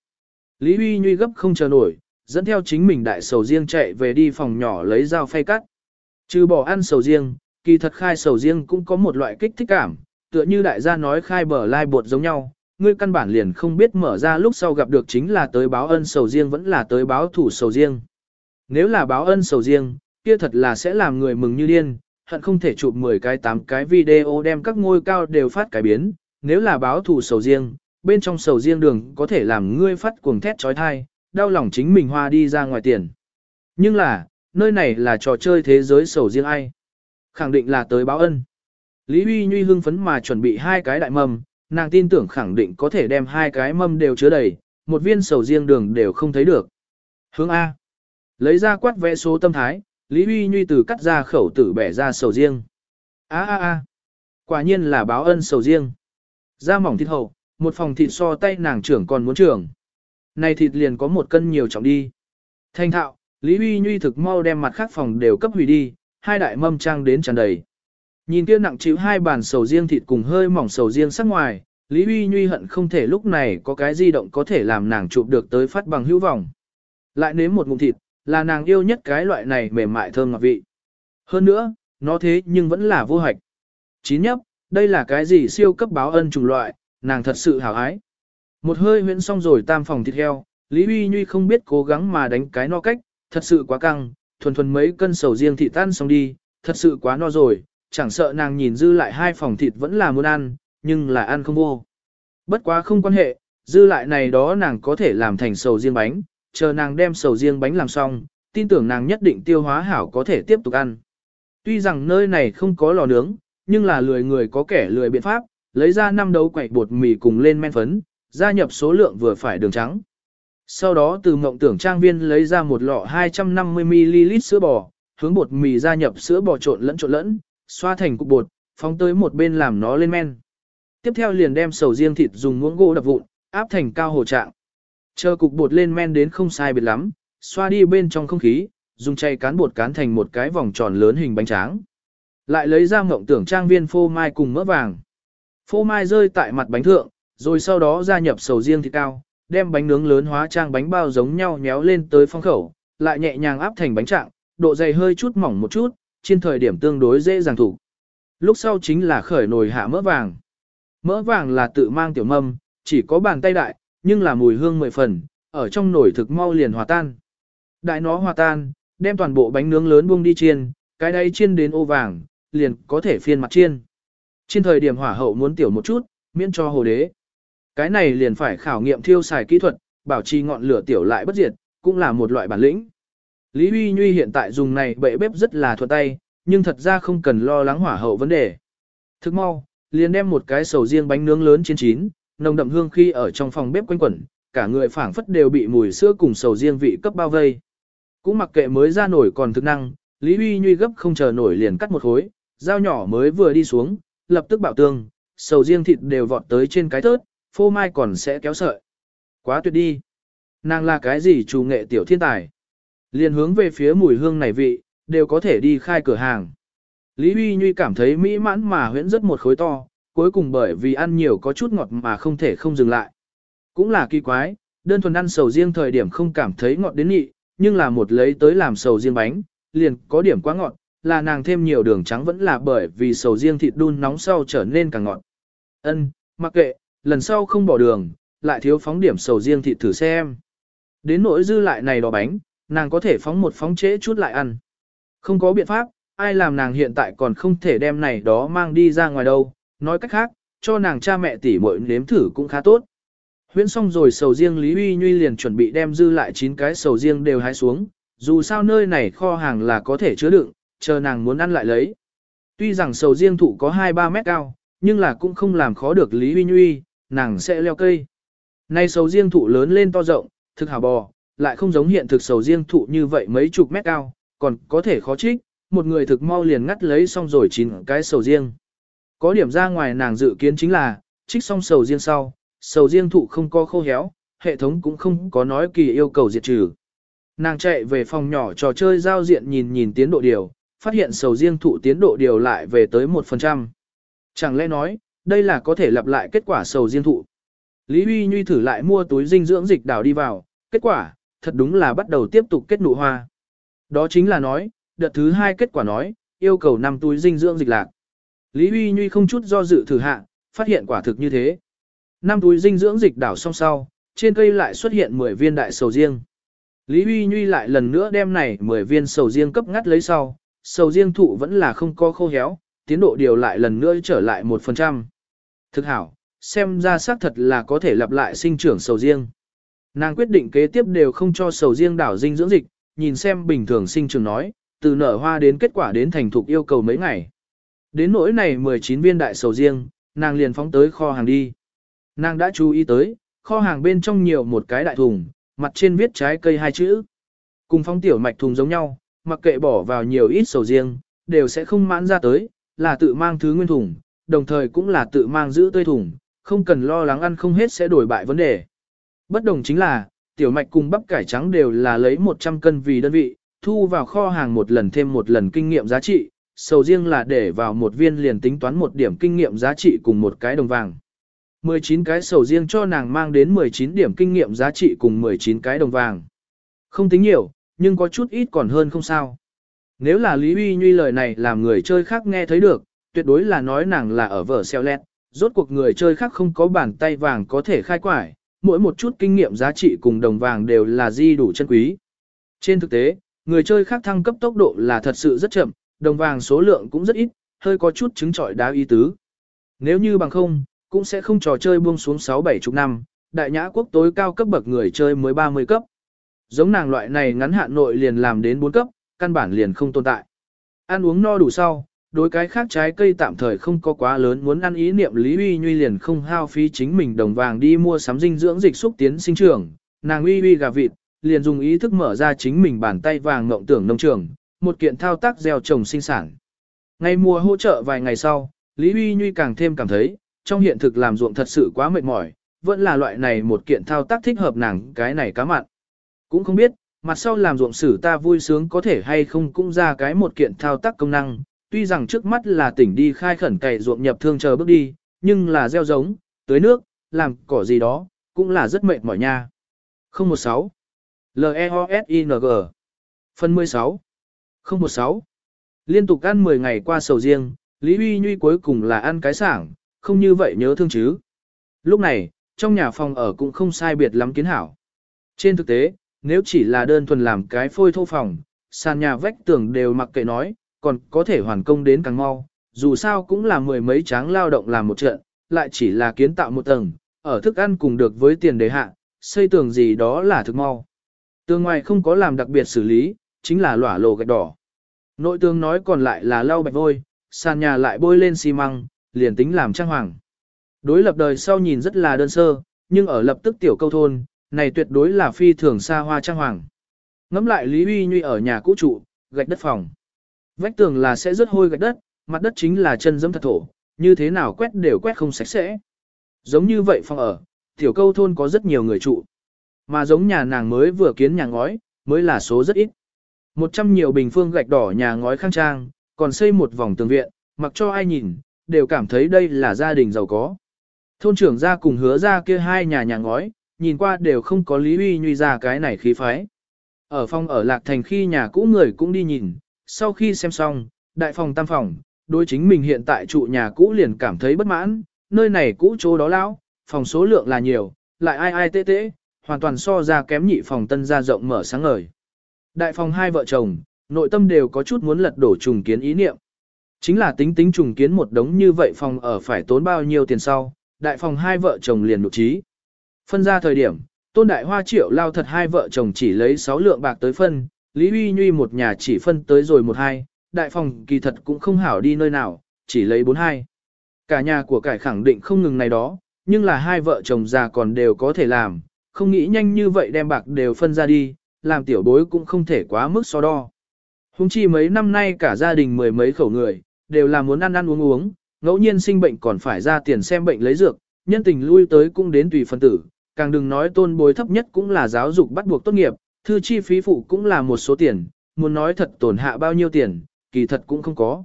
Lý Huy Nhuy gấp không chờ nổi, dẫn theo chính mình đại sầu riêng chạy về đi phòng nhỏ lấy dao phay cắt. Trừ bỏ ăn sầu riêng, kỳ thật khai sầu riêng cũng có một loại kích thích cảm, tựa như đại gia nói khai bờ lai bột giống nhau, ngươi căn bản liền không biết mở ra lúc sau gặp được chính là tới báo ân sầu riêng vẫn là tới báo thủ sầu riêng. Nếu là báo ân sầu riêng, kia thật là sẽ làm người mừng như điên, hận không thể chụp 10 cái 8 cái video đem các ngôi cao đều phát cải biến, nếu là báo thù sầu riêng, bên trong sầu riêng đường có thể làm ngươi phát cuồng thét trói thai, đau lòng chính mình hoa đi ra ngoài tiền. Nhưng là, nơi này là trò chơi thế giới sầu riêng ai? Khẳng định là tới báo ân. Lý Huy Nhuy hưng phấn mà chuẩn bị hai cái đại mầm, nàng tin tưởng khẳng định có thể đem hai cái mâm đều chứa đầy, một viên sầu riêng đường đều không thấy được. Hướng A. Lấy ra quát vẽ số tâm thái, Lý Huy Nhuy từ cắt ra khẩu tử bẻ ra sầu riêng. Á á á, Quả nhiên là báo ân sầu riêng. Da mỏng thịt hậu, một phòng thịt so tay nàng trưởng còn muốn trưởng. Này thịt liền có một cân nhiều trọng đi. Thanh thạo, Lý Huy Nhuy thực mau đem mặt khác phòng đều cấp hủy đi, hai đại mâm trang đến tràn đầy. Nhìn kia nặng chịu hai bàn sầu riêng thịt cùng hơi mỏng sầu riêng sắc ngoài, Lý Huy Nhuy hận không thể lúc này có cái di động có thể làm nàng chụp được tới phát bằng hữu vọng. Lại nếm một ngụm thịt, là nàng yêu nhất cái loại này mềm mại thơm ngọt vị. Hơn nữa, nó thế nhưng vẫn là vô hạch. Chín nhấp, đây là cái gì siêu cấp báo ân trùng loại, nàng thật sự hào ái. Một hơi huyễn xong rồi tam phòng thịt heo, Lý Huy Nhuy không biết cố gắng mà đánh cái no cách, thật sự quá căng, thuần thuần mấy cân sầu riêng thịt tan xong đi, thật sự quá no rồi, chẳng sợ nàng nhìn dư lại hai phòng thịt vẫn là muốn ăn, nhưng là ăn không vô. Bất quá không quan hệ, dư lại này đó nàng có thể làm thành sầu riêng bánh, chờ nàng đem sầu riêng bánh làm xong, tin tưởng nàng nhất định tiêu hóa hảo có thể tiếp tục ăn. Tuy rằng nơi này không có lò nướng, nhưng là lười người có kẻ lười biện pháp, lấy ra năm đấu quậy bột mì cùng lên men phấn, gia nhập số lượng vừa phải đường trắng. Sau đó từ mộng tưởng trang viên lấy ra một lọ 250ml sữa bò, hướng bột mì gia nhập sữa bò trộn lẫn trộn lẫn, xoa thành cục bột, phóng tới một bên làm nó lên men. Tiếp theo liền đem sầu riêng thịt dùng muỗng gỗ đập vụn, áp thành cao hồ trạng. Chờ cục bột lên men đến không sai biệt lắm, xoa đi bên trong không khí, dùng chay cán bột cán thành một cái vòng tròn lớn hình bánh tráng. Lại lấy ra mộng tưởng trang viên phô mai cùng mỡ vàng. Phô mai rơi tại mặt bánh thượng, rồi sau đó gia nhập sầu riêng thịt cao, đem bánh nướng lớn hóa trang bánh bao giống nhau nhéo lên tới phong khẩu, lại nhẹ nhàng áp thành bánh trạng, độ dày hơi chút mỏng một chút, trên thời điểm tương đối dễ dàng thủ. Lúc sau chính là khởi nồi hạ mỡ vàng. Mỡ vàng là tự mang tiểu mâm, chỉ có bàn tay đại, nhưng là mùi hương mười phần, ở trong nồi thực mau liền hòa tan. Đại nó hòa tan, đem toàn bộ bánh nướng lớn buông đi chiên, cái đây chiên đến ô vàng, liền có thể phiên mặt chiên. Trên thời điểm hỏa hậu muốn tiểu một chút, miễn cho hồ đế. Cái này liền phải khảo nghiệm thiêu xài kỹ thuật, bảo trì ngọn lửa tiểu lại bất diệt, cũng là một loại bản lĩnh. Lý Huy Nhuy hiện tại dùng này bệ bếp rất là thuận tay, nhưng thật ra không cần lo lắng hỏa hậu vấn đề. Thức mau, liền đem một cái sầu riêng bánh nướng lớn trên chín, nồng đậm hương khi ở trong phòng bếp quanh quẩn, cả người phảng phất đều bị mùi sữa cùng sầu riêng vị cấp bao vây. Cũng mặc kệ mới ra nổi còn thực năng, Lý Huy Nhuy gấp không chờ nổi liền cắt một khối, dao nhỏ mới vừa đi xuống, lập tức bạo tương, sầu riêng thịt đều vọt tới trên cái thớt, phô mai còn sẽ kéo sợi. Quá tuyệt đi. Nàng là cái gì chủ nghệ tiểu thiên tài. Liền hướng về phía mùi hương này vị, đều có thể đi khai cửa hàng. Lý Huy Nhuy cảm thấy mỹ mãn mà huyễn rất một khối to, cuối cùng bởi vì ăn nhiều có chút ngọt mà không thể không dừng lại. Cũng là kỳ quái, đơn thuần ăn sầu riêng thời điểm không cảm thấy ngọt đến nhị, nhưng là một lấy tới làm sầu riêng bánh, liền có điểm quá ngọt, là nàng thêm nhiều đường trắng vẫn là bởi vì sầu riêng thịt đun nóng sau trở nên càng ngọt. Ân, mặc kệ, lần sau không bỏ đường, lại thiếu phóng điểm sầu riêng thịt thử xem. Đến nỗi dư lại này đỏ bánh, nàng có thể phóng một phóng trễ chút lại ăn. Không có biện pháp, ai làm nàng hiện tại còn không thể đem này đó mang đi ra ngoài đâu, nói cách khác, cho nàng cha mẹ tỷ muội nếm thử cũng khá tốt. Huyễn xong rồi sầu riêng Lý Uy Nhuy liền chuẩn bị đem dư lại 9 cái sầu riêng đều hái xuống, dù sao nơi này kho hàng là có thể chứa đựng, chờ nàng muốn ăn lại lấy. Tuy rằng sầu riêng thụ có 2-3 mét cao, nhưng là cũng không làm khó được Lý Uy Nhuy, nàng sẽ leo cây. Nay sầu riêng thụ lớn lên to rộng, thực hào bò, lại không giống hiện thực sầu riêng thụ như vậy mấy chục mét cao, còn có thể khó trích, một người thực mau liền ngắt lấy xong rồi chín cái sầu riêng. Có điểm ra ngoài nàng dự kiến chính là, trích xong sầu riêng sau, sầu riêng thụ không có khô héo, hệ thống cũng không có nói kỳ yêu cầu diệt trừ. Nàng chạy về phòng nhỏ trò chơi giao diện nhìn nhìn tiến độ điều, phát hiện sầu riêng thụ tiến độ điều lại về tới 1%. Chẳng lẽ nói, đây là có thể lặp lại kết quả sầu riêng thụ. Lý Huy Nhuy thử lại mua túi dinh dưỡng dịch đảo đi vào, kết quả, thật đúng là bắt đầu tiếp tục kết nụ hoa. Đó chính là nói, đợt thứ hai kết quả nói, yêu cầu 5 túi dinh dưỡng dịch lạc. Lý Huy Nhuy không chút do dự thử hạ, phát hiện quả thực như thế. Năm túi dinh dưỡng dịch đảo xong sau, trên cây lại xuất hiện 10 viên đại sầu riêng. Lý Huy Nhuy lại lần nữa đem này 10 viên sầu riêng cấp ngắt lấy sau, sầu riêng thụ vẫn là không có khô héo, tiến độ điều lại lần nữa trở lại 1%. Thực hảo, xem ra xác thật là có thể lặp lại sinh trưởng sầu riêng. Nàng quyết định kế tiếp đều không cho sầu riêng đảo dinh dưỡng dịch, nhìn xem bình thường sinh trưởng nói, từ nở hoa đến kết quả đến thành thục yêu cầu mấy ngày. Đến nỗi này 19 viên đại sầu riêng, nàng liền phóng tới kho hàng đi. Nàng đã chú ý tới, kho hàng bên trong nhiều một cái đại thùng, mặt trên viết trái cây hai chữ. Cùng phóng tiểu mạch thùng giống nhau, mặc kệ bỏ vào nhiều ít sầu riêng, đều sẽ không mãn ra tới, là tự mang thứ nguyên thùng, đồng thời cũng là tự mang giữ tươi thùng, không cần lo lắng ăn không hết sẽ đổi bại vấn đề. Bất đồng chính là, tiểu mạch cùng bắp cải trắng đều là lấy 100 cân vì đơn vị, thu vào kho hàng một lần thêm một lần kinh nghiệm giá trị, sầu riêng là để vào một viên liền tính toán một điểm kinh nghiệm giá trị cùng một cái đồng vàng. 19 cái sầu riêng cho nàng mang đến 19 điểm kinh nghiệm giá trị cùng 19 cái đồng vàng. Không tính nhiều, nhưng có chút ít còn hơn không sao. Nếu là Lý Uy Nhuy lời này làm người chơi khác nghe thấy được, tuyệt đối là nói nàng là ở vở xeo lẹt, rốt cuộc người chơi khác không có bàn tay vàng có thể khai quải, mỗi một chút kinh nghiệm giá trị cùng đồng vàng đều là di đủ chân quý. Trên thực tế, người chơi khác thăng cấp tốc độ là thật sự rất chậm, đồng vàng số lượng cũng rất ít, hơi có chút chứng trọi đá y tứ. Nếu như bằng không, cũng sẽ không trò chơi buông xuống 6-7 chục năm, đại nhã quốc tối cao cấp bậc người chơi mới 30 cấp. Giống nàng loại này ngắn hạn nội liền làm đến 4 cấp, căn bản liền không tồn tại. Ăn uống no đủ sau, đối cái khác trái cây tạm thời không có quá lớn muốn ăn ý niệm Lý Uy Nhuy liền không hao phí chính mình đồng vàng đi mua sắm dinh dưỡng dịch xúc tiến sinh trưởng, nàng Uy Uy gà vịt, liền dùng ý thức mở ra chính mình bàn tay vàng ngộng tưởng nông trường, một kiện thao tác gieo trồng sinh sản. Ngày mùa hỗ trợ vài ngày sau, Lý Uy Nhuy càng thêm cảm thấy, trong hiện thực làm ruộng thật sự quá mệt mỏi, vẫn là loại này một kiện thao tác thích hợp nàng cái này cá mặn. Cũng không biết, mặt sau làm ruộng sử ta vui sướng có thể hay không cũng ra cái một kiện thao tác công năng, tuy rằng trước mắt là tỉnh đi khai khẩn cày ruộng nhập thương chờ bước đi, nhưng là gieo giống, tưới nước, làm cỏ gì đó, cũng là rất mệt mỏi nha. 016 L-E-O-S-I-N-G Phần 16 016 Liên tục ăn 10 ngày qua sầu riêng, Lý Huy Nhuy cuối cùng là ăn cái sảng, không như vậy nhớ thương chứ. Lúc này, trong nhà phòng ở cũng không sai biệt lắm kiến hảo. Trên thực tế, nếu chỉ là đơn thuần làm cái phôi thô phòng, sàn nhà vách tường đều mặc kệ nói, còn có thể hoàn công đến càng mau, dù sao cũng là mười mấy tráng lao động làm một trận, lại chỉ là kiến tạo một tầng, ở thức ăn cùng được với tiền đề hạ, xây tường gì đó là thực mau. Tường ngoài không có làm đặc biệt xử lý, chính là lỏa lồ gạch đỏ. Nội tường nói còn lại là lau bạch vôi, sàn nhà lại bôi lên xi măng, liền tính làm trang hoàng. Đối lập đời sau nhìn rất là đơn sơ, nhưng ở lập tức tiểu câu thôn, này tuyệt đối là phi thường xa hoa trang hoàng. Ngắm lại Lý Huy Nhuy ở nhà cũ trụ, gạch đất phòng. Vách tường là sẽ rất hôi gạch đất, mặt đất chính là chân dẫm thật thổ, như thế nào quét đều quét không sạch sẽ. Giống như vậy phòng ở, tiểu câu thôn có rất nhiều người trụ. Mà giống nhà nàng mới vừa kiến nhà ngói, mới là số rất ít. Một trăm nhiều bình phương gạch đỏ nhà ngói khang trang, còn xây một vòng tường viện, mặc cho ai nhìn, đều cảm thấy đây là gia đình giàu có. Thôn trưởng ra cùng hứa ra kia hai nhà nhà ngói, nhìn qua đều không có lý uy nhuy ra cái này khí phái. Ở phòng ở Lạc Thành khi nhà cũ người cũng đi nhìn, sau khi xem xong, đại phòng tam phòng, đối chính mình hiện tại trụ nhà cũ liền cảm thấy bất mãn, nơi này cũ chỗ đó lão, phòng số lượng là nhiều, lại ai ai tê tê, hoàn toàn so ra kém nhị phòng tân gia rộng mở sáng ngời. Đại phòng hai vợ chồng, nội tâm đều có chút muốn lật đổ trùng kiến ý niệm. Chính là tính tính trùng kiến một đống như vậy phòng ở phải tốn bao nhiêu tiền sau, đại phòng hai vợ chồng liền nụ trí. Phân ra thời điểm, tôn đại hoa triệu lao thật hai vợ chồng chỉ lấy 6 lượng bạc tới phân, Lý Huy Nhuy một nhà chỉ phân tới rồi một hai, đại phòng kỳ thật cũng không hảo đi nơi nào, chỉ lấy bốn hai. Cả nhà của cải khẳng định không ngừng này đó, nhưng là hai vợ chồng già còn đều có thể làm, không nghĩ nhanh như vậy đem bạc đều phân ra đi, làm tiểu bối cũng không thể quá mức so đo. Hùng chi mấy năm nay cả gia đình mười mấy khẩu người, đều là muốn ăn ăn uống uống, ngẫu nhiên sinh bệnh còn phải ra tiền xem bệnh lấy dược, nhân tình lui tới cũng đến tùy phân tử, càng đừng nói tôn bối thấp nhất cũng là giáo dục bắt buộc tốt nghiệp, thư chi phí phụ cũng là một số tiền, muốn nói thật tổn hạ bao nhiêu tiền, kỳ thật cũng không có.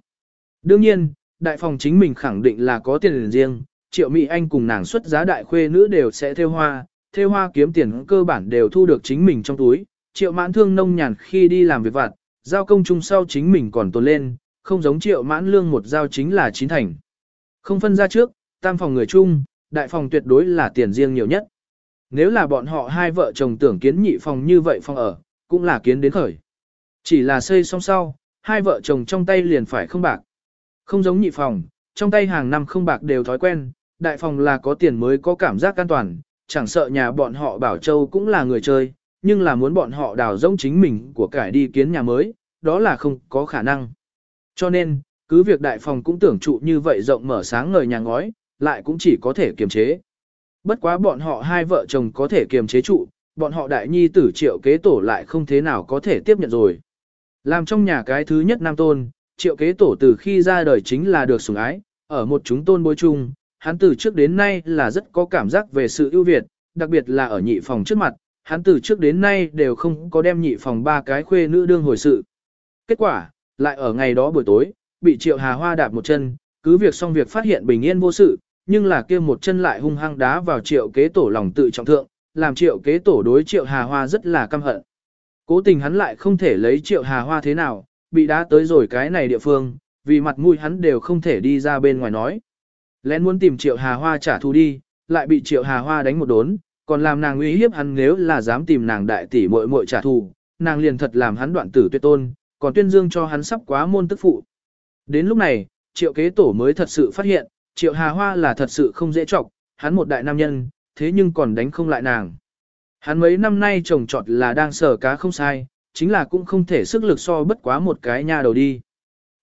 Đương nhiên, đại phòng chính mình khẳng định là có tiền riêng, triệu mỹ anh cùng nàng xuất giá đại khuê nữ đều sẽ theo hoa, theo hoa kiếm tiền cơ bản đều thu được chính mình trong túi, triệu mãn thương nông nhàn khi đi làm việc vặt, giao công chung sau chính mình còn tồn lên, không giống triệu mãn lương một giao chính là chín thành. Không phân ra trước, tam phòng người chung, đại phòng tuyệt đối là tiền riêng nhiều nhất. Nếu là bọn họ hai vợ chồng tưởng kiến nhị phòng như vậy phòng ở, cũng là kiến đến khởi. Chỉ là xây xong sau, hai vợ chồng trong tay liền phải không bạc. Không giống nhị phòng, trong tay hàng năm không bạc đều thói quen, đại phòng là có tiền mới có cảm giác an toàn, chẳng sợ nhà bọn họ bảo châu cũng là người chơi, nhưng là muốn bọn họ đào rỗng chính mình của cải đi kiến nhà mới, đó là không có khả năng. Cho nên, cứ việc đại phòng cũng tưởng trụ như vậy rộng mở sáng ngời nhà ngói, lại cũng chỉ có thể kiềm chế. Bất quá bọn họ hai vợ chồng có thể kiềm chế trụ, bọn họ đại nhi tử triệu kế tổ lại không thế nào có thể tiếp nhận rồi. Làm trong nhà cái thứ nhất nam tôn, triệu kế tổ từ khi ra đời chính là được sủng ái, ở một chúng tôn bối chung, hắn từ trước đến nay là rất có cảm giác về sự ưu việt, đặc biệt là ở nhị phòng trước mặt, hắn từ trước đến nay đều không có đem nhị phòng ba cái khuê nữ đương hồi sự. Kết quả, lại ở ngày đó buổi tối, bị triệu hà hoa đạp một chân, cứ việc xong việc phát hiện bình yên vô sự, nhưng là kia một chân lại hung hăng đá vào triệu kế tổ lòng tự trọng thượng, làm triệu kế tổ đối triệu hà hoa rất là căm hận. Cố tình hắn lại không thể lấy triệu hà hoa thế nào, bị đá tới rồi cái này địa phương, vì mặt mũi hắn đều không thể đi ra bên ngoài nói. Lén muốn tìm triệu hà hoa trả thù đi, lại bị triệu hà hoa đánh một đốn, còn làm nàng uy hiếp hắn nếu là dám tìm nàng đại tỷ muội muội trả thù, nàng liền thật làm hắn đoạn tử tuyệt tôn, còn tuyên dương cho hắn sắp quá môn tức phụ. Đến lúc này, triệu kế tổ mới thật sự phát hiện, triệu hà hoa là thật sự không dễ chọc hắn một đại nam nhân, thế nhưng còn đánh không lại nàng. Hắn mấy năm nay trồng trọt là đang sở cá không sai, chính là cũng không thể sức lực so bất quá một cái nha đầu đi.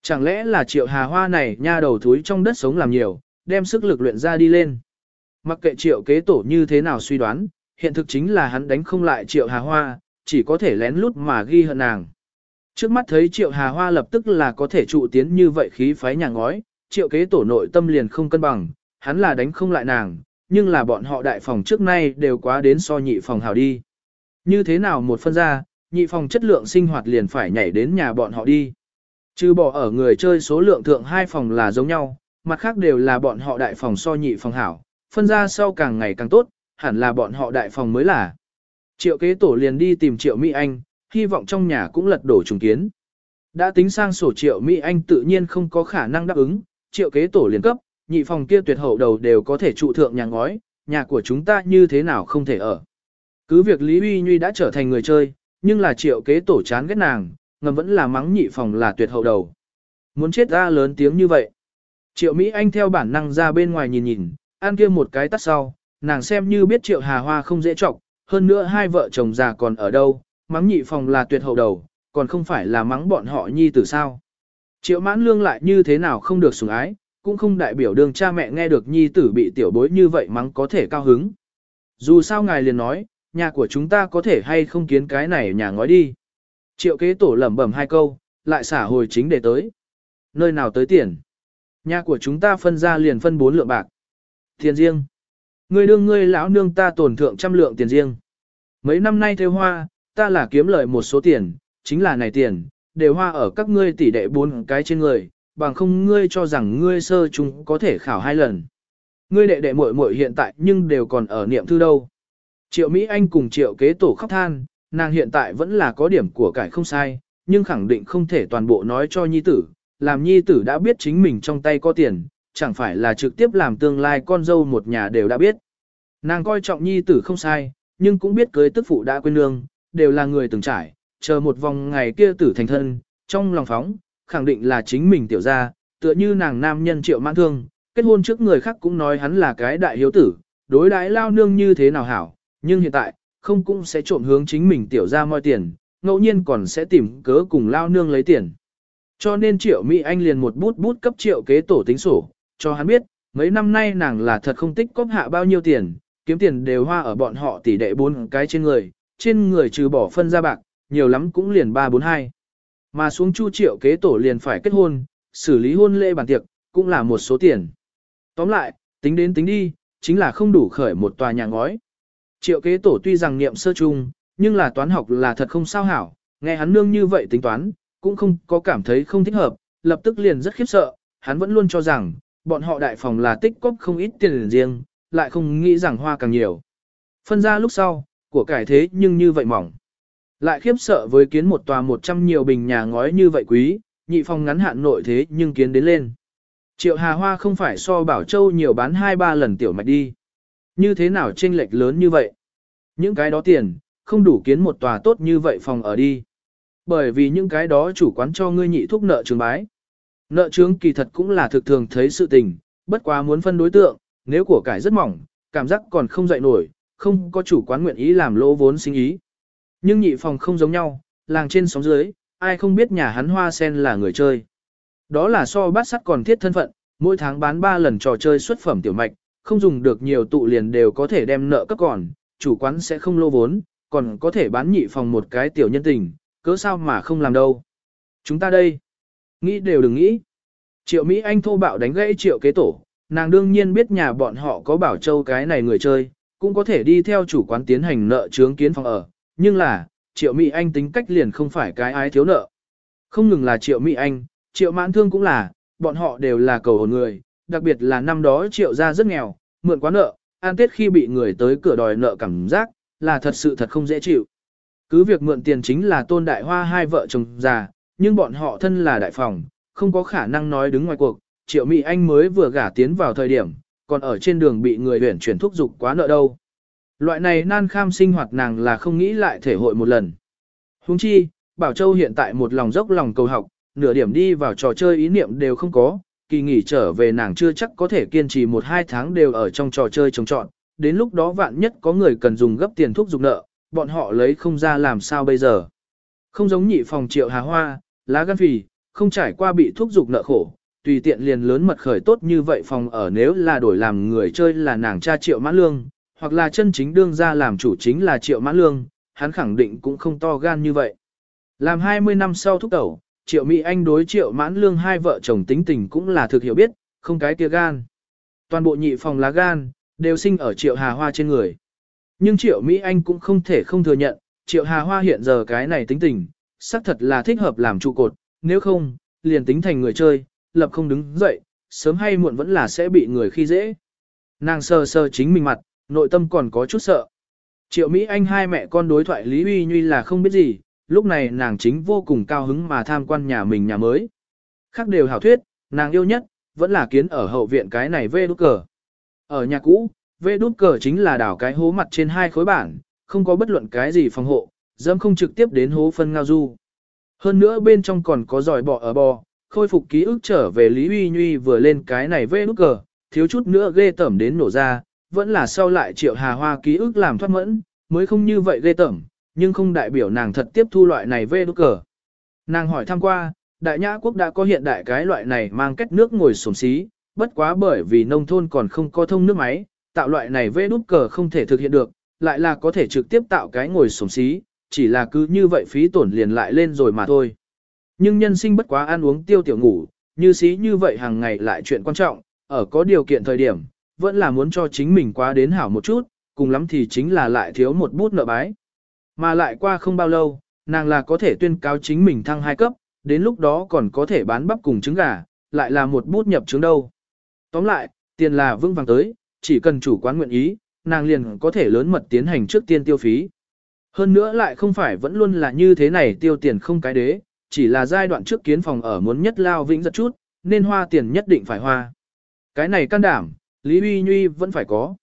Chẳng lẽ là triệu hà hoa này nha đầu thúi trong đất sống làm nhiều, đem sức lực luyện ra đi lên. Mặc kệ triệu kế tổ như thế nào suy đoán, hiện thực chính là hắn đánh không lại triệu hà hoa, chỉ có thể lén lút mà ghi hận nàng. Trước mắt thấy triệu hà hoa lập tức là có thể trụ tiến như vậy khí phái nhà ngói, triệu kế tổ nội tâm liền không cân bằng, hắn là đánh không lại nàng, nhưng là bọn họ đại phòng trước nay đều quá đến so nhị phòng hảo đi. Như thế nào một phân ra, nhị phòng chất lượng sinh hoạt liền phải nhảy đến nhà bọn họ đi. Trừ bỏ ở người chơi số lượng thượng hai phòng là giống nhau, mặt khác đều là bọn họ đại phòng so nhị phòng hảo, phân ra sau càng ngày càng tốt, hẳn là bọn họ đại phòng mới là. Triệu kế tổ liền đi tìm triệu Mỹ Anh, hy vọng trong nhà cũng lật đổ trùng kiến. Đã tính sang sổ triệu Mỹ Anh tự nhiên không có khả năng đáp ứng, triệu kế tổ liền cấp, nhị phòng kia tuyệt hậu đầu đều có thể trụ thượng nhà ngói, nhà của chúng ta như thế nào không thể ở. Cứ việc Lý Uy Nhuy đã trở thành người chơi, nhưng là triệu kế tổ chán ghét nàng, ngầm vẫn là mắng nhị phòng là tuyệt hậu đầu. Muốn chết ra lớn tiếng như vậy. Triệu Mỹ Anh theo bản năng ra bên ngoài nhìn nhìn, ăn kia một cái tắt sau, nàng xem như biết triệu hà hoa không dễ trọng, hơn nữa hai vợ chồng già còn ở đâu, mắng nhị phòng là tuyệt hậu đầu, còn không phải là mắng bọn họ nhi tử sao. Triệu mãn lương lại như thế nào không được sủng ái, cũng không đại biểu đường cha mẹ nghe được nhi tử bị tiểu bối như vậy mắng có thể cao hứng. Dù sao ngài liền nói, nhà của chúng ta có thể hay không kiến cái này nhà ngói đi. Triệu kế tổ lẩm bẩm hai câu, lại xả hồi chính để tới. Nơi nào tới tiền? Nhà của chúng ta phân ra liền phân bốn lượng bạc. Tiền riêng. Ngươi đương ngươi lão nương ta tổn thượng trăm lượng tiền riêng. Mấy năm nay theo hoa, ta là kiếm lợi một số tiền, chính là này tiền, đều hoa ở các ngươi tỷ đệ bốn cái trên người, bằng không ngươi cho rằng ngươi sơ chúng có thể khảo hai lần. Ngươi đệ đệ muội muội hiện tại nhưng đều còn ở niệm thư đâu. Triệu Mỹ Anh cùng triệu kế tổ khóc than, nàng hiện tại vẫn là có điểm của cải không sai, nhưng khẳng định không thể toàn bộ nói cho nhi tử, làm nhi tử đã biết chính mình trong tay có tiền, chẳng phải là trực tiếp làm tương lai con dâu một nhà đều đã biết. Nàng coi trọng nhi tử không sai, nhưng cũng biết cưới tức phụ đã quên nương, đều là người từng trải, chờ một vòng ngày kia tử thành thân, trong lòng phóng, khẳng định là chính mình tiểu ra, tựa như nàng nam nhân triệu mãn thương, kết hôn trước người khác cũng nói hắn là cái đại hiếu tử, đối đãi lao nương như thế nào hảo, nhưng hiện tại, không cũng sẽ trộm hướng chính mình tiểu ra moi tiền, ngẫu nhiên còn sẽ tìm cớ cùng lao nương lấy tiền. Cho nên triệu Mỹ Anh liền một bút bút cấp triệu kế tổ tính sổ, cho hắn biết, mấy năm nay nàng là thật không tích cóp hạ bao nhiêu tiền, kiếm tiền đều hoa ở bọn họ tỷ đệ bốn cái trên người, trên người trừ bỏ phân ra bạc, nhiều lắm cũng liền ba bốn hai. Mà xuống chu triệu kế tổ liền phải kết hôn, xử lý hôn lễ bản tiệc, cũng là một số tiền. Tóm lại, tính đến tính đi, chính là không đủ khởi một tòa nhà ngói. Triệu kế tổ tuy rằng niệm sơ chung, nhưng là toán học là thật không sao hảo, nghe hắn nương như vậy tính toán, cũng không có cảm thấy không thích hợp, lập tức liền rất khiếp sợ, hắn vẫn luôn cho rằng, bọn họ đại phòng là tích cóp không ít tiền riêng, lại không nghĩ rằng hoa càng nhiều. Phân ra lúc sau, của cải thế nhưng như vậy mỏng. Lại khiếp sợ với kiến một tòa một trăm nhiều bình nhà ngói như vậy quý, nhị phòng ngắn hạn nội thế nhưng kiến đến lên. Triệu Hà Hoa không phải so Bảo Châu nhiều bán hai ba lần tiểu mạch đi. Như thế nào chênh lệch lớn như vậy? Những cái đó tiền, không đủ kiến một tòa tốt như vậy phòng ở đi. Bởi vì những cái đó chủ quán cho ngươi nhị thúc nợ trường bái. Nợ trướng kỳ thật cũng là thực thường thấy sự tình, bất quá muốn phân đối tượng, nếu của cải rất mỏng, cảm giác còn không dậy nổi, không có chủ quán nguyện ý làm lỗ vốn sinh ý. Nhưng nhị phòng không giống nhau, làng trên sóng dưới, ai không biết nhà hắn hoa sen là người chơi. Đó là so bát sắt còn thiết thân phận, mỗi tháng bán 3 lần trò chơi xuất phẩm tiểu mạch, không dùng được nhiều tụ liền đều có thể đem nợ cấp còn, chủ quán sẽ không lô vốn, còn có thể bán nhị phòng một cái tiểu nhân tình, cớ sao mà không làm đâu. Chúng ta đây, nghĩ đều đừng nghĩ. Triệu Mỹ Anh thô bạo đánh gãy triệu kế tổ, nàng đương nhiên biết nhà bọn họ có bảo châu cái này người chơi, cũng có thể đi theo chủ quán tiến hành nợ trướng kiến phòng ở, nhưng là, triệu Mỹ Anh tính cách liền không phải cái ái thiếu nợ. Không ngừng là triệu Mỹ Anh, triệu mãn thương cũng là, bọn họ đều là cầu hồn người, đặc biệt là năm đó triệu gia rất nghèo, mượn quá nợ, an tết khi bị người tới cửa đòi nợ cảm giác, là thật sự thật không dễ chịu. Cứ việc mượn tiền chính là tôn đại hoa hai vợ chồng già, nhưng bọn họ thân là đại phòng, không có khả năng nói đứng ngoài cuộc, triệu Mỹ Anh mới vừa gả tiến vào thời điểm, còn ở trên đường bị người huyển chuyển thúc dục quá nợ đâu. Loại này nan kham sinh hoạt nàng là không nghĩ lại thể hội một lần. Huống chi, Bảo Châu hiện tại một lòng dốc lòng cầu học, nửa điểm đi vào trò chơi ý niệm đều không có, kỳ nghỉ trở về nàng chưa chắc có thể kiên trì một hai tháng đều ở trong trò chơi trồng trọn, đến lúc đó vạn nhất có người cần dùng gấp tiền thuốc dục nợ, bọn họ lấy không ra làm sao bây giờ. Không giống nhị phòng triệu hà hoa, lá gan phì, không trải qua bị thuốc dục nợ khổ, tùy tiện liền lớn mật khởi tốt như vậy phòng ở nếu là đổi làm người chơi là nàng cha triệu mãn lương, hoặc là chân chính đương ra làm chủ chính là triệu mãn lương, hắn khẳng định cũng không to gan như vậy. Làm 20 năm sau thúc tẩu, triệu Mỹ Anh đối triệu mãn lương hai vợ chồng tính tình cũng là thực hiểu biết, không cái kia gan. Toàn bộ nhị phòng lá gan, đều sinh ở triệu hà hoa trên người. Nhưng triệu Mỹ Anh cũng không thể không thừa nhận, triệu hà hoa hiện giờ cái này tính tình, xác thật là thích hợp làm trụ cột, nếu không, liền tính thành người chơi, lập không đứng dậy, sớm hay muộn vẫn là sẽ bị người khi dễ. Nàng sờ sờ chính mình mặt, nội tâm còn có chút sợ. Triệu Mỹ Anh hai mẹ con đối thoại Lý Uy Nhuy là không biết gì, lúc này nàng chính vô cùng cao hứng mà tham quan nhà mình nhà mới. Khác đều hảo thuyết, nàng yêu nhất, vẫn là kiến ở hậu viện cái này vê đút cờ. Ở nhà cũ, vê đút cờ chính là đảo cái hố mặt trên hai khối bản, không có bất luận cái gì phòng hộ, dẫm không trực tiếp đến hố phân ngao du. Hơn nữa bên trong còn có giỏi bọ ở bò, khôi phục ký ức trở về Lý Uy Nhuy vừa lên cái này vê nút cờ, thiếu chút nữa ghê tẩm đến nổ ra, vẫn là sau lại triệu hà hoa ký ức làm thoát mẫn, mới không như vậy ghê tẩm, nhưng không đại biểu nàng thật tiếp thu loại này vê nút cờ. Nàng hỏi thăm qua, đại nhã quốc đã có hiện đại cái loại này mang cách nước ngồi sổm xí, bất quá bởi vì nông thôn còn không có thông nước máy, tạo loại này vê nút cờ không thể thực hiện được, lại là có thể trực tiếp tạo cái ngồi sổm xí, chỉ là cứ như vậy phí tổn liền lại lên rồi mà thôi. Nhưng nhân sinh bất quá ăn uống tiêu tiểu ngủ, như xí như vậy hàng ngày lại chuyện quan trọng, ở có điều kiện thời điểm, vẫn là muốn cho chính mình quá đến hảo một chút, cùng lắm thì chính là lại thiếu một bút nợ bái. Mà lại qua không bao lâu, nàng là có thể tuyên cáo chính mình thăng hai cấp, đến lúc đó còn có thể bán bắp cùng trứng gà, lại là một bút nhập trứng đâu. Tóm lại, tiền là vững vàng tới, chỉ cần chủ quán nguyện ý, nàng liền có thể lớn mật tiến hành trước tiên tiêu phí. Hơn nữa lại không phải vẫn luôn là như thế này tiêu tiền không cái đế, chỉ là giai đoạn trước kiến phòng ở muốn nhất lao vĩnh giật chút, nên hoa tiền nhất định phải hoa. Cái này can đảm, Lý Uy Nhuy vẫn phải có.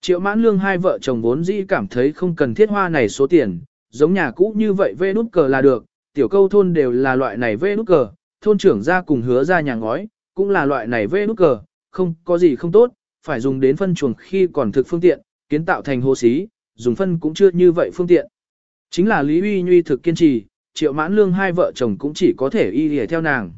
Triệu mãn lương hai vợ chồng vốn dĩ cảm thấy không cần thiết hoa này số tiền, giống nhà cũ như vậy vê nút cờ là được, tiểu câu thôn đều là loại này vê nút cờ, thôn trưởng ra cùng hứa ra nhà ngói, cũng là loại này vê nút cờ, không có gì không tốt, phải dùng đến phân chuồng khi còn thực phương tiện, kiến tạo thành hồ xí, dùng phân cũng chưa như vậy phương tiện. Chính là Lý Uy Nhuy thực kiên trì, triệu mãn lương hai vợ chồng cũng chỉ có thể y hề theo nàng.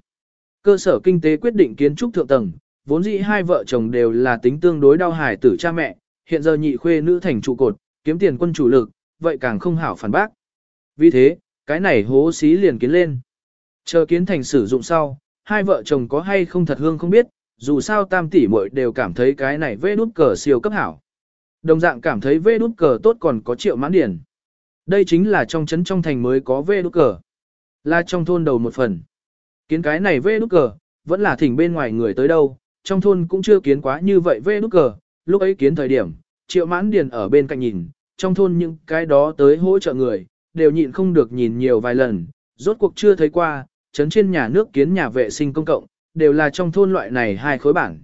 Cơ sở kinh tế quyết định kiến trúc thượng tầng, vốn dĩ hai vợ chồng đều là tính tương đối đau hài tử cha mẹ, hiện giờ nhị khuê nữ thành trụ cột, kiếm tiền quân chủ lực, vậy càng không hảo phản bác. Vì thế, cái này hố xí liền kiến lên. Chờ kiến thành sử dụng sau, hai vợ chồng có hay không thật hương không biết, dù sao tam tỷ muội đều cảm thấy cái này vê nút cờ siêu cấp hảo. Đồng dạng cảm thấy vê đút cờ tốt còn có triệu mãn điển. Đây chính là trong trấn trong thành mới có vê đút cờ. Là trong thôn đầu một phần. Kiến cái này vê đút cờ, vẫn là thỉnh bên ngoài người tới đâu, trong thôn cũng chưa kiến quá như vậy vê đút cờ, lúc ấy kiến thời điểm, triệu mãn điền ở bên cạnh nhìn, trong thôn những cái đó tới hỗ trợ người, đều nhịn không được nhìn nhiều vài lần, rốt cuộc chưa thấy qua, chấn trên nhà nước kiến nhà vệ sinh công cộng, đều là trong thôn loại này hai khối bản.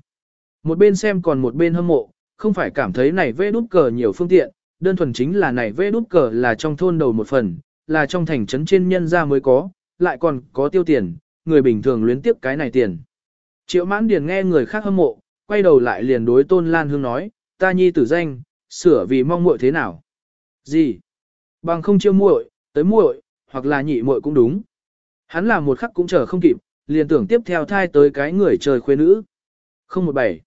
Một bên xem còn một bên hâm mộ, không phải cảm thấy này vê đút cờ nhiều phương tiện, đơn thuần chính là này vê đút cờ là trong thôn đầu một phần, là trong thành trấn trên nhân ra mới có, lại còn có tiêu tiền, người bình thường luyến tiếp cái này tiền. Triệu mãn điền nghe người khác hâm mộ, quay đầu lại liền đối tôn lan hương nói, ta nhi tử danh, sửa vì mong muội thế nào. Gì? Bằng không chiêu muội, tới muội, hoặc là nhị muội cũng đúng. Hắn là một khắc cũng chờ không kịp, liền tưởng tiếp theo thai tới cái người trời khuê nữ. 017.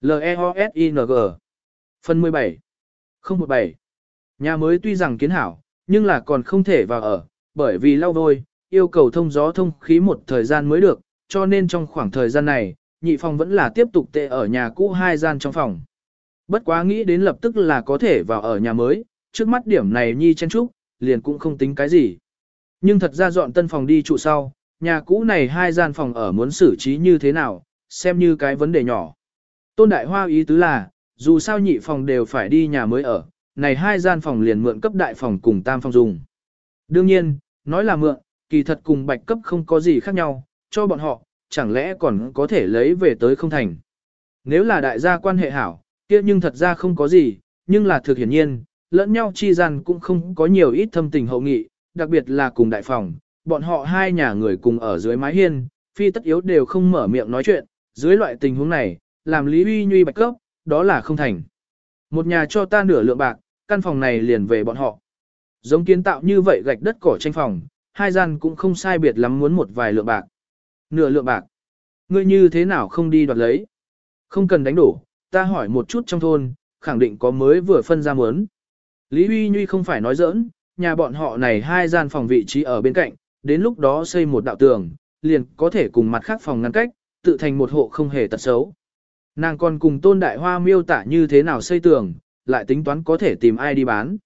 L-E-O-S-I-N-G Phần 17 017 Nhà mới tuy rằng kiến hảo, nhưng là còn không thể vào ở, bởi vì lau vôi, yêu cầu thông gió thông khí một thời gian mới được, cho nên trong khoảng thời gian này, nhị phòng vẫn là tiếp tục tệ ở nhà cũ hai gian trong phòng. Bất quá nghĩ đến lập tức là có thể vào ở nhà mới, trước mắt điểm này nhi chen trúc, liền cũng không tính cái gì. Nhưng thật ra dọn tân phòng đi trụ sau, nhà cũ này hai gian phòng ở muốn xử trí như thế nào, xem như cái vấn đề nhỏ. Tôn Đại Hoa ý tứ là, dù sao nhị phòng đều phải đi nhà mới ở, này hai gian phòng liền mượn cấp đại phòng cùng tam phòng dùng. Đương nhiên, nói là mượn, kỳ thật cùng bạch cấp không có gì khác nhau, cho bọn họ, chẳng lẽ còn có thể lấy về tới không thành. Nếu là đại gia quan hệ hảo, kia nhưng thật ra không có gì, nhưng là thực hiển nhiên, lẫn nhau chi gian cũng không có nhiều ít thâm tình hậu nghị, đặc biệt là cùng đại phòng, bọn họ hai nhà người cùng ở dưới mái hiên, phi tất yếu đều không mở miệng nói chuyện, dưới loại tình huống này, làm Lý Uy Nhuy bạch cấp, đó là không thành. Một nhà cho ta nửa lượng bạc, căn phòng này liền về bọn họ. Giống kiến tạo như vậy gạch đất cỏ tranh phòng, hai gian cũng không sai biệt lắm muốn một vài lượng bạc. Nửa lượng bạc. Ngươi như thế nào không đi đoạt lấy? Không cần đánh đổ, ta hỏi một chút trong thôn, khẳng định có mới vừa phân ra muốn. Lý Huy Nhuy không phải nói giỡn, nhà bọn họ này hai gian phòng vị trí ở bên cạnh, đến lúc đó xây một đạo tường, liền có thể cùng mặt khác phòng ngăn cách, tự thành một hộ không hề tật xấu. Nàng còn cùng tôn đại hoa miêu tả như thế nào xây tường, lại tính toán có thể tìm ai đi bán.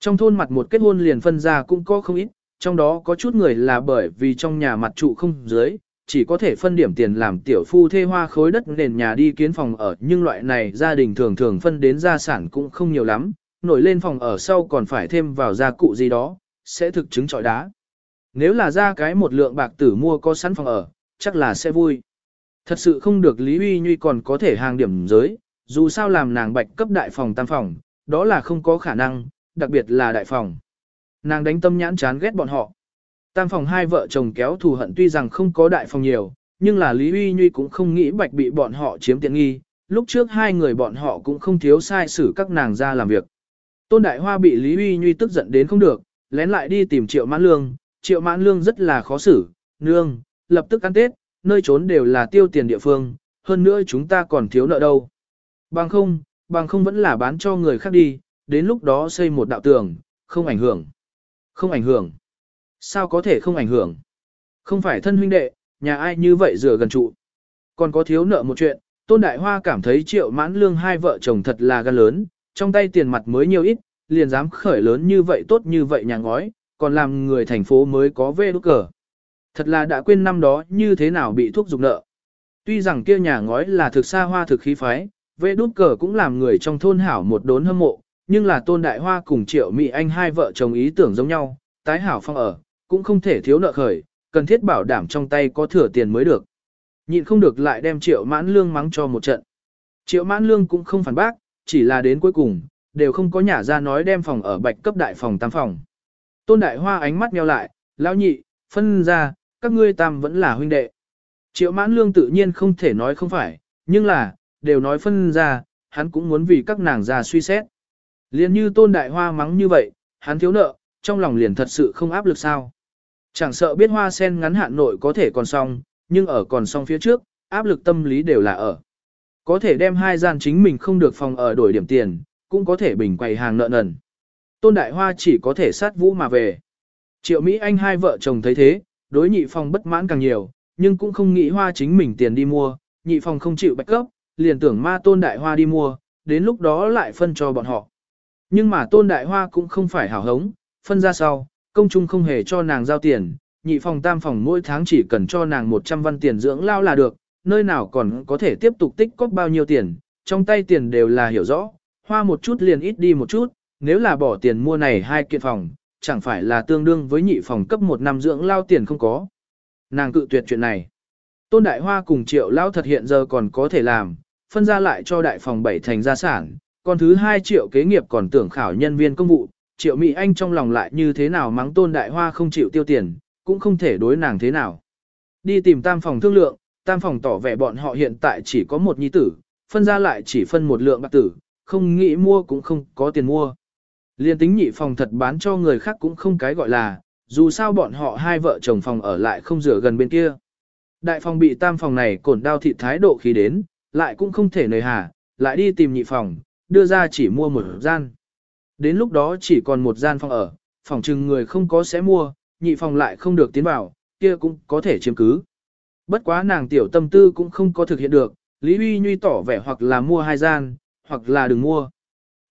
Trong thôn mặt một kết hôn liền phân ra cũng có không ít, trong đó có chút người là bởi vì trong nhà mặt trụ không dưới, chỉ có thể phân điểm tiền làm tiểu phu thê hoa khối đất nền nhà đi kiến phòng ở, nhưng loại này gia đình thường thường phân đến gia sản cũng không nhiều lắm, nổi lên phòng ở sau còn phải thêm vào gia cụ gì đó, sẽ thực chứng trọi đá. Nếu là ra cái một lượng bạc tử mua có sẵn phòng ở, chắc là sẽ vui. Thật sự không được Lý Uy Nhuy còn có thể hàng điểm giới, dù sao làm nàng bạch cấp đại phòng tam phòng, đó là không có khả năng, đặc biệt là đại phòng. Nàng đánh tâm nhãn chán ghét bọn họ. Tam phòng hai vợ chồng kéo thù hận tuy rằng không có đại phòng nhiều, nhưng là Lý Uy Nhuy cũng không nghĩ bạch bị bọn họ chiếm tiện nghi, lúc trước hai người bọn họ cũng không thiếu sai xử các nàng ra làm việc. Tôn Đại Hoa bị Lý Uy Nhuy tức giận đến không được, lén lại đi tìm Triệu Mãn Lương, Triệu Mãn Lương rất là khó xử, nương, lập tức ăn Tết, nơi trốn đều là tiêu tiền địa phương, hơn nữa chúng ta còn thiếu nợ đâu. Bằng không, bằng không vẫn là bán cho người khác đi, đến lúc đó xây một đạo tường, không ảnh hưởng. Không ảnh hưởng. Sao có thể không ảnh hưởng? Không phải thân huynh đệ, nhà ai như vậy rửa gần trụ. Còn có thiếu nợ một chuyện, Tôn Đại Hoa cảm thấy triệu mãn lương hai vợ chồng thật là gan lớn, trong tay tiền mặt mới nhiều ít, liền dám khởi lớn như vậy tốt như vậy nhà ngói, còn làm người thành phố mới có vê đốt cờ. Thật là đã quên năm đó như thế nào bị thuốc dục nợ. Tuy rằng kia nhà ngói là thực xa hoa thực khí phái, vệ đút cờ cũng làm người trong thôn hảo một đốn hâm mộ, nhưng là tôn đại hoa cùng triệu mỹ anh hai vợ chồng ý tưởng giống nhau, tái hảo phong ở, cũng không thể thiếu nợ khởi, cần thiết bảo đảm trong tay có thừa tiền mới được. Nhịn không được lại đem triệu mãn lương mắng cho một trận. Triệu mãn lương cũng không phản bác, chỉ là đến cuối cùng, đều không có nhà ra nói đem phòng ở bạch cấp đại phòng tam phòng. Tôn đại hoa ánh mắt nheo lại, lão nhị, phân ra, các ngươi tam vẫn là huynh đệ. Triệu mãn lương tự nhiên không thể nói không phải, nhưng là, đều nói phân ra, hắn cũng muốn vì các nàng già suy xét. Liền như tôn đại hoa mắng như vậy, hắn thiếu nợ, trong lòng liền thật sự không áp lực sao. Chẳng sợ biết hoa sen ngắn hạn nội có thể còn xong, nhưng ở còn xong phía trước, áp lực tâm lý đều là ở. Có thể đem hai gian chính mình không được phòng ở đổi điểm tiền, cũng có thể bình quầy hàng nợ nần. Tôn Đại Hoa chỉ có thể sát vũ mà về. Triệu Mỹ Anh hai vợ chồng thấy thế, đối nhị phòng bất mãn càng nhiều, nhưng cũng không nghĩ hoa chính mình tiền đi mua, nhị phòng không chịu bạch cấp, liền tưởng ma Tôn Đại Hoa đi mua, đến lúc đó lại phân cho bọn họ. Nhưng mà Tôn Đại Hoa cũng không phải hảo hống, phân ra sau, công chung không hề cho nàng giao tiền, nhị phòng tam phòng mỗi tháng chỉ cần cho nàng 100 văn tiền dưỡng lao là được, nơi nào còn có thể tiếp tục tích cóp bao nhiêu tiền, trong tay tiền đều là hiểu rõ, hoa một chút liền ít đi một chút, nếu là bỏ tiền mua này hai kiện phòng, chẳng phải là tương đương với nhị phòng cấp một năm dưỡng lao tiền không có. Nàng cự tuyệt chuyện này. Tôn Đại Hoa cùng triệu lao thật hiện giờ còn có thể làm, phân ra lại cho đại phòng bảy thành gia sản, còn thứ hai triệu kế nghiệp còn tưởng khảo nhân viên công vụ, triệu Mỹ Anh trong lòng lại như thế nào mắng Tôn Đại Hoa không chịu tiêu tiền, cũng không thể đối nàng thế nào. Đi tìm tam phòng thương lượng, tam phòng tỏ vẻ bọn họ hiện tại chỉ có một nhi tử, phân ra lại chỉ phân một lượng bạc tử, không nghĩ mua cũng không có tiền mua. Liên tính nhị phòng thật bán cho người khác cũng không cái gọi là, dù sao bọn họ hai vợ chồng phòng ở lại không rửa gần bên kia. Đại phòng bị tam phòng này cổn đao thị thái độ khi đến, lại cũng không thể nời hà, lại đi tìm nhị phòng, đưa ra chỉ mua một gian. Đến lúc đó chỉ còn một gian phòng ở, phòng chừng người không có sẽ mua, nhị phòng lại không được tiến vào, kia cũng có thể chiếm cứ. Bất quá nàng tiểu tâm tư cũng không có thực hiện được, Lý Huy Nhuy tỏ vẻ hoặc là mua hai gian, hoặc là đừng mua.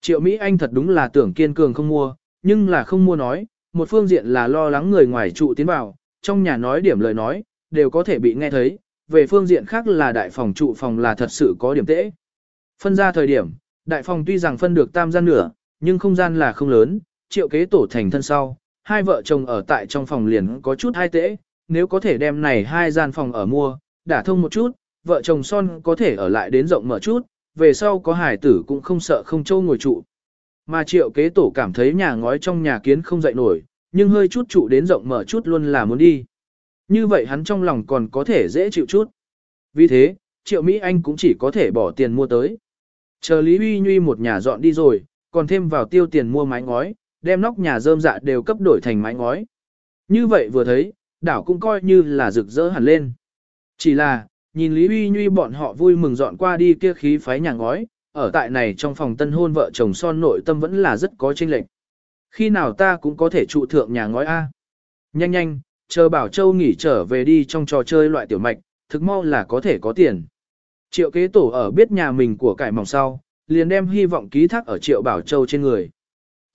Triệu Mỹ Anh thật đúng là tưởng kiên cường không mua, nhưng là không mua nói, một phương diện là lo lắng người ngoài trụ tiến vào, trong nhà nói điểm lời nói, đều có thể bị nghe thấy, về phương diện khác là đại phòng trụ phòng là thật sự có điểm tễ. Phân ra thời điểm, đại phòng tuy rằng phân được tam gian nửa, nhưng không gian là không lớn, triệu kế tổ thành thân sau, hai vợ chồng ở tại trong phòng liền có chút hai tễ, nếu có thể đem này hai gian phòng ở mua, đả thông một chút, vợ chồng son có thể ở lại đến rộng mở chút, về sau có hải tử cũng không sợ không châu ngồi trụ. Mà triệu kế tổ cảm thấy nhà ngói trong nhà kiến không dậy nổi, nhưng hơi chút trụ đến rộng mở chút luôn là muốn đi. Như vậy hắn trong lòng còn có thể dễ chịu chút. Vì thế, triệu Mỹ Anh cũng chỉ có thể bỏ tiền mua tới. Chờ Lý Huy Nhuy một nhà dọn đi rồi, còn thêm vào tiêu tiền mua mái ngói, đem nóc nhà rơm dạ đều cấp đổi thành mái ngói. Như vậy vừa thấy, đảo cũng coi như là rực rỡ hẳn lên. Chỉ là, nhìn Lý Huy Nhuy bọn họ vui mừng dọn qua đi kia khí phái nhà ngói, ở tại này trong phòng tân hôn vợ chồng son nội tâm vẫn là rất có chênh lệch. Khi nào ta cũng có thể trụ thượng nhà ngói A. Nhanh nhanh, chờ Bảo Châu nghỉ trở về đi trong trò chơi loại tiểu mạch, thực mau là có thể có tiền. Triệu kế tổ ở biết nhà mình của cải mỏng sau, liền đem hy vọng ký thác ở Triệu Bảo Châu trên người.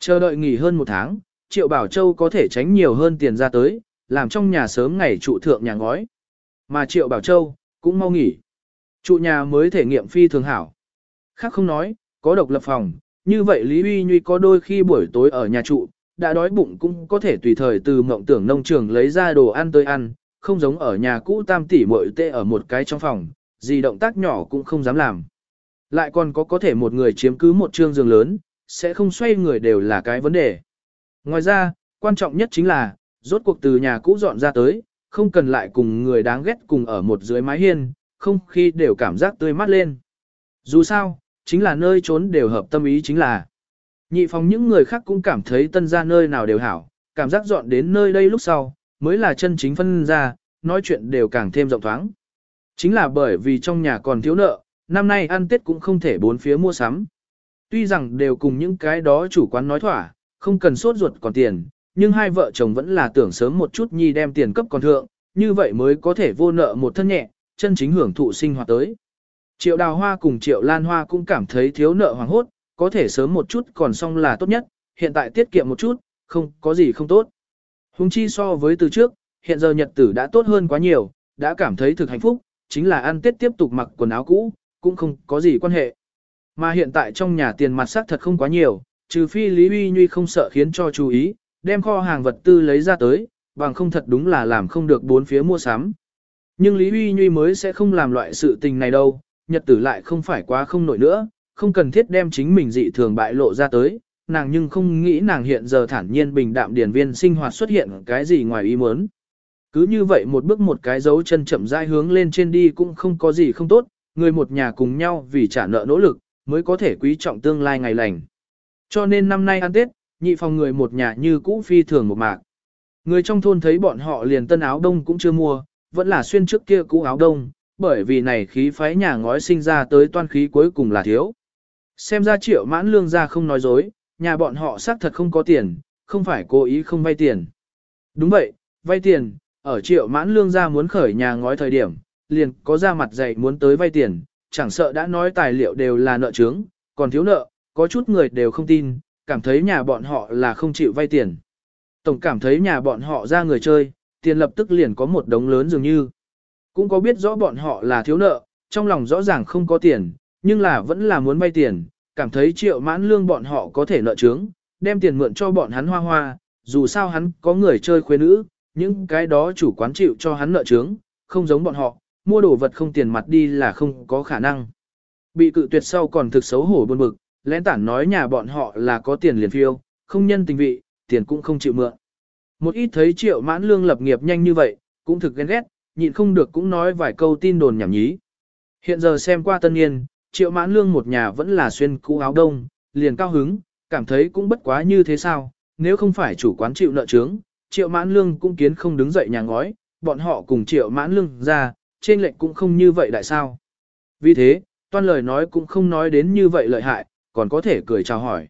Chờ đợi nghỉ hơn một tháng, Triệu Bảo Châu có thể tránh nhiều hơn tiền ra tới, làm trong nhà sớm ngày trụ thượng nhà ngói. Mà Triệu Bảo Châu, cũng mau nghỉ. Trụ nhà mới thể nghiệm phi thường hảo. Khác không nói, có độc lập phòng, như vậy Lý Uy Nhuy có đôi khi buổi tối ở nhà trụ, đã đói bụng cũng có thể tùy thời từ mộng tưởng nông trường lấy ra đồ ăn tới ăn, không giống ở nhà cũ tam tỷ muội tê ở một cái trong phòng, gì động tác nhỏ cũng không dám làm. Lại còn có có thể một người chiếm cứ một trương giường lớn, sẽ không xoay người đều là cái vấn đề. Ngoài ra, quan trọng nhất chính là, rốt cuộc từ nhà cũ dọn ra tới, không cần lại cùng người đáng ghét cùng ở một dưới mái hiên, không khi đều cảm giác tươi mát lên. Dù sao, chính là nơi trốn đều hợp tâm ý chính là. Nhị phòng những người khác cũng cảm thấy tân ra nơi nào đều hảo, cảm giác dọn đến nơi đây lúc sau, mới là chân chính phân ra, nói chuyện đều càng thêm rộng thoáng. Chính là bởi vì trong nhà còn thiếu nợ, năm nay ăn Tết cũng không thể bốn phía mua sắm. Tuy rằng đều cùng những cái đó chủ quán nói thỏa, không cần sốt ruột còn tiền, nhưng hai vợ chồng vẫn là tưởng sớm một chút nhi đem tiền cấp còn thượng, như vậy mới có thể vô nợ một thân nhẹ, chân chính hưởng thụ sinh hoạt tới. Triệu đào hoa cùng triệu lan hoa cũng cảm thấy thiếu nợ hoàng hốt, có thể sớm một chút còn xong là tốt nhất, hiện tại tiết kiệm một chút, không có gì không tốt. Hùng chi so với từ trước, hiện giờ nhật tử đã tốt hơn quá nhiều, đã cảm thấy thực hạnh phúc, chính là ăn tết tiếp tục mặc quần áo cũ, cũng không có gì quan hệ. Mà hiện tại trong nhà tiền mặt sắc thật không quá nhiều, trừ phi Lý Uy Nhuy không sợ khiến cho chú ý, đem kho hàng vật tư lấy ra tới, bằng không thật đúng là làm không được bốn phía mua sắm. Nhưng Lý Uy Nhuy mới sẽ không làm loại sự tình này đâu, nhật tử lại không phải quá không nổi nữa, không cần thiết đem chính mình dị thường bại lộ ra tới, nàng nhưng không nghĩ nàng hiện giờ thản nhiên bình đạm điển viên sinh hoạt xuất hiện cái gì ngoài ý muốn. Cứ như vậy một bước một cái dấu chân chậm rãi hướng lên trên đi cũng không có gì không tốt, người một nhà cùng nhau vì trả nợ nỗ lực, mới có thể quý trọng tương lai ngày lành. Cho nên năm nay ăn Tết, nhị phòng người một nhà như cũ phi thường một mạc. Người trong thôn thấy bọn họ liền tân áo đông cũng chưa mua, vẫn là xuyên trước kia cũ áo đông, bởi vì này khí phái nhà ngói sinh ra tới toan khí cuối cùng là thiếu. Xem ra triệu mãn lương ra không nói dối, nhà bọn họ xác thật không có tiền, không phải cố ý không vay tiền. Đúng vậy, vay tiền, ở triệu mãn lương ra muốn khởi nhà ngói thời điểm, liền có ra mặt dạy muốn tới vay tiền, chẳng sợ đã nói tài liệu đều là nợ trướng, còn thiếu nợ, có chút người đều không tin, cảm thấy nhà bọn họ là không chịu vay tiền. Tổng cảm thấy nhà bọn họ ra người chơi, tiền lập tức liền có một đống lớn dường như. Cũng có biết rõ bọn họ là thiếu nợ, trong lòng rõ ràng không có tiền, nhưng là vẫn là muốn vay tiền, cảm thấy triệu mãn lương bọn họ có thể nợ trướng, đem tiền mượn cho bọn hắn hoa hoa, dù sao hắn có người chơi khuê nữ, những cái đó chủ quán chịu cho hắn nợ trướng, không giống bọn họ, mua đồ vật không tiền mặt đi là không có khả năng. Bị cự tuyệt sau còn thực xấu hổ buồn bực, lén tản nói nhà bọn họ là có tiền liền phiêu, không nhân tình vị, tiền cũng không chịu mượn. Một ít thấy triệu mãn lương lập nghiệp nhanh như vậy, cũng thực ghen ghét, nhịn không được cũng nói vài câu tin đồn nhảm nhí. Hiện giờ xem qua tân niên, triệu mãn lương một nhà vẫn là xuyên cũ áo đông, liền cao hứng, cảm thấy cũng bất quá như thế sao, nếu không phải chủ quán chịu nợ trướng, triệu mãn lương cũng kiến không đứng dậy nhà ngói, bọn họ cùng triệu mãn lương ra, trên lệnh cũng không như vậy đại sao. Vì thế, toan lời nói cũng không nói đến như vậy lợi hại, còn có thể cười chào hỏi.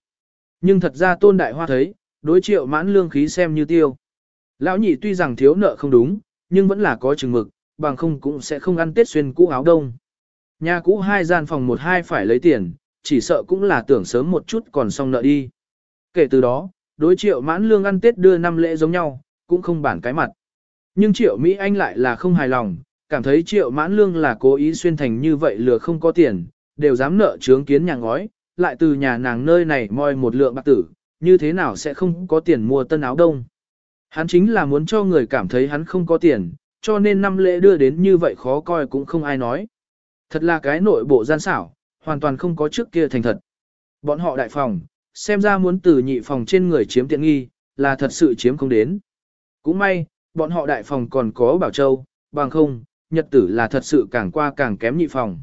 Nhưng thật ra tôn đại hoa thấy, đối triệu mãn lương khí xem như tiêu. Lão nhị tuy rằng thiếu nợ không đúng, nhưng vẫn là có chừng mực, bằng không cũng sẽ không ăn tết xuyên cũ áo đông. Nhà cũ hai gian phòng một hai phải lấy tiền, chỉ sợ cũng là tưởng sớm một chút còn xong nợ đi. Kể từ đó, đối triệu mãn lương ăn tết đưa năm lễ giống nhau, cũng không bản cái mặt. Nhưng triệu Mỹ Anh lại là không hài lòng, cảm thấy triệu mãn lương là cố ý xuyên thành như vậy lừa không có tiền, đều dám nợ trướng kiến nhà ngói, lại từ nhà nàng nơi này moi một lượng bạc tử, như thế nào sẽ không có tiền mua tân áo đông. Hắn chính là muốn cho người cảm thấy hắn không có tiền, cho nên năm lễ đưa đến như vậy khó coi cũng không ai nói. Thật là cái nội bộ gian xảo, hoàn toàn không có trước kia thành thật. Bọn họ đại phòng, xem ra muốn từ nhị phòng trên người chiếm tiện nghi, là thật sự chiếm không đến. Cũng may, bọn họ đại phòng còn có Bảo Châu, bằng không, nhật tử là thật sự càng qua càng kém nhị phòng.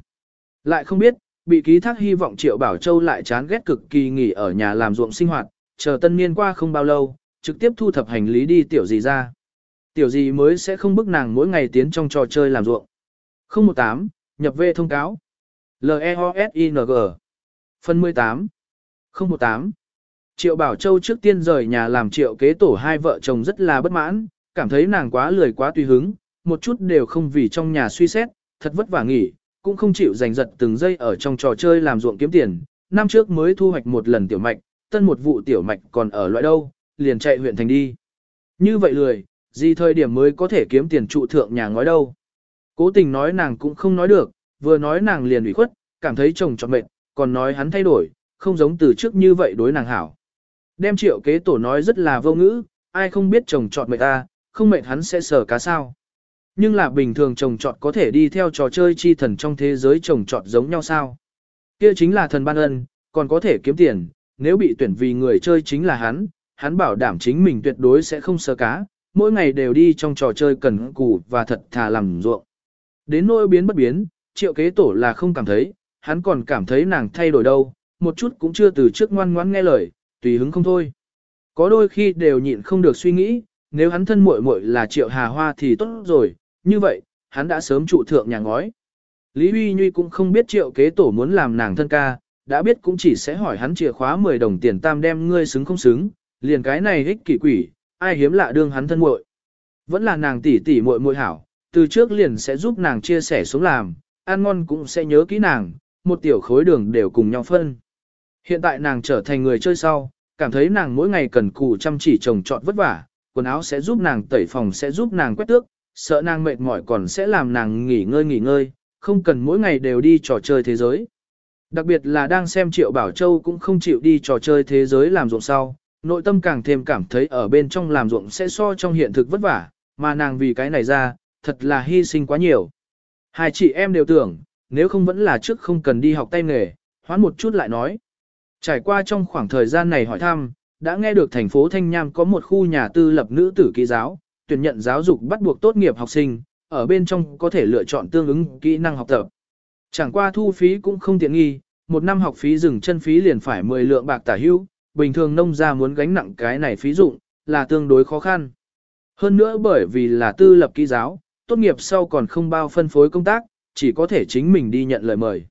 Lại không biết, bị ký thác hy vọng Triệu Bảo Châu lại chán ghét cực kỳ nghỉ ở nhà làm ruộng sinh hoạt, chờ tân niên qua không bao lâu, trực tiếp thu thập hành lý đi tiểu gì ra. Tiểu gì mới sẽ không bức nàng mỗi ngày tiến trong trò chơi làm ruộng. 018, nhập về thông cáo. L-E-O-S-I-N-G Phần 18 018 Triệu Bảo Châu trước tiên rời nhà làm triệu kế tổ hai vợ chồng rất là bất mãn, cảm thấy nàng quá lười quá tùy hứng, một chút đều không vì trong nhà suy xét, thật vất vả nghỉ, cũng không chịu giành giật từng giây ở trong trò chơi làm ruộng kiếm tiền. Năm trước mới thu hoạch một lần tiểu mạch, tân một vụ tiểu mạch còn ở loại đâu, liền chạy huyện thành đi. Như vậy lười, gì thời điểm mới có thể kiếm tiền trụ thượng nhà ngói đâu. Cố tình nói nàng cũng không nói được, vừa nói nàng liền ủy khuất, cảm thấy chồng chọn mệt, còn nói hắn thay đổi, không giống từ trước như vậy đối nàng hảo. Đem triệu kế tổ nói rất là vô ngữ, ai không biết chồng chọn mệt ta, không mệt hắn sẽ sở cá sao. Nhưng là bình thường chồng chọn có thể đi theo trò chơi chi thần trong thế giới chồng chọn giống nhau sao. Kia chính là thần ban ân, còn có thể kiếm tiền, nếu bị tuyển vì người chơi chính là hắn, hắn bảo đảm chính mình tuyệt đối sẽ không sơ cá, mỗi ngày đều đi trong trò chơi cần cù và thật thà làm ruộng. Đến nỗi biến bất biến, triệu kế tổ là không cảm thấy, hắn còn cảm thấy nàng thay đổi đâu, một chút cũng chưa từ trước ngoan ngoãn nghe lời, tùy hứng không thôi. Có đôi khi đều nhịn không được suy nghĩ, nếu hắn thân muội muội là triệu hà hoa thì tốt rồi, như vậy, hắn đã sớm trụ thượng nhà ngói. Lý Huy Nhuy cũng không biết triệu kế tổ muốn làm nàng thân ca, đã biết cũng chỉ sẽ hỏi hắn chìa khóa 10 đồng tiền tam đem ngươi xứng không xứng, liền cái này ích kỷ quỷ, ai hiếm lạ đương hắn thân muội. Vẫn là nàng tỷ tỷ muội muội hảo, từ trước liền sẽ giúp nàng chia sẻ xuống làm, ăn ngon cũng sẽ nhớ kỹ nàng, một tiểu khối đường đều cùng nhau phân. Hiện tại nàng trở thành người chơi sau, cảm thấy nàng mỗi ngày cần cù chăm chỉ trồng trọt vất vả, quần áo sẽ giúp nàng tẩy phòng sẽ giúp nàng quét tước, sợ nàng mệt mỏi còn sẽ làm nàng nghỉ ngơi nghỉ ngơi, không cần mỗi ngày đều đi trò chơi thế giới. Đặc biệt là đang xem Triệu Bảo Châu cũng không chịu đi trò chơi thế giới làm ruộng sau, nội tâm càng thêm cảm thấy ở bên trong làm ruộng sẽ so trong hiện thực vất vả, mà nàng vì cái này ra, thật là hy sinh quá nhiều. Hai chị em đều tưởng, nếu không vẫn là trước không cần đi học tay nghề, hoán một chút lại nói. Trải qua trong khoảng thời gian này hỏi thăm, đã nghe được thành phố Thanh Nham có một khu nhà tư lập nữ tử ký giáo, tuyển nhận giáo dục bắt buộc tốt nghiệp học sinh, ở bên trong có thể lựa chọn tương ứng kỹ năng học tập. Chẳng qua thu phí cũng không tiện nghi, một năm học phí dừng chân phí liền phải 10 lượng bạc tả hưu, bình thường nông gia muốn gánh nặng cái này phí dụng, là tương đối khó khăn. Hơn nữa bởi vì là tư lập kỹ giáo, tốt nghiệp sau còn không bao phân phối công tác, chỉ có thể chính mình đi nhận lời mời.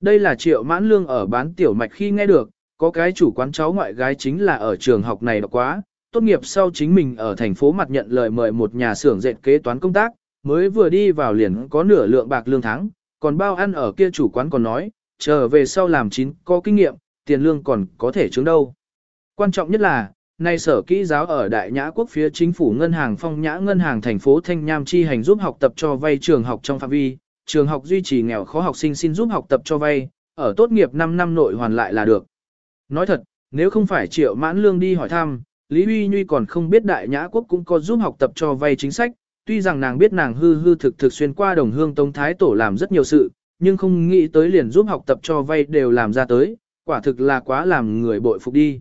Đây là triệu mãn lương ở bán tiểu mạch khi nghe được, có cái chủ quán cháu ngoại gái chính là ở trường học này đọc quá, tốt nghiệp sau chính mình ở thành phố mặt nhận lời mời một nhà xưởng dệt kế toán công tác, mới vừa đi vào liền có nửa lượng bạc lương tháng, còn bao ăn ở kia chủ quán còn nói, trở về sau làm chín có kinh nghiệm, tiền lương còn có thể chứng đâu. Quan trọng nhất là, nay sở kỹ giáo ở Đại Nhã Quốc phía chính phủ ngân hàng phong nhã ngân hàng thành phố Thanh Nham chi hành giúp học tập cho vay trường học trong phạm vi, trường học duy trì nghèo khó học sinh xin giúp học tập cho vay, ở tốt nghiệp 5 năm nội hoàn lại là được. Nói thật, nếu không phải triệu mãn lương đi hỏi thăm, Lý Huy Nhuy còn không biết Đại Nhã Quốc cũng có giúp học tập cho vay chính sách, tuy rằng nàng biết nàng hư hư thực thực xuyên qua đồng hương Tông Thái Tổ làm rất nhiều sự, nhưng không nghĩ tới liền giúp học tập cho vay đều làm ra tới, quả thực là quá làm người bội phục đi.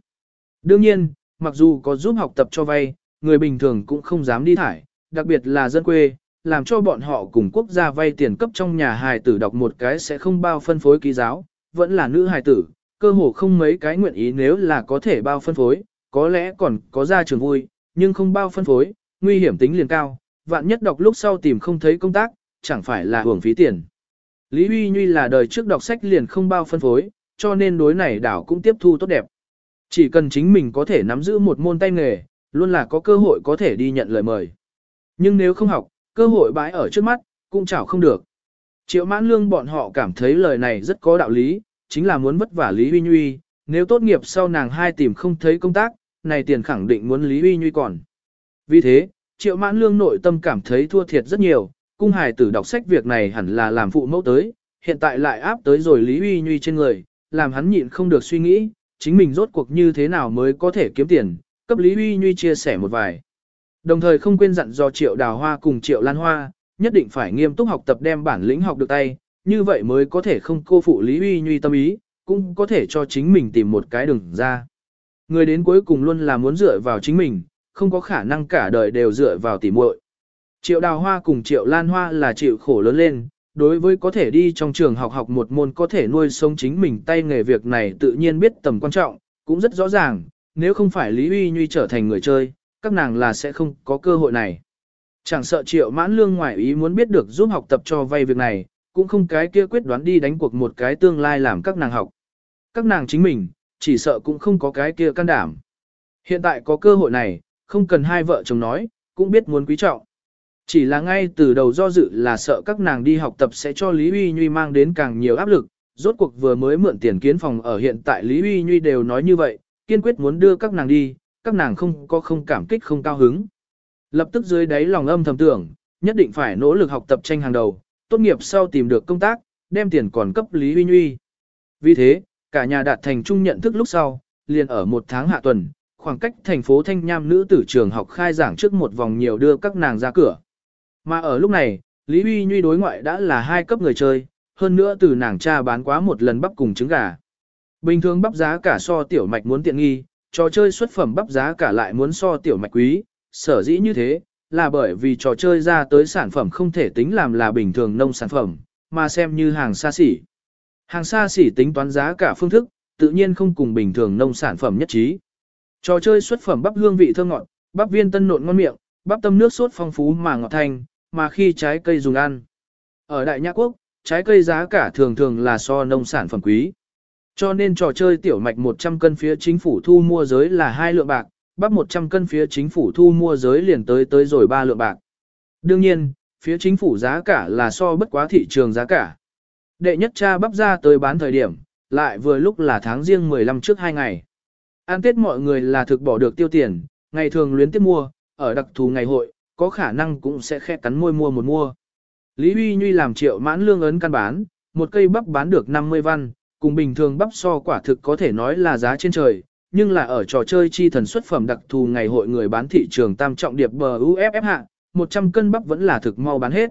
Đương nhiên, mặc dù có giúp học tập cho vay, người bình thường cũng không dám đi thải, đặc biệt là dân quê, làm cho bọn họ cùng quốc gia vay tiền cấp trong nhà hài tử đọc một cái sẽ không bao phân phối ký giáo, vẫn là nữ hài tử, cơ hồ không mấy cái nguyện ý nếu là có thể bao phân phối, có lẽ còn có ra trường vui, nhưng không bao phân phối, nguy hiểm tính liền cao, vạn nhất đọc lúc sau tìm không thấy công tác, chẳng phải là hưởng phí tiền. Lý Huy Nhuy là đời trước đọc sách liền không bao phân phối, cho nên đối này đảo cũng tiếp thu tốt đẹp. Chỉ cần chính mình có thể nắm giữ một môn tay nghề, luôn là có cơ hội có thể đi nhận lời mời. Nhưng nếu không học, cơ hội bãi ở trước mắt, cũng chảo không được. Triệu mãn lương bọn họ cảm thấy lời này rất có đạo lý, chính là muốn vất vả Lý Huy Nhuy, nếu tốt nghiệp sau nàng hai tìm không thấy công tác, này tiền khẳng định muốn Lý Uy Nhuy còn. Vì thế, triệu mãn lương nội tâm cảm thấy thua thiệt rất nhiều, cung hài tử đọc sách việc này hẳn là làm phụ mẫu tới, hiện tại lại áp tới rồi Lý Uy Nhuy trên người, làm hắn nhịn không được suy nghĩ, chính mình rốt cuộc như thế nào mới có thể kiếm tiền, cấp Lý Uy Nhuy chia sẻ một vài. Đồng thời không quên dặn do Triệu Đào Hoa cùng Triệu Lan Hoa, nhất định phải nghiêm túc học tập đem bản lĩnh học được tay, như vậy mới có thể không cô phụ Lý Uy Nhuy tâm ý, cũng có thể cho chính mình tìm một cái đường ra. Người đến cuối cùng luôn là muốn dựa vào chính mình, không có khả năng cả đời đều dựa vào tỉ muội. Triệu Đào Hoa cùng Triệu Lan Hoa là chịu khổ lớn lên, đối với có thể đi trong trường học học một môn có thể nuôi sống chính mình tay nghề việc này tự nhiên biết tầm quan trọng, cũng rất rõ ràng, nếu không phải Lý Uy Nhuy trở thành người chơi, các nàng là sẽ không có cơ hội này. Chẳng sợ triệu mãn lương ngoại ý muốn biết được giúp học tập cho vay việc này, cũng không cái kia quyết đoán đi đánh cuộc một cái tương lai làm các nàng học. Các nàng chính mình, chỉ sợ cũng không có cái kia can đảm. Hiện tại có cơ hội này, không cần hai vợ chồng nói, cũng biết muốn quý trọng. Chỉ là ngay từ đầu do dự là sợ các nàng đi học tập sẽ cho Lý Uy Nhuy mang đến càng nhiều áp lực, rốt cuộc vừa mới mượn tiền kiến phòng ở hiện tại Lý Uy Nhuy đều nói như vậy, kiên quyết muốn đưa các nàng đi, các nàng không có không cảm kích không cao hứng. Lập tức dưới đáy lòng âm thầm tưởng, nhất định phải nỗ lực học tập tranh hàng đầu, tốt nghiệp sau tìm được công tác, đem tiền còn cấp Lý Uy Nhuy. Vì thế, cả nhà đạt thành chung nhận thức lúc sau, liền ở một tháng hạ tuần, khoảng cách thành phố Thanh Nham nữ tử trường học khai giảng trước một vòng nhiều đưa các nàng ra cửa. Mà ở lúc này, Lý Uy Nhuy đối ngoại đã là hai cấp người chơi, hơn nữa từ nàng cha bán quá một lần bắp cùng trứng gà. Bình thường bắp giá cả so tiểu mạch muốn tiện nghi, trò chơi xuất phẩm bắp giá cả lại muốn so tiểu mạch quý, sở dĩ như thế, là bởi vì trò chơi ra tới sản phẩm không thể tính làm là bình thường nông sản phẩm, mà xem như hàng xa xỉ. Hàng xa xỉ tính toán giá cả phương thức, tự nhiên không cùng bình thường nông sản phẩm nhất trí. Trò chơi xuất phẩm bắp hương vị thơm ngọt, bắp viên tân nộn ngon miệng, bắp tâm nước sốt phong phú mà ngọt thanh, mà khi trái cây dùng ăn. Ở Đại Nhã Quốc, trái cây giá cả thường thường là so nông sản phẩm quý. Cho nên trò chơi tiểu mạch 100 cân phía chính phủ thu mua giới là 2 lượng bạc, bắp 100 cân phía chính phủ thu mua giới liền tới tới rồi 3 lượng bạc. Đương nhiên, phía chính phủ giá cả là so bất quá thị trường giá cả. Đệ nhất cha bắp ra tới bán thời điểm, lại vừa lúc là tháng riêng 15 trước 2 ngày. ăn tết mọi người là thực bỏ được tiêu tiền, ngày thường luyến tiếp mua, ở đặc thù ngày hội, có khả năng cũng sẽ khẽ cắn môi mua một mua. Lý Huy Nhuy làm triệu mãn lương ấn căn bán, một cây bắp bán được 50 văn, cùng bình thường bắp so quả thực có thể nói là giá trên trời, nhưng là ở trò chơi chi thần xuất phẩm đặc thù ngày hội người bán thị trường tam trọng điệp bờ UFF hạ, 100 cân bắp vẫn là thực mau bán hết.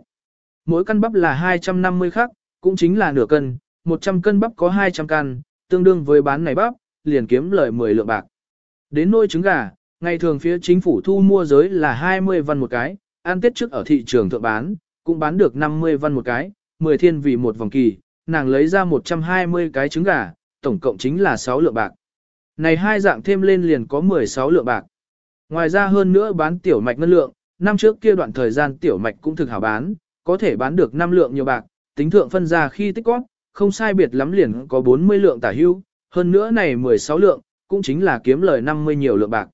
Mỗi căn bắp là 250 khắc, cũng chính là nửa cân, 100 cân bắp có 200 căn, tương đương với bán này bắp, liền kiếm lời 10 lượng bạc. Đến nôi trứng gà, ngày thường phía chính phủ thu mua giới là 20 văn một cái, ăn tết trước ở thị trường thượng bán, cũng bán được 50 văn một cái, 10 thiên vì một vòng kỳ, nàng lấy ra 120 cái trứng gà, tổng cộng chính là 6 lượng bạc. Này hai dạng thêm lên liền có 16 lượng bạc. Ngoài ra hơn nữa bán tiểu mạch ngân lượng, năm trước kia đoạn thời gian tiểu mạch cũng thực hảo bán, có thể bán được 5 lượng nhiều bạc, tính thượng phân ra khi tích góp, không sai biệt lắm liền có 40 lượng tả hưu, hơn nữa này 16 lượng, cũng chính là kiếm lời 50 nhiều lượng bạc.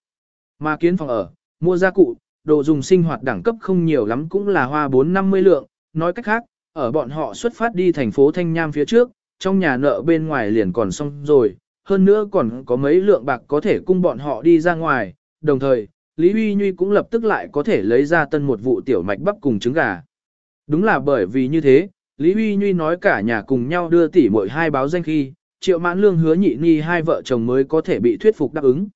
Mà kiến phòng ở, mua gia cụ, đồ dùng sinh hoạt đẳng cấp không nhiều lắm cũng là hoa 4-50 lượng, nói cách khác, ở bọn họ xuất phát đi thành phố Thanh Nham phía trước, trong nhà nợ bên ngoài liền còn xong rồi, hơn nữa còn có mấy lượng bạc có thể cung bọn họ đi ra ngoài, đồng thời, Lý Huy Nhuy cũng lập tức lại có thể lấy ra tân một vụ tiểu mạch bắp cùng trứng gà. Đúng là bởi vì như thế, Lý Huy Nhuy nói cả nhà cùng nhau đưa tỷ mỗi hai báo danh khi, triệu mãn lương hứa nhị ni hai vợ chồng mới có thể bị thuyết phục đáp ứng.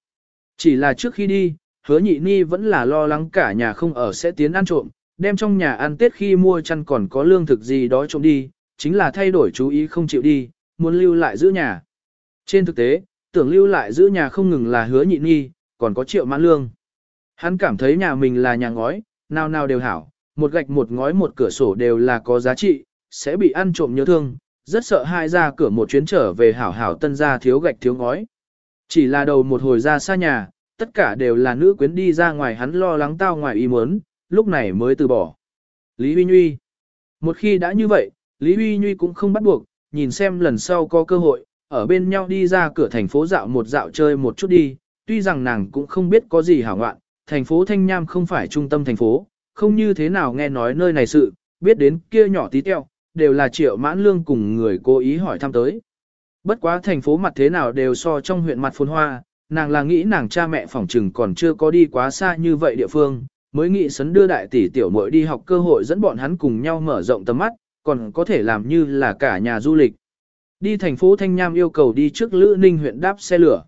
Chỉ là trước khi đi, hứa nhị ni vẫn là lo lắng cả nhà không ở sẽ tiến ăn trộm, đem trong nhà ăn tết khi mua chăn còn có lương thực gì đó trộm đi, chính là thay đổi chú ý không chịu đi, muốn lưu lại giữ nhà. Trên thực tế, tưởng lưu lại giữ nhà không ngừng là hứa nhị ni, còn có triệu mãn lương. Hắn cảm thấy nhà mình là nhà ngói, nào nào đều hảo, một gạch một ngói một cửa sổ đều là có giá trị, sẽ bị ăn trộm nhớ thương, rất sợ hai ra cửa một chuyến trở về hảo hảo tân gia thiếu gạch thiếu ngói. Chỉ là đầu một hồi ra xa nhà, tất cả đều là nữ quyến đi ra ngoài hắn lo lắng tao ngoài ý muốn, lúc này mới từ bỏ. Lý Huy Nhuy Một khi đã như vậy, Lý Huy Nhuy cũng không bắt buộc, nhìn xem lần sau có cơ hội, ở bên nhau đi ra cửa thành phố dạo một dạo chơi một chút đi, tuy rằng nàng cũng không biết có gì hảo ngoạn, thành phố Thanh Nham không phải trung tâm thành phố, không như thế nào nghe nói nơi này sự, biết đến kia nhỏ tí teo, đều là triệu mãn lương cùng người cố ý hỏi thăm tới. Bất quá thành phố mặt thế nào đều so trong huyện mặt phồn hoa, nàng là nghĩ nàng cha mẹ phỏng trừng còn chưa có đi quá xa như vậy địa phương, mới nghĩ sấn đưa đại tỷ tiểu muội đi học cơ hội dẫn bọn hắn cùng nhau mở rộng tầm mắt, còn có thể làm như là cả nhà du lịch. Đi thành phố Thanh Nham yêu cầu đi trước Lữ Ninh huyện đáp xe lửa.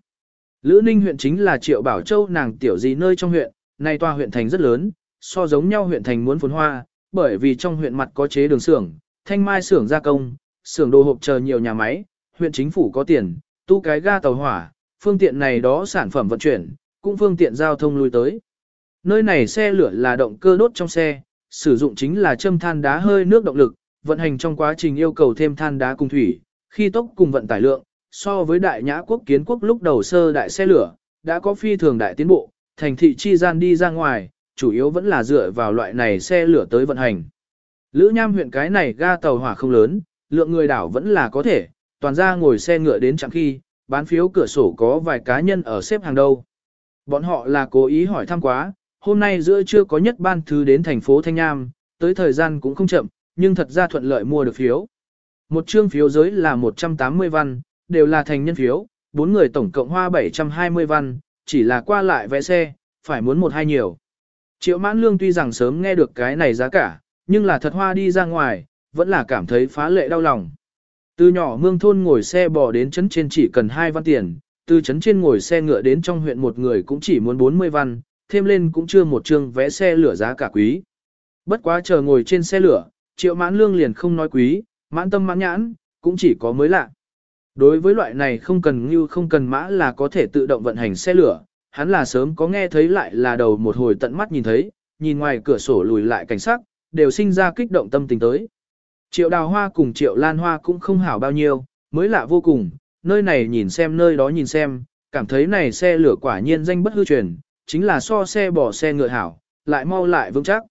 Lữ Ninh huyện chính là Triệu Bảo Châu nàng tiểu gì nơi trong huyện, này tòa huyện thành rất lớn, so giống nhau huyện thành muốn phồn hoa, bởi vì trong huyện mặt có chế đường xưởng, thanh mai xưởng gia công, xưởng đồ hộp chờ nhiều nhà máy, huyện chính phủ có tiền, tu cái ga tàu hỏa, phương tiện này đó sản phẩm vận chuyển, cũng phương tiện giao thông lui tới. Nơi này xe lửa là động cơ đốt trong xe, sử dụng chính là châm than đá hơi nước động lực, vận hành trong quá trình yêu cầu thêm than đá cùng thủy, khi tốc cùng vận tải lượng, so với đại nhã quốc kiến quốc lúc đầu sơ đại xe lửa, đã có phi thường đại tiến bộ, thành thị chi gian đi ra ngoài, chủ yếu vẫn là dựa vào loại này xe lửa tới vận hành. Lữ Nham huyện cái này ga tàu hỏa không lớn, lượng người đảo vẫn là có thể, toàn ra ngồi xe ngựa đến chẳng khi, bán phiếu cửa sổ có vài cá nhân ở xếp hàng đâu. Bọn họ là cố ý hỏi thăm quá, hôm nay giữa trưa có nhất ban thứ đến thành phố Thanh Nham, tới thời gian cũng không chậm, nhưng thật ra thuận lợi mua được phiếu. Một trương phiếu giới là 180 văn, đều là thành nhân phiếu, bốn người tổng cộng hoa 720 văn, chỉ là qua lại vé xe, phải muốn một hai nhiều. Triệu mãn lương tuy rằng sớm nghe được cái này giá cả, nhưng là thật hoa đi ra ngoài, vẫn là cảm thấy phá lệ đau lòng. Từ nhỏ mương thôn ngồi xe bò đến trấn trên chỉ cần 2 văn tiền, từ trấn trên ngồi xe ngựa đến trong huyện một người cũng chỉ muốn 40 văn, thêm lên cũng chưa một chương vé xe lửa giá cả quý. Bất quá chờ ngồi trên xe lửa, triệu mãn lương liền không nói quý, mãn tâm mãn nhãn, cũng chỉ có mới lạ. Đối với loại này không cần như không cần mã là có thể tự động vận hành xe lửa, hắn là sớm có nghe thấy lại là đầu một hồi tận mắt nhìn thấy, nhìn ngoài cửa sổ lùi lại cảnh sắc, đều sinh ra kích động tâm tình tới. Triệu đào hoa cùng triệu lan hoa cũng không hảo bao nhiêu, mới lạ vô cùng, nơi này nhìn xem nơi đó nhìn xem, cảm thấy này xe lửa quả nhiên danh bất hư truyền, chính là so xe bỏ xe ngựa hảo, lại mau lại vững chắc.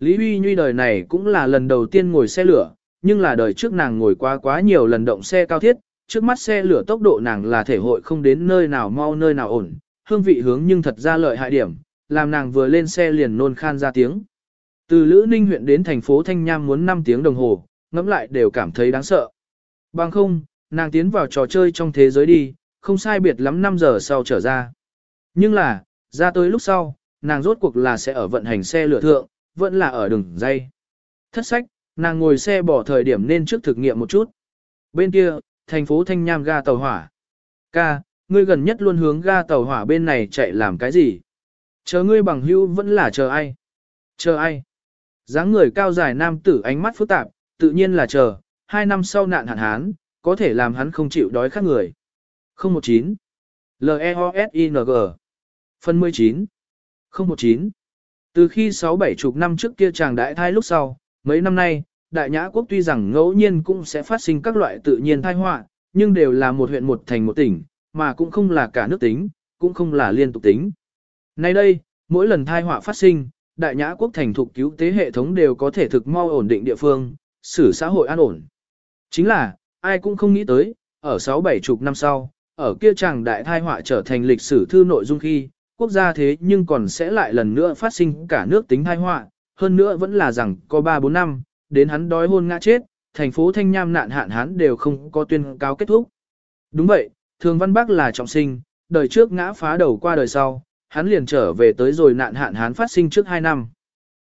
Lý Huy Nhuy đời này cũng là lần đầu tiên ngồi xe lửa, nhưng là đời trước nàng ngồi quá quá nhiều lần động xe cao thiết, trước mắt xe lửa tốc độ nàng là thể hội không đến nơi nào mau nơi nào ổn, hương vị hướng nhưng thật ra lợi hại điểm, làm nàng vừa lên xe liền nôn khan ra tiếng. Từ Lữ Ninh huyện đến thành phố Thanh Nham muốn 5 tiếng đồng hồ, ngẫm lại đều cảm thấy đáng sợ. Bằng không, nàng tiến vào trò chơi trong thế giới đi, không sai biệt lắm 5 giờ sau trở ra. Nhưng là, ra tới lúc sau, nàng rốt cuộc là sẽ ở vận hành xe lửa thượng, vẫn là ở đường dây. Thất sách, nàng ngồi xe bỏ thời điểm nên trước thực nghiệm một chút. Bên kia, thành phố Thanh Nham ga tàu hỏa. Ca, ngươi gần nhất luôn hướng ga tàu hỏa bên này chạy làm cái gì? Chờ ngươi bằng hữu vẫn là chờ ai? Chờ ai? Dáng người cao dài nam tử ánh mắt phức tạp, tự nhiên là chờ, hai năm sau nạn hạn hán, có thể làm hắn không chịu đói khác người. 019 L-E-O-S-I-N-G Phần 19 019 Từ khi 6-7 chục năm trước kia chàng đại thai lúc sau, mấy năm nay, đại nhã quốc tuy rằng ngẫu nhiên cũng sẽ phát sinh các loại tự nhiên thai họa, nhưng đều là một huyện một thành một tỉnh, mà cũng không là cả nước tính, cũng không là liên tục tính. Nay đây, mỗi lần thai họa phát sinh, đại nhã quốc thành thục cứu tế hệ thống đều có thể thực mau ổn định địa phương, xử xã hội an ổn. Chính là, ai cũng không nghĩ tới, ở 6-7 chục năm sau, ở kia chàng đại thai họa trở thành lịch sử thư nội dung khi, quốc gia thế nhưng còn sẽ lại lần nữa phát sinh cả nước tính thai họa, hơn nữa vẫn là rằng có 3-4 năm, đến hắn đói hôn ngã chết, thành phố Thanh Nham nạn hạn hán đều không có tuyên cáo kết thúc. Đúng vậy, Thường Văn bác là trọng sinh, đời trước ngã phá đầu qua đời sau, hắn liền trở về tới rồi nạn hạn hán phát sinh trước 2 năm.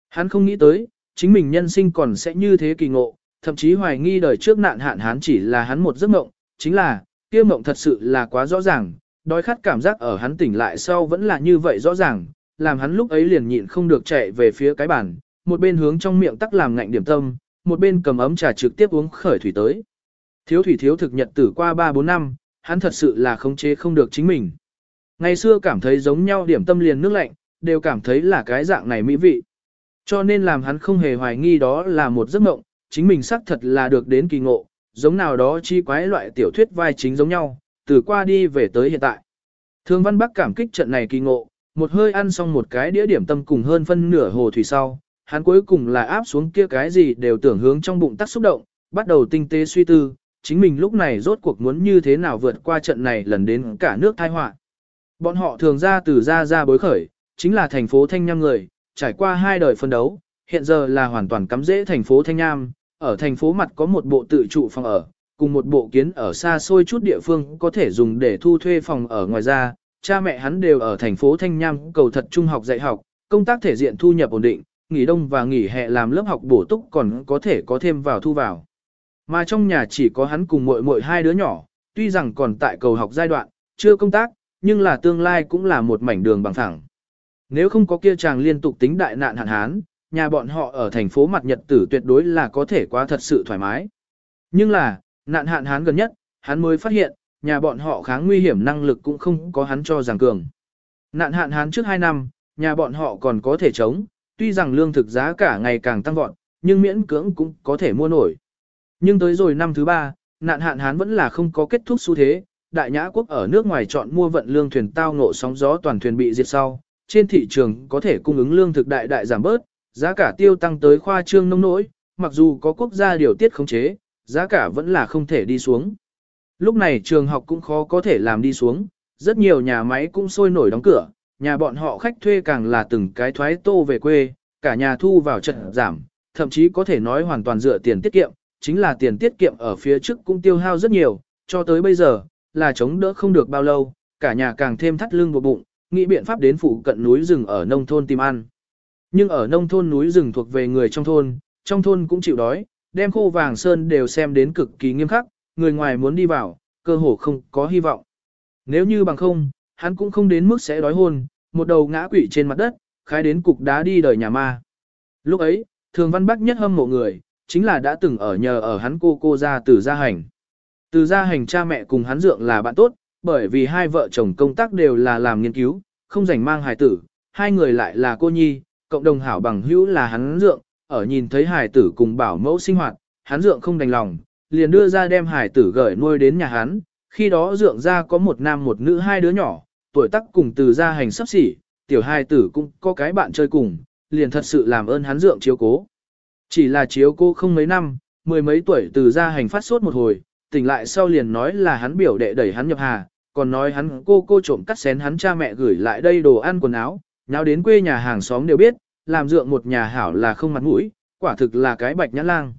Hắn không nghĩ tới, chính mình nhân sinh còn sẽ như thế kỳ ngộ, thậm chí hoài nghi đời trước nạn hạn hán chỉ là hắn một giấc mộng, chính là, kia mộng thật sự là quá rõ ràng, đói khát cảm giác ở hắn tỉnh lại sau vẫn là như vậy rõ ràng, làm hắn lúc ấy liền nhịn không được chạy về phía cái bàn, một bên hướng trong miệng tắc làm ngạnh điểm tâm, một bên cầm ấm trà trực tiếp uống khởi thủy tới. Thiếu thủy thiếu thực nhật tử qua 3-4 năm, hắn thật sự là khống chế không được chính mình. Ngày xưa cảm thấy giống nhau điểm tâm liền nước lạnh, đều cảm thấy là cái dạng này mỹ vị. Cho nên làm hắn không hề hoài nghi đó là một giấc mộng, chính mình xác thật là được đến kỳ ngộ, giống nào đó chi quái loại tiểu thuyết vai chính giống nhau, từ qua đi về tới hiện tại. Thương Văn Bắc cảm kích trận này kỳ ngộ, một hơi ăn xong một cái đĩa điểm tâm cùng hơn phân nửa hồ thủy sau, hắn cuối cùng là áp xuống kia cái gì đều tưởng hướng trong bụng tắc xúc động, bắt đầu tinh tế suy tư, chính mình lúc này rốt cuộc muốn như thế nào vượt qua trận này lần đến cả nước tai họa. Bọn họ thường ra từ ra ra bối khởi, chính là thành phố Thanh Nham người, trải qua hai đời phân đấu, hiện giờ là hoàn toàn cắm dễ thành phố Thanh Nham, ở thành phố mặt có một bộ tự trụ phòng ở, cùng một bộ kiến ở xa xôi chút địa phương có thể dùng để thu thuê phòng ở ngoài ra, cha mẹ hắn đều ở thành phố Thanh Nham cầu thật trung học dạy học, công tác thể diện thu nhập ổn định, nghỉ đông và nghỉ hè làm lớp học bổ túc còn có thể có thêm vào thu vào. Mà trong nhà chỉ có hắn cùng muội muội hai đứa nhỏ, tuy rằng còn tại cầu học giai đoạn, chưa công tác, nhưng là tương lai cũng là một mảnh đường bằng thẳng. Nếu không có kia chàng liên tục tính đại nạn hạn hán, nhà bọn họ ở thành phố mặt nhật tử tuyệt đối là có thể quá thật sự thoải mái. Nhưng là, nạn hạn hán gần nhất, hắn mới phát hiện, nhà bọn họ kháng nguy hiểm năng lực cũng không có hắn cho rằng cường. Nạn hạn hán trước 2 năm, nhà bọn họ còn có thể chống, tuy rằng lương thực giá cả ngày càng tăng vọt, nhưng miễn cưỡng cũng có thể mua nổi. Nhưng tới rồi năm thứ 3, nạn hạn hán vẫn là không có kết thúc xu thế, đại nhã quốc ở nước ngoài chọn mua vận lương thuyền tao ngộ sóng gió toàn thuyền bị diệt sau, trên thị trường có thể cung ứng lương thực đại đại giảm bớt, giá cả tiêu tăng tới khoa trương nông nỗi, mặc dù có quốc gia điều tiết khống chế, giá cả vẫn là không thể đi xuống. Lúc này trường học cũng khó có thể làm đi xuống, rất nhiều nhà máy cũng sôi nổi đóng cửa, nhà bọn họ khách thuê càng là từng cái thoái tô về quê, cả nhà thu vào trận giảm, thậm chí có thể nói hoàn toàn dựa tiền tiết kiệm, chính là tiền tiết kiệm ở phía trước cũng tiêu hao rất nhiều, cho tới bây giờ, là chống đỡ không được bao lâu, cả nhà càng thêm thắt lưng buộc bụng, nghĩ biện pháp đến phụ cận núi rừng ở nông thôn tìm ăn. Nhưng ở nông thôn núi rừng thuộc về người trong thôn, trong thôn cũng chịu đói, đem khô vàng sơn đều xem đến cực kỳ nghiêm khắc, người ngoài muốn đi vào, cơ hồ không có hy vọng. Nếu như bằng không, hắn cũng không đến mức sẽ đói hôn, một đầu ngã quỵ trên mặt đất, khai đến cục đá đi đời nhà ma. Lúc ấy, thường văn Bác nhất hâm mộ người, chính là đã từng ở nhờ ở hắn cô cô ra từ gia hành. Từ gia hành cha mẹ cùng hắn dượng là bạn tốt, bởi vì hai vợ chồng công tác đều là làm nghiên cứu, không rảnh mang hài tử, hai người lại là cô nhi, cộng đồng hảo bằng hữu là hắn dượng, ở nhìn thấy hài tử cùng bảo mẫu sinh hoạt, hắn dượng không đành lòng, liền đưa ra đem hài tử gửi nuôi đến nhà hắn, khi đó dượng ra có một nam một nữ hai đứa nhỏ, tuổi tác cùng từ gia hành sắp xỉ, tiểu hài tử cũng có cái bạn chơi cùng, liền thật sự làm ơn hắn dượng chiếu cố. Chỉ là chiếu cô không mấy năm, mười mấy tuổi từ gia hành phát sốt một hồi, tỉnh lại sau liền nói là hắn biểu đệ đẩy hắn nhập hà, còn nói hắn cô cô trộm cắt xén hắn cha mẹ gửi lại đây đồ ăn quần áo, nháo đến quê nhà hàng xóm đều biết, làm dượng một nhà hảo là không mặt mũi, quả thực là cái bạch nhãn lang.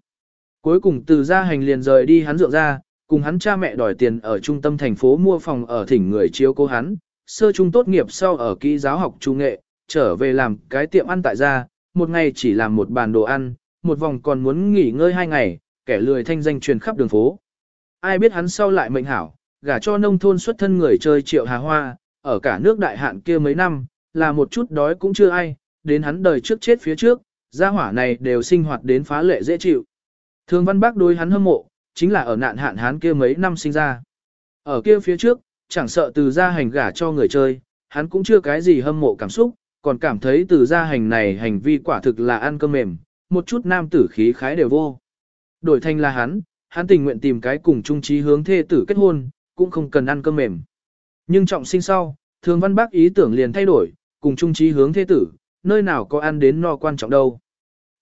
Cuối cùng từ gia hành liền rời đi hắn dượng ra, cùng hắn cha mẹ đòi tiền ở trung tâm thành phố mua phòng ở thỉnh người chiếu cố hắn, sơ trung tốt nghiệp sau ở kỹ giáo học trung nghệ, trở về làm cái tiệm ăn tại gia, một ngày chỉ làm một bàn đồ ăn, một vòng còn muốn nghỉ ngơi hai ngày, kẻ lười thanh danh truyền khắp đường phố. Ai biết hắn sau lại mệnh hảo, gả cho nông thôn xuất thân người chơi triệu hà hoa, ở cả nước đại hạn kia mấy năm, là một chút đói cũng chưa ai, đến hắn đời trước chết phía trước, gia hỏa này đều sinh hoạt đến phá lệ dễ chịu. Thường văn bác đối hắn hâm mộ, chính là ở nạn hạn hắn kia mấy năm sinh ra. Ở kia phía trước, chẳng sợ từ gia hành gả cho người chơi, hắn cũng chưa cái gì hâm mộ cảm xúc, còn cảm thấy từ gia hành này hành vi quả thực là ăn cơm mềm, một chút nam tử khí khái đều vô. Đổi thành là hắn, hắn tình nguyện tìm cái cùng trung trí hướng thê tử kết hôn, cũng không cần ăn cơm mềm. Nhưng trọng sinh sau, thường văn bác ý tưởng liền thay đổi, cùng trung trí hướng thê tử, nơi nào có ăn đến no quan trọng đâu.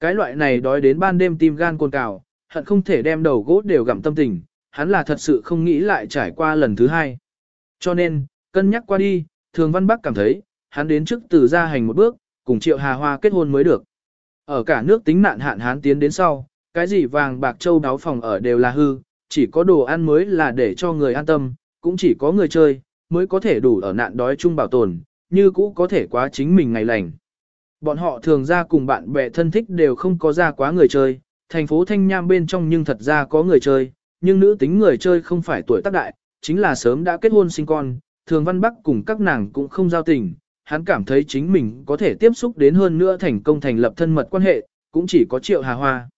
Cái loại này đói đến ban đêm tim gan cồn cào, hận không thể đem đầu gỗ đều gặm tâm tình, hắn là thật sự không nghĩ lại trải qua lần thứ hai. Cho nên, cân nhắc qua đi, thường văn Bác cảm thấy, hắn đến trước từ ra hành một bước, cùng triệu hà hoa kết hôn mới được. Ở cả nước tính nạn hạn hán tiến đến sau, cái gì vàng bạc châu đáo phòng ở đều là hư, chỉ có đồ ăn mới là để cho người an tâm, cũng chỉ có người chơi, mới có thể đủ ở nạn đói chung bảo tồn, như cũ có thể quá chính mình ngày lành. Bọn họ thường ra cùng bạn bè thân thích đều không có ra quá người chơi, thành phố Thanh Nham bên trong nhưng thật ra có người chơi, nhưng nữ tính người chơi không phải tuổi tác đại, chính là sớm đã kết hôn sinh con, thường văn bắc cùng các nàng cũng không giao tình, hắn cảm thấy chính mình có thể tiếp xúc đến hơn nữa thành công thành lập thân mật quan hệ, cũng chỉ có triệu hà hoa.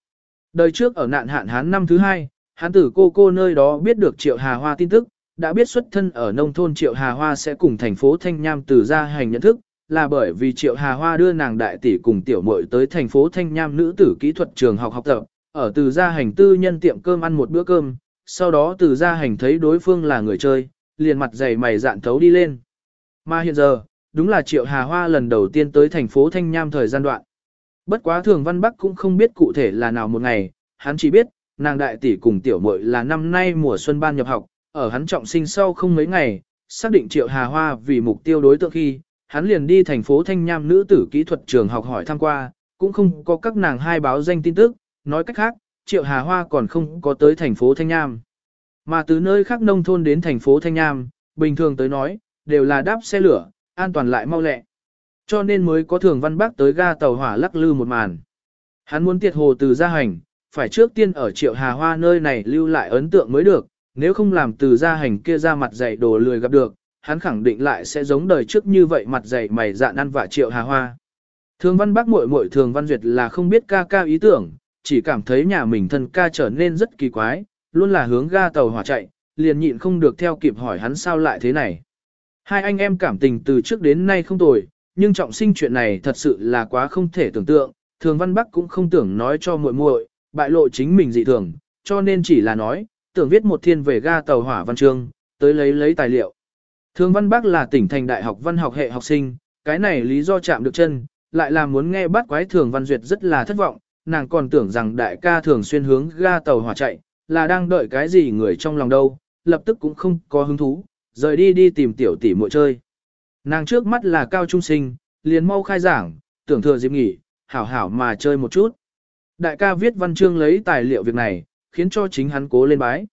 Đời trước ở nạn hạn hán năm thứ hai, hán tử cô cô nơi đó biết được triệu hà hoa tin tức, đã biết xuất thân ở nông thôn triệu hà hoa sẽ cùng thành phố Thanh Nham từ ra hành nhận thức, là bởi vì Triệu Hà Hoa đưa nàng đại tỷ cùng tiểu muội tới thành phố Thanh Nham nữ tử kỹ thuật trường học học tập, ở từ gia hành tư nhân tiệm cơm ăn một bữa cơm, sau đó từ gia hành thấy đối phương là người chơi, liền mặt dày mày dạn thấu đi lên. Mà hiện giờ, đúng là Triệu Hà Hoa lần đầu tiên tới thành phố Thanh Nham thời gian đoạn. Bất quá thường Văn Bắc cũng không biết cụ thể là nào một ngày, hắn chỉ biết, nàng đại tỷ cùng tiểu muội là năm nay mùa xuân ban nhập học, ở hắn trọng sinh sau không mấy ngày, xác định Triệu Hà Hoa vì mục tiêu đối tượng khi, hắn liền đi thành phố Thanh Nham nữ tử kỹ thuật trường học hỏi thăm qua, cũng không có các nàng hai báo danh tin tức, nói cách khác, Triệu Hà Hoa còn không có tới thành phố Thanh Nham. Mà từ nơi khác nông thôn đến thành phố Thanh Nham, bình thường tới nói, đều là đáp xe lửa, an toàn lại mau lẹ. Cho nên mới có thường văn bác tới ga tàu hỏa lắc lư một màn. Hắn muốn tiệt hồ từ gia hành, phải trước tiên ở Triệu Hà Hoa nơi này lưu lại ấn tượng mới được, nếu không làm từ gia hành kia ra mặt dạy đồ lười gặp được, hắn khẳng định lại sẽ giống đời trước như vậy mặt dày mày dạn ăn vạ triệu hà hoa. Thường văn bác muội muội thường văn duyệt là không biết ca ca ý tưởng, chỉ cảm thấy nhà mình thân ca trở nên rất kỳ quái, luôn là hướng ga tàu hỏa chạy, liền nhịn không được theo kịp hỏi hắn sao lại thế này. Hai anh em cảm tình từ trước đến nay không tồi, nhưng trọng sinh chuyện này thật sự là quá không thể tưởng tượng, thường văn bắc cũng không tưởng nói cho muội muội, bại lộ chính mình dị thường, cho nên chỉ là nói, tưởng viết một thiên về ga tàu hỏa văn chương, tới lấy lấy tài liệu. Thường Văn Bắc là tỉnh thành đại học văn học hệ học sinh, cái này lý do chạm được chân, lại là muốn nghe bắt quái Thường Văn Duyệt rất là thất vọng, nàng còn tưởng rằng đại ca thường xuyên hướng ga tàu hỏa chạy, là đang đợi cái gì người trong lòng đâu, lập tức cũng không có hứng thú, rời đi đi tìm tiểu tỷ muội chơi. Nàng trước mắt là cao trung sinh, liền mau khai giảng, tưởng thừa dịp nghỉ, hảo hảo mà chơi một chút. Đại ca viết văn chương lấy tài liệu việc này, khiến cho chính hắn cố lên bái.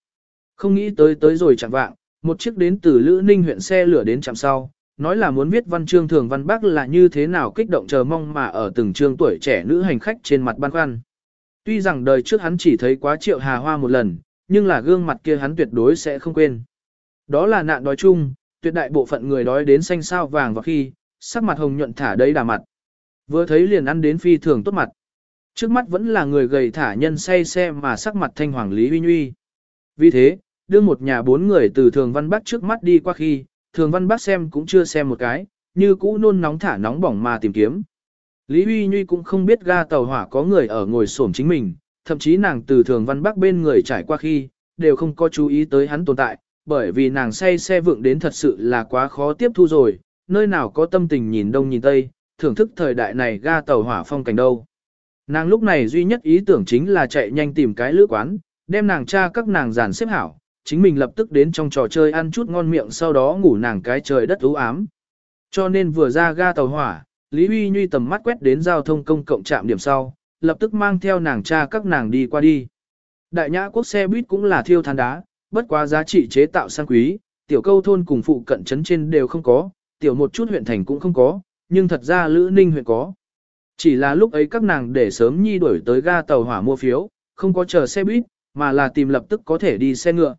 Không nghĩ tới tới rồi chẳng vạng, một chiếc đến từ Lữ Ninh huyện xe lửa đến chạm sau, nói là muốn viết văn chương thường văn bác là như thế nào kích động chờ mong mà ở từng chương tuổi trẻ nữ hành khách trên mặt ban khoăn. Tuy rằng đời trước hắn chỉ thấy quá triệu hà hoa một lần, nhưng là gương mặt kia hắn tuyệt đối sẽ không quên. Đó là nạn đói chung, tuyệt đại bộ phận người đói đến xanh sao vàng và khi, sắc mặt hồng nhuận thả đấy đà mặt. Vừa thấy liền ăn đến phi thường tốt mặt. Trước mắt vẫn là người gầy thả nhân say xe mà sắc mặt thanh hoàng lý Huy Nguy. Vì thế, đưa một nhà bốn người từ thường văn bắc trước mắt đi qua khi, thường văn bắc xem cũng chưa xem một cái, như cũ nôn nóng thả nóng bỏng mà tìm kiếm. Lý Huy Nguy cũng không biết ga tàu hỏa có người ở ngồi xổm chính mình, thậm chí nàng từ thường văn bắc bên người trải qua khi, đều không có chú ý tới hắn tồn tại, bởi vì nàng say xe vượng đến thật sự là quá khó tiếp thu rồi, nơi nào có tâm tình nhìn đông nhìn tây, thưởng thức thời đại này ga tàu hỏa phong cảnh đâu. Nàng lúc này duy nhất ý tưởng chính là chạy nhanh tìm cái lữ quán, đem nàng cha các nàng giàn xếp hảo, chính mình lập tức đến trong trò chơi ăn chút ngon miệng sau đó ngủ nàng cái trời đất u ám. Cho nên vừa ra ga tàu hỏa, Lý Huy Nhuy tầm mắt quét đến giao thông công cộng trạm điểm sau, lập tức mang theo nàng cha các nàng đi qua đi. Đại nhã quốc xe buýt cũng là thiêu than đá, bất quá giá trị chế tạo sang quý, tiểu câu thôn cùng phụ cận trấn trên đều không có, tiểu một chút huyện thành cũng không có, nhưng thật ra Lữ Ninh huyện có. Chỉ là lúc ấy các nàng để sớm nhi đuổi tới ga tàu hỏa mua phiếu, không có chờ xe buýt, mà là tìm lập tức có thể đi xe ngựa.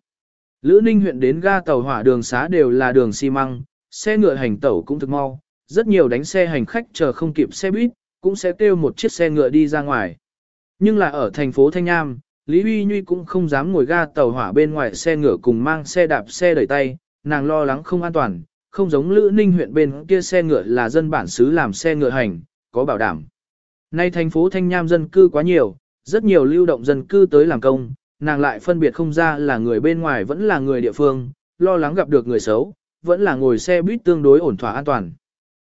Lữ Ninh huyện đến ga tàu hỏa đường xá đều là đường xi măng, xe ngựa hành tẩu cũng thực mau, rất nhiều đánh xe hành khách chờ không kịp xe buýt, cũng sẽ kêu một chiếc xe ngựa đi ra ngoài. Nhưng là ở thành phố Thanh Nham, Lý Huy Nhuy cũng không dám ngồi ga tàu hỏa bên ngoài xe ngựa cùng mang xe đạp xe đẩy tay, nàng lo lắng không an toàn, không giống Lữ Ninh huyện bên kia xe ngựa là dân bản xứ làm xe ngựa hành, có bảo đảm. Nay thành phố Thanh Nham dân cư quá nhiều, rất nhiều lưu động dân cư tới làm công, nàng lại phân biệt không ra là người bên ngoài vẫn là người địa phương, lo lắng gặp được người xấu, vẫn là ngồi xe buýt tương đối ổn thỏa an toàn.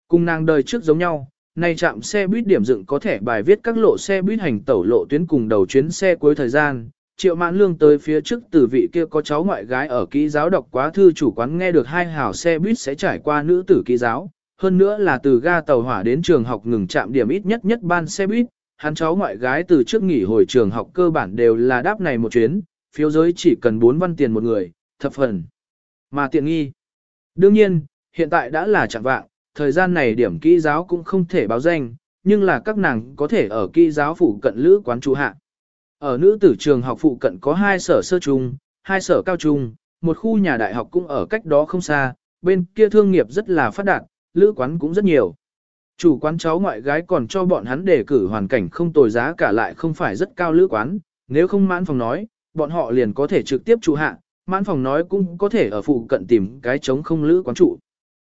Cùng nàng đời trước giống nhau, nay chạm xe buýt điểm dựng có thể bài viết các lộ xe buýt hành tẩu lộ tuyến cùng đầu chuyến xe cuối thời gian. Triệu mãn lương tới phía trước từ vị kia có cháu ngoại gái ở ký giáo đọc quá thư chủ quán nghe được hai hảo xe buýt sẽ trải qua nữ tử ký giáo. Hơn nữa là từ ga tàu hỏa đến trường học ngừng chạm điểm ít nhất nhất ban xe buýt, hắn cháu ngoại gái từ trước nghỉ hồi trường học cơ bản đều là đáp này một chuyến, phiếu giới chỉ cần 4 văn tiền một người, thập phần. Mà tiện nghi. Đương nhiên, hiện tại đã là chẳng vạng, thời gian này điểm kỹ giáo cũng không thể báo danh, nhưng là các nàng có thể ở kỹ giáo phụ cận lữ quán trụ hạ. Ở nữ tử trường học phụ cận có hai sở sơ trung, hai sở cao trung, một khu nhà đại học cũng ở cách đó không xa, bên kia thương nghiệp rất là phát đạt, lữ quán cũng rất nhiều. Chủ quán cháu ngoại gái còn cho bọn hắn đề cử hoàn cảnh không tồi giá cả lại không phải rất cao lữ quán, nếu không mãn phòng nói, bọn họ liền có thể trực tiếp trụ hạ, mãn phòng nói cũng có thể ở phụ cận tìm cái trống không lữ quán trụ.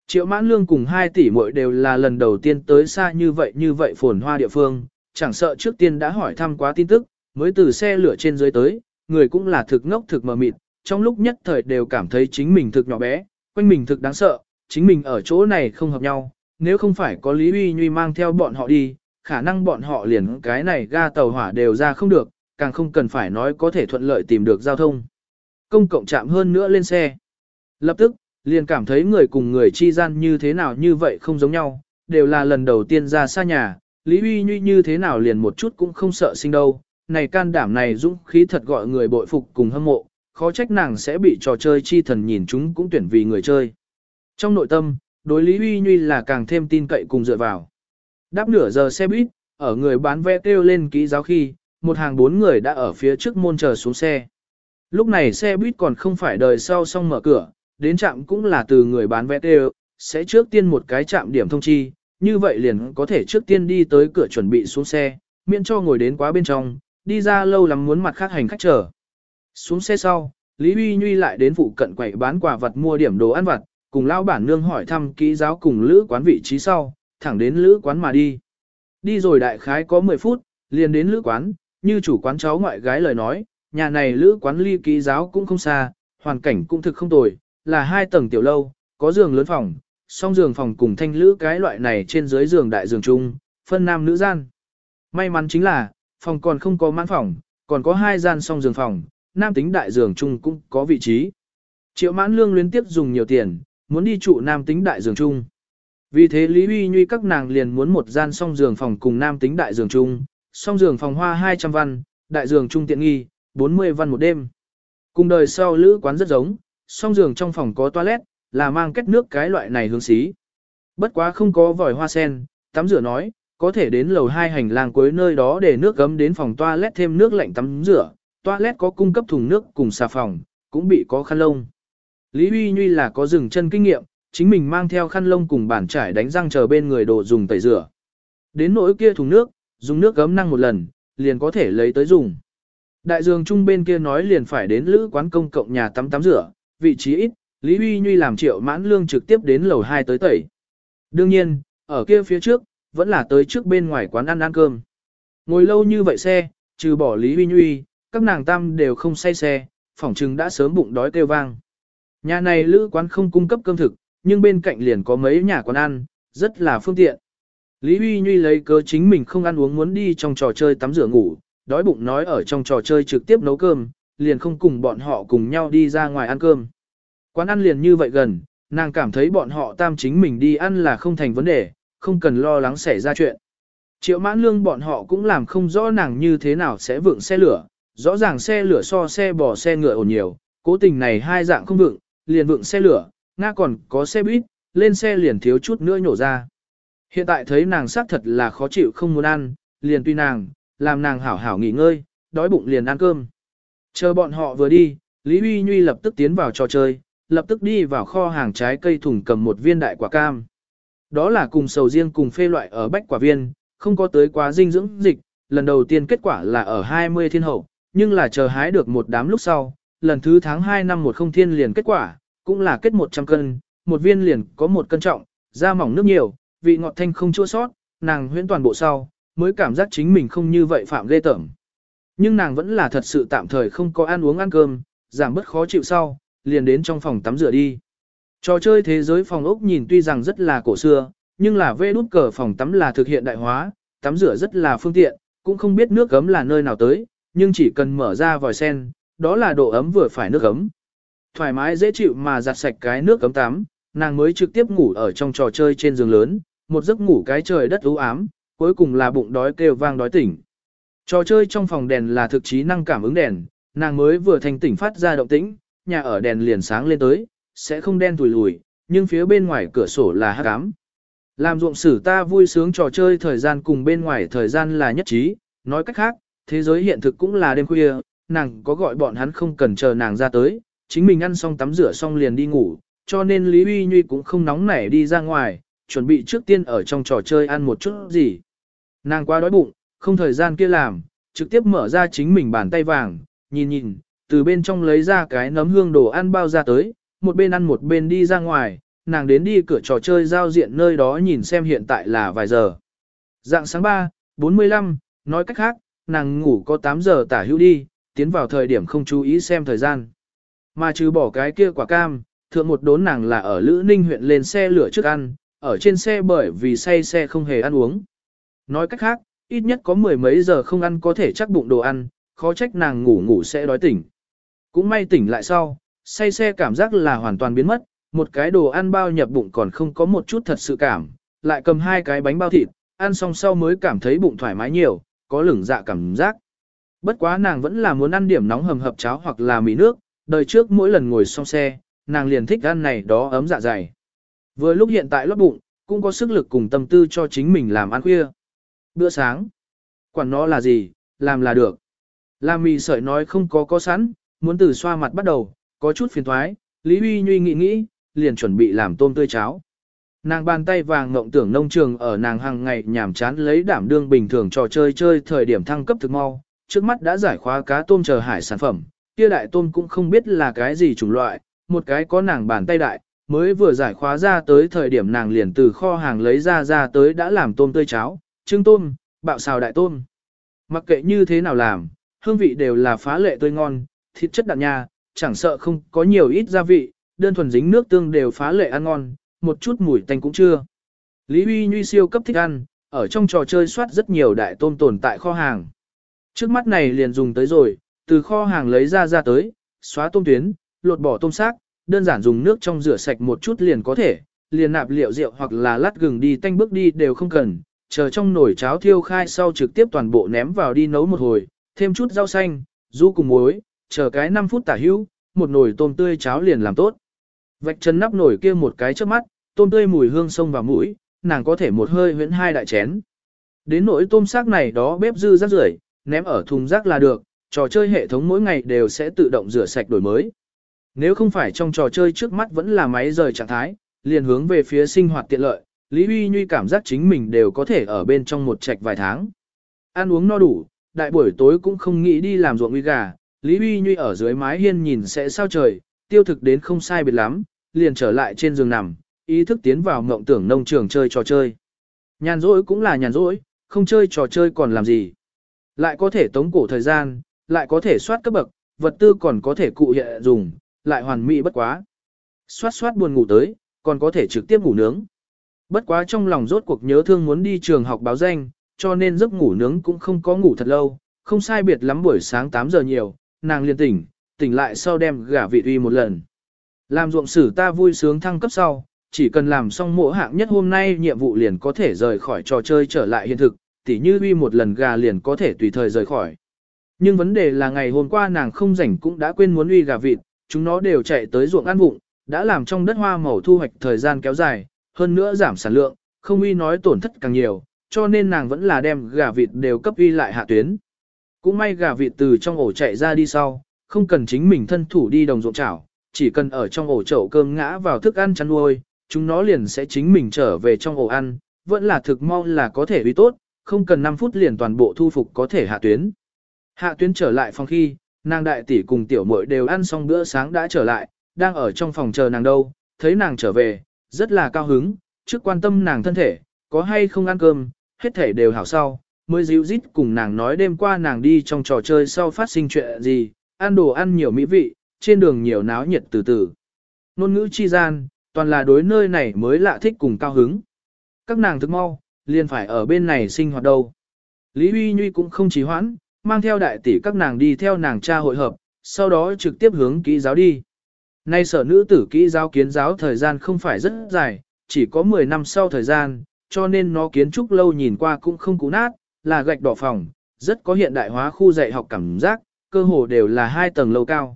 Triệu mãn lương cùng hai tỷ muội đều là lần đầu tiên tới xa như vậy như vậy phồn hoa địa phương, chẳng sợ trước tiên đã hỏi thăm quá tin tức, mới từ xe lửa trên dưới tới, người cũng là thực ngốc thực mờ mịt, trong lúc nhất thời đều cảm thấy chính mình thực nhỏ bé, quanh mình thực đáng sợ, chính mình ở chỗ này không hợp nhau, nếu không phải có Lý Uy Nhuy mang theo bọn họ đi, khả năng bọn họ liền cái này ga tàu hỏa đều ra không được, càng không cần phải nói có thể thuận lợi tìm được giao thông. Công cộng chạm hơn nữa lên xe. Lập tức, liền cảm thấy người cùng người chi gian như thế nào như vậy không giống nhau, đều là lần đầu tiên ra xa nhà, Lý Uy Nhuy như thế nào liền một chút cũng không sợ sinh đâu, này can đảm này dũng khí thật gọi người bội phục cùng hâm mộ, khó trách nàng sẽ bị trò chơi chi thần nhìn chúng cũng tuyển vì người chơi. Trong nội tâm, đối Lý Uy Nhuy là càng thêm tin cậy cùng dựa vào. Đáp nửa giờ xe buýt, ở người bán vé kêu lên ký giáo khi, một hàng bốn người đã ở phía trước môn chờ xuống xe. Lúc này xe buýt còn không phải đời sau xong mở cửa, đến trạm cũng là từ người bán vé tê sẽ trước tiên một cái trạm điểm thông chi, như vậy liền có thể trước tiên đi tới cửa chuẩn bị xuống xe, miễn cho ngồi đến quá bên trong, đi ra lâu lắm muốn mặt khác hành khách chờ. Xuống xe sau, Lý Uy Nhuy lại đến phụ cận quậy bán quà vật mua điểm đồ ăn vặt, cùng lao bản nương hỏi thăm kỹ giáo cùng lữ quán vị trí sau, thẳng đến lữ quán mà đi. Đi rồi đại khái có 10 phút, liền đến lữ quán, như chủ quán cháu ngoại gái lời nói, nhà này lữ quán ly kỹ giáo cũng không xa, hoàn cảnh cũng thực không tồi, là hai tầng tiểu lâu, có giường lớn phòng, song giường phòng cùng thanh lữ cái loại này trên dưới giường đại giường chung, phân nam nữ gian. May mắn chính là, phòng còn không có mãn phòng, còn có hai gian song giường phòng, nam tính đại giường chung cũng có vị trí. Triệu mãn lương liên tiếp dùng nhiều tiền, muốn đi trụ nam tính đại giường chung. Vì thế Lý Huy Nhuy các nàng liền muốn một gian song giường phòng cùng nam tính đại giường chung, song giường phòng hoa 200 văn, đại giường chung tiện nghi, 40 văn một đêm. Cùng đời sau lữ quán rất giống, song giường trong phòng có toilet, là mang kết nước cái loại này hướng xí. Bất quá không có vòi hoa sen, tắm rửa nói, có thể đến lầu hai hành lang cuối nơi đó để nước gấm đến phòng toilet thêm nước lạnh tắm rửa, toilet có cung cấp thùng nước cùng xà phòng, cũng bị có khăn lông. Lý Huy Nhuy là có dừng chân kinh nghiệm, chính mình mang theo khăn lông cùng bản trải đánh răng chờ bên người đồ dùng tẩy rửa. Đến nỗi kia thùng nước, dùng nước gấm năng một lần, liền có thể lấy tới dùng. Đại dương trung bên kia nói liền phải đến lữ quán công cộng nhà tắm tắm rửa, vị trí ít, Lý Huy Nhuy làm triệu mãn lương trực tiếp đến lầu 2 tới tẩy. Đương nhiên, ở kia phía trước, vẫn là tới trước bên ngoài quán ăn ăn cơm. Ngồi lâu như vậy xe, trừ bỏ Lý Huy Nhuy, các nàng tam đều không say xe, phỏng chừng đã sớm bụng đói kêu vang. Nhà này lữ quán không cung cấp cơm thực, nhưng bên cạnh liền có mấy nhà quán ăn, rất là phương tiện. Lý Huy Nhuy lấy cớ chính mình không ăn uống muốn đi trong trò chơi tắm rửa ngủ, đói bụng nói ở trong trò chơi trực tiếp nấu cơm, liền không cùng bọn họ cùng nhau đi ra ngoài ăn cơm. Quán ăn liền như vậy gần, nàng cảm thấy bọn họ tam chính mình đi ăn là không thành vấn đề, không cần lo lắng xảy ra chuyện. Triệu mãn lương bọn họ cũng làm không rõ nàng như thế nào sẽ vượng xe lửa, rõ ràng xe lửa so xe bò xe ngựa ổn nhiều, cố tình này hai dạng không vượng, liền vượng xe lửa, Nga còn có xe buýt, lên xe liền thiếu chút nữa nhổ ra. Hiện tại thấy nàng xác thật là khó chịu không muốn ăn, liền tuy nàng, làm nàng hảo hảo nghỉ ngơi, đói bụng liền ăn cơm. Chờ bọn họ vừa đi, Lý Huy Nhuy lập tức tiến vào trò chơi, lập tức đi vào kho hàng trái cây thùng cầm một viên đại quả cam. Đó là cùng sầu riêng cùng phê loại ở bách quả viên, không có tới quá dinh dưỡng dịch, lần đầu tiên kết quả là ở 20 thiên hậu, nhưng là chờ hái được một đám lúc sau, lần thứ tháng 2 năm một không thiên liền kết quả, cũng là kết 100 cân, một viên liền có một cân trọng, da mỏng nước nhiều, vị ngọt thanh không chua sót, nàng huyễn toàn bộ sau, mới cảm giác chính mình không như vậy phạm lê tẩm. Nhưng nàng vẫn là thật sự tạm thời không có ăn uống ăn cơm, giảm bớt khó chịu sau, liền đến trong phòng tắm rửa đi. Trò chơi thế giới phòng ốc nhìn tuy rằng rất là cổ xưa, nhưng là vê nút cờ phòng tắm là thực hiện đại hóa, tắm rửa rất là phương tiện, cũng không biết nước gấm là nơi nào tới, nhưng chỉ cần mở ra vòi sen, đó là độ ấm vừa phải nước gấm. Thoải mái dễ chịu mà giặt sạch cái nước gấm tắm, nàng mới trực tiếp ngủ ở trong trò chơi trên giường lớn, một giấc ngủ cái trời đất u ám, cuối cùng là bụng đói kêu vang đói tỉnh. Trò chơi trong phòng đèn là thực trí năng cảm ứng đèn, nàng mới vừa thành tỉnh phát ra động tĩnh, nhà ở đèn liền sáng lên tới, sẽ không đen tùi lùi, nhưng phía bên ngoài cửa sổ là hắc ám. Làm ruộng sử ta vui sướng trò chơi thời gian cùng bên ngoài thời gian là nhất trí, nói cách khác, thế giới hiện thực cũng là đêm khuya, nàng có gọi bọn hắn không cần chờ nàng ra tới, chính mình ăn xong tắm rửa xong liền đi ngủ, cho nên Lý Uy Nhuy cũng không nóng nảy đi ra ngoài, chuẩn bị trước tiên ở trong trò chơi ăn một chút gì. Nàng quá đói bụng, không thời gian kia làm, trực tiếp mở ra chính mình bàn tay vàng, nhìn nhìn, từ bên trong lấy ra cái nấm hương đồ ăn bao ra tới, một bên ăn một bên đi ra ngoài, nàng đến đi cửa trò chơi giao diện nơi đó nhìn xem hiện tại là vài giờ. Dạng sáng 3, 45, nói cách khác, nàng ngủ có 8 giờ tả hữu đi, tiến vào thời điểm không chú ý xem thời gian. Mà trừ bỏ cái kia quả cam, thượng một đốn nàng là ở Lữ Ninh huyện lên xe lửa trước ăn, ở trên xe bởi vì say xe không hề ăn uống. Nói cách khác, ít nhất có mười mấy giờ không ăn có thể chắc bụng đồ ăn, khó trách nàng ngủ ngủ sẽ đói tỉnh. Cũng may tỉnh lại sau, say xe cảm giác là hoàn toàn biến mất, một cái đồ ăn bao nhập bụng còn không có một chút thật sự cảm, lại cầm hai cái bánh bao thịt, ăn xong sau mới cảm thấy bụng thoải mái nhiều, có lửng dạ cảm giác. Bất quá nàng vẫn là muốn ăn điểm nóng hầm hập cháo hoặc là mì nước, đời trước mỗi lần ngồi xong xe, nàng liền thích ăn này đó ấm dạ dày. Vừa lúc hiện tại lót bụng, cũng có sức lực cùng tâm tư cho chính mình làm ăn khuya. Bữa sáng, quản nó là gì, làm là được. Làm mì sợi nói không có có sẵn, muốn từ xoa mặt bắt đầu, có chút phiền thoái, Lý Huy Nhuy nghĩ nghĩ, liền chuẩn bị làm tôm tươi cháo. Nàng bàn tay vàng ngộng tưởng nông trường ở nàng hàng ngày nhảm chán lấy đảm đương bình thường trò chơi chơi thời điểm thăng cấp thực mau, trước mắt đã giải khóa cá tôm chờ hải sản phẩm, kia đại tôm cũng không biết là cái gì chủng loại, một cái có nàng bàn tay đại, mới vừa giải khóa ra tới thời điểm nàng liền từ kho hàng lấy ra ra tới đã làm tôm tươi cháo, trưng tôm, bạo xào đại tôm. Mặc kệ như thế nào làm, hương vị đều là phá lệ tươi ngon, thịt chất đạm nhà, chẳng sợ không có nhiều ít gia vị, đơn thuần dính nước tương đều phá lệ ăn ngon, một chút mùi tanh cũng chưa. Lý Huy Nhuy siêu cấp thích ăn, ở trong trò chơi soát rất nhiều đại tôm tồn tại kho hàng. Trước mắt này liền dùng tới rồi, từ kho hàng lấy ra ra tới, xóa tôm tuyến, lột bỏ tôm xác, đơn giản dùng nước trong rửa sạch một chút liền có thể, liền nạp liệu rượu hoặc là lát gừng đi tanh bước đi đều không cần, chờ trong nồi cháo thiêu khai sau trực tiếp toàn bộ ném vào đi nấu một hồi, thêm chút rau xanh, du cùng muối, chờ cái 5 phút tả hữu, một nồi tôm tươi cháo liền làm tốt. Vạch chân nắp nồi kia một cái trước mắt, tôm tươi mùi hương sông vào mũi, nàng có thể một hơi huyễn hai đại chén. Đến nỗi tôm xác này đó bếp dư rác rưởi, ném ở thùng rác là được, trò chơi hệ thống mỗi ngày đều sẽ tự động rửa sạch đổi mới. Nếu không phải trong trò chơi trước mắt vẫn là máy rời trạng thái, liền hướng về phía sinh hoạt tiện lợi, Lý Huy Nhuy cảm giác chính mình đều có thể ở bên trong một trạch vài tháng. Ăn uống no đủ, đại buổi tối cũng không nghĩ đi làm ruộng uy gà, Lý Huy Nhuy ở dưới mái hiên nhìn sẽ sao trời, tiêu thực đến không sai biệt lắm, liền trở lại trên giường nằm, ý thức tiến vào mộng tưởng nông trường chơi trò chơi. Nhàn rỗi cũng là nhàn rỗi, không chơi trò chơi còn làm gì. Lại có thể tống cổ thời gian, lại có thể soát cấp bậc, vật tư còn có thể cụ hiện dùng, lại hoàn mỹ bất quá. Soát soát buồn ngủ tới, còn có thể trực tiếp ngủ nướng. Bất quá trong lòng rốt cuộc nhớ thương muốn đi trường học báo danh, cho nên giấc ngủ nướng cũng không có ngủ thật lâu, không sai biệt lắm buổi sáng 8 giờ nhiều, nàng liền tỉnh, tỉnh lại sau đem gả vị uy một lần. Làm ruộng sử ta vui sướng thăng cấp sau, chỉ cần làm xong mỗi hạng nhất hôm nay nhiệm vụ liền có thể rời khỏi trò chơi trở lại hiện thực, tỉ như uy một lần gà liền có thể tùy thời rời khỏi. Nhưng vấn đề là ngày hôm qua nàng không rảnh cũng đã quên muốn uy gà vịt, chúng nó đều chạy tới ruộng ăn vụng, đã làm trong đất hoa màu thu hoạch thời gian kéo dài, hơn nữa giảm sản lượng, không uy nói tổn thất càng nhiều, cho nên nàng vẫn là đem gà vịt đều cấp uy lại hạ tuyến. Cũng may gà vịt từ trong ổ chạy ra đi sau, không cần chính mình thân thủ đi đồng ruộng chảo, chỉ cần ở trong ổ chậu cơm ngã vào thức ăn chăn nuôi, chúng nó liền sẽ chính mình trở về trong ổ ăn, vẫn là thực mau là có thể uy tốt, không cần 5 phút liền toàn bộ thu phục có thể hạ tuyến. Hạ tuyến trở lại phòng khi, nàng đại tỷ cùng tiểu muội đều ăn xong bữa sáng đã trở lại, đang ở trong phòng chờ nàng đâu, thấy nàng trở về, rất là cao hứng, trước quan tâm nàng thân thể, có hay không ăn cơm, hết thể đều hảo sau, mới dịu dít cùng nàng nói đêm qua nàng đi trong trò chơi sau phát sinh chuyện gì, ăn đồ ăn nhiều mỹ vị, trên đường nhiều náo nhiệt từ từ. Nôn ngữ chi gian, toàn là đối nơi này mới lạ thích cùng cao hứng. Các nàng thức mau, liền phải ở bên này sinh hoạt đâu. Lý Huy Nhuy cũng không trì hoãn, mang theo đại tỷ các nàng đi theo nàng cha hội hợp, sau đó trực tiếp hướng ký giáo đi. Nay sở nữ tử kỹ giáo kiến giáo thời gian không phải rất dài, chỉ có 10 năm sau thời gian, cho nên nó kiến trúc lâu nhìn qua cũng không cũ nát, là gạch đỏ phòng, rất có hiện đại hóa khu dạy học cảm giác, cơ hồ đều là hai tầng lâu cao.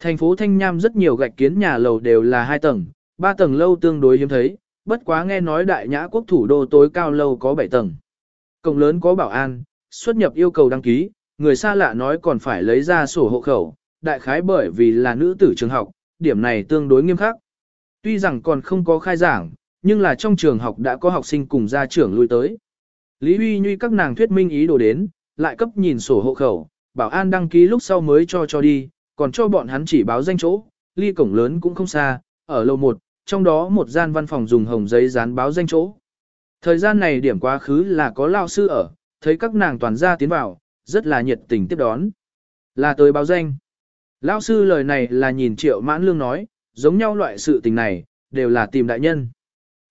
Thành phố Thanh Nham rất nhiều gạch kiến nhà lầu đều là hai tầng, ba tầng lâu tương đối hiếm thấy, bất quá nghe nói đại nhã quốc thủ đô tối cao lâu có 7 tầng. Cổng lớn có bảo an, xuất nhập yêu cầu đăng ký, người xa lạ nói còn phải lấy ra sổ hộ khẩu, đại khái bởi vì là nữ tử trường học, điểm này tương đối nghiêm khắc. Tuy rằng còn không có khai giảng, nhưng là trong trường học đã có học sinh cùng gia trưởng lui tới. Lý Huy Nhuy các nàng thuyết minh ý đồ đến, lại cấp nhìn sổ hộ khẩu, bảo an đăng ký lúc sau mới cho cho đi, còn cho bọn hắn chỉ báo danh chỗ, ly cổng lớn cũng không xa, ở lầu 1, trong đó một gian văn phòng dùng hồng giấy dán báo danh chỗ. Thời gian này điểm quá khứ là có lao sư ở, thấy các nàng toàn gia tiến vào, rất là nhiệt tình tiếp đón. Là tới báo danh. Lão sư lời này là nhìn triệu mãn lương nói, giống nhau loại sự tình này, đều là tìm đại nhân.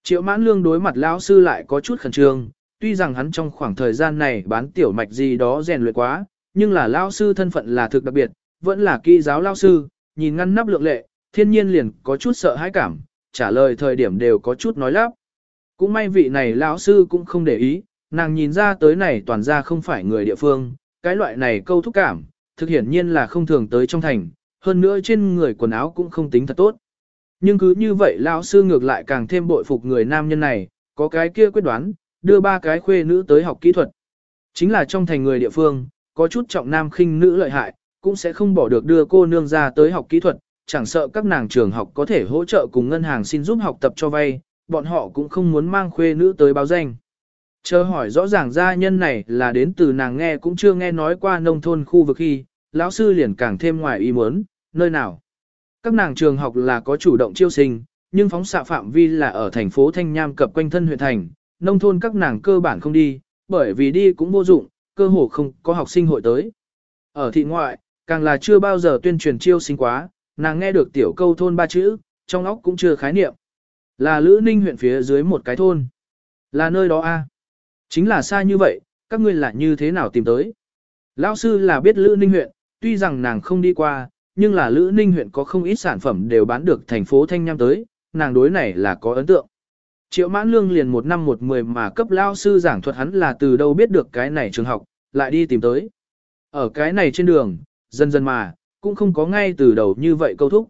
Triệu mãn lương đối mặt lão sư lại có chút khẩn trương, tuy rằng hắn trong khoảng thời gian này bán tiểu mạch gì đó rèn luyện quá, nhưng là lão sư thân phận là thực đặc biệt, vẫn là kỹ giáo lão sư, nhìn ngăn nắp lượng lệ, thiên nhiên liền có chút sợ hãi cảm, trả lời thời điểm đều có chút nói lắp. Cũng may vị này lão sư cũng không để ý, nàng nhìn ra tới này toàn ra không phải người địa phương, cái loại này câu thúc cảm, thực hiển nhiên là không thường tới trong thành, hơn nữa trên người quần áo cũng không tính thật tốt. Nhưng cứ như vậy lão sư ngược lại càng thêm bội phục người nam nhân này, có cái kia quyết đoán, đưa ba cái khuê nữ tới học kỹ thuật. Chính là trong thành người địa phương, có chút trọng nam khinh nữ lợi hại, cũng sẽ không bỏ được đưa cô nương ra tới học kỹ thuật, chẳng sợ các nàng trường học có thể hỗ trợ cùng ngân hàng xin giúp học tập cho vay, bọn họ cũng không muốn mang khuê nữ tới báo danh. Chờ hỏi rõ ràng gia nhân này là đến từ nàng nghe cũng chưa nghe nói qua nông thôn khu vực khi, lão sư liền càng thêm ngoài ý muốn, nơi nào. Các nàng trường học là có chủ động chiêu sinh, nhưng phóng xạ phạm vi là ở thành phố Thanh Nham cập quanh thân huyện thành, nông thôn các nàng cơ bản không đi, bởi vì đi cũng vô dụng, cơ hồ không có học sinh hội tới. Ở thị ngoại, càng là chưa bao giờ tuyên truyền chiêu sinh quá, nàng nghe được tiểu câu thôn ba chữ, trong óc cũng chưa khái niệm. Là Lữ Ninh huyện phía dưới một cái thôn. Là nơi đó a Chính là xa như vậy, các ngươi là như thế nào tìm tới? Lão sư là biết Lữ Ninh huyện, tuy rằng nàng không đi qua, nhưng là Lữ Ninh huyện có không ít sản phẩm đều bán được thành phố Thanh Nham tới, nàng đối này là có ấn tượng. Triệu mãn lương liền một năm một mười mà cấp lao sư giảng thuật hắn là từ đâu biết được cái này trường học, lại đi tìm tới. Ở cái này trên đường, dần dần mà, cũng không có ngay từ đầu như vậy câu thúc.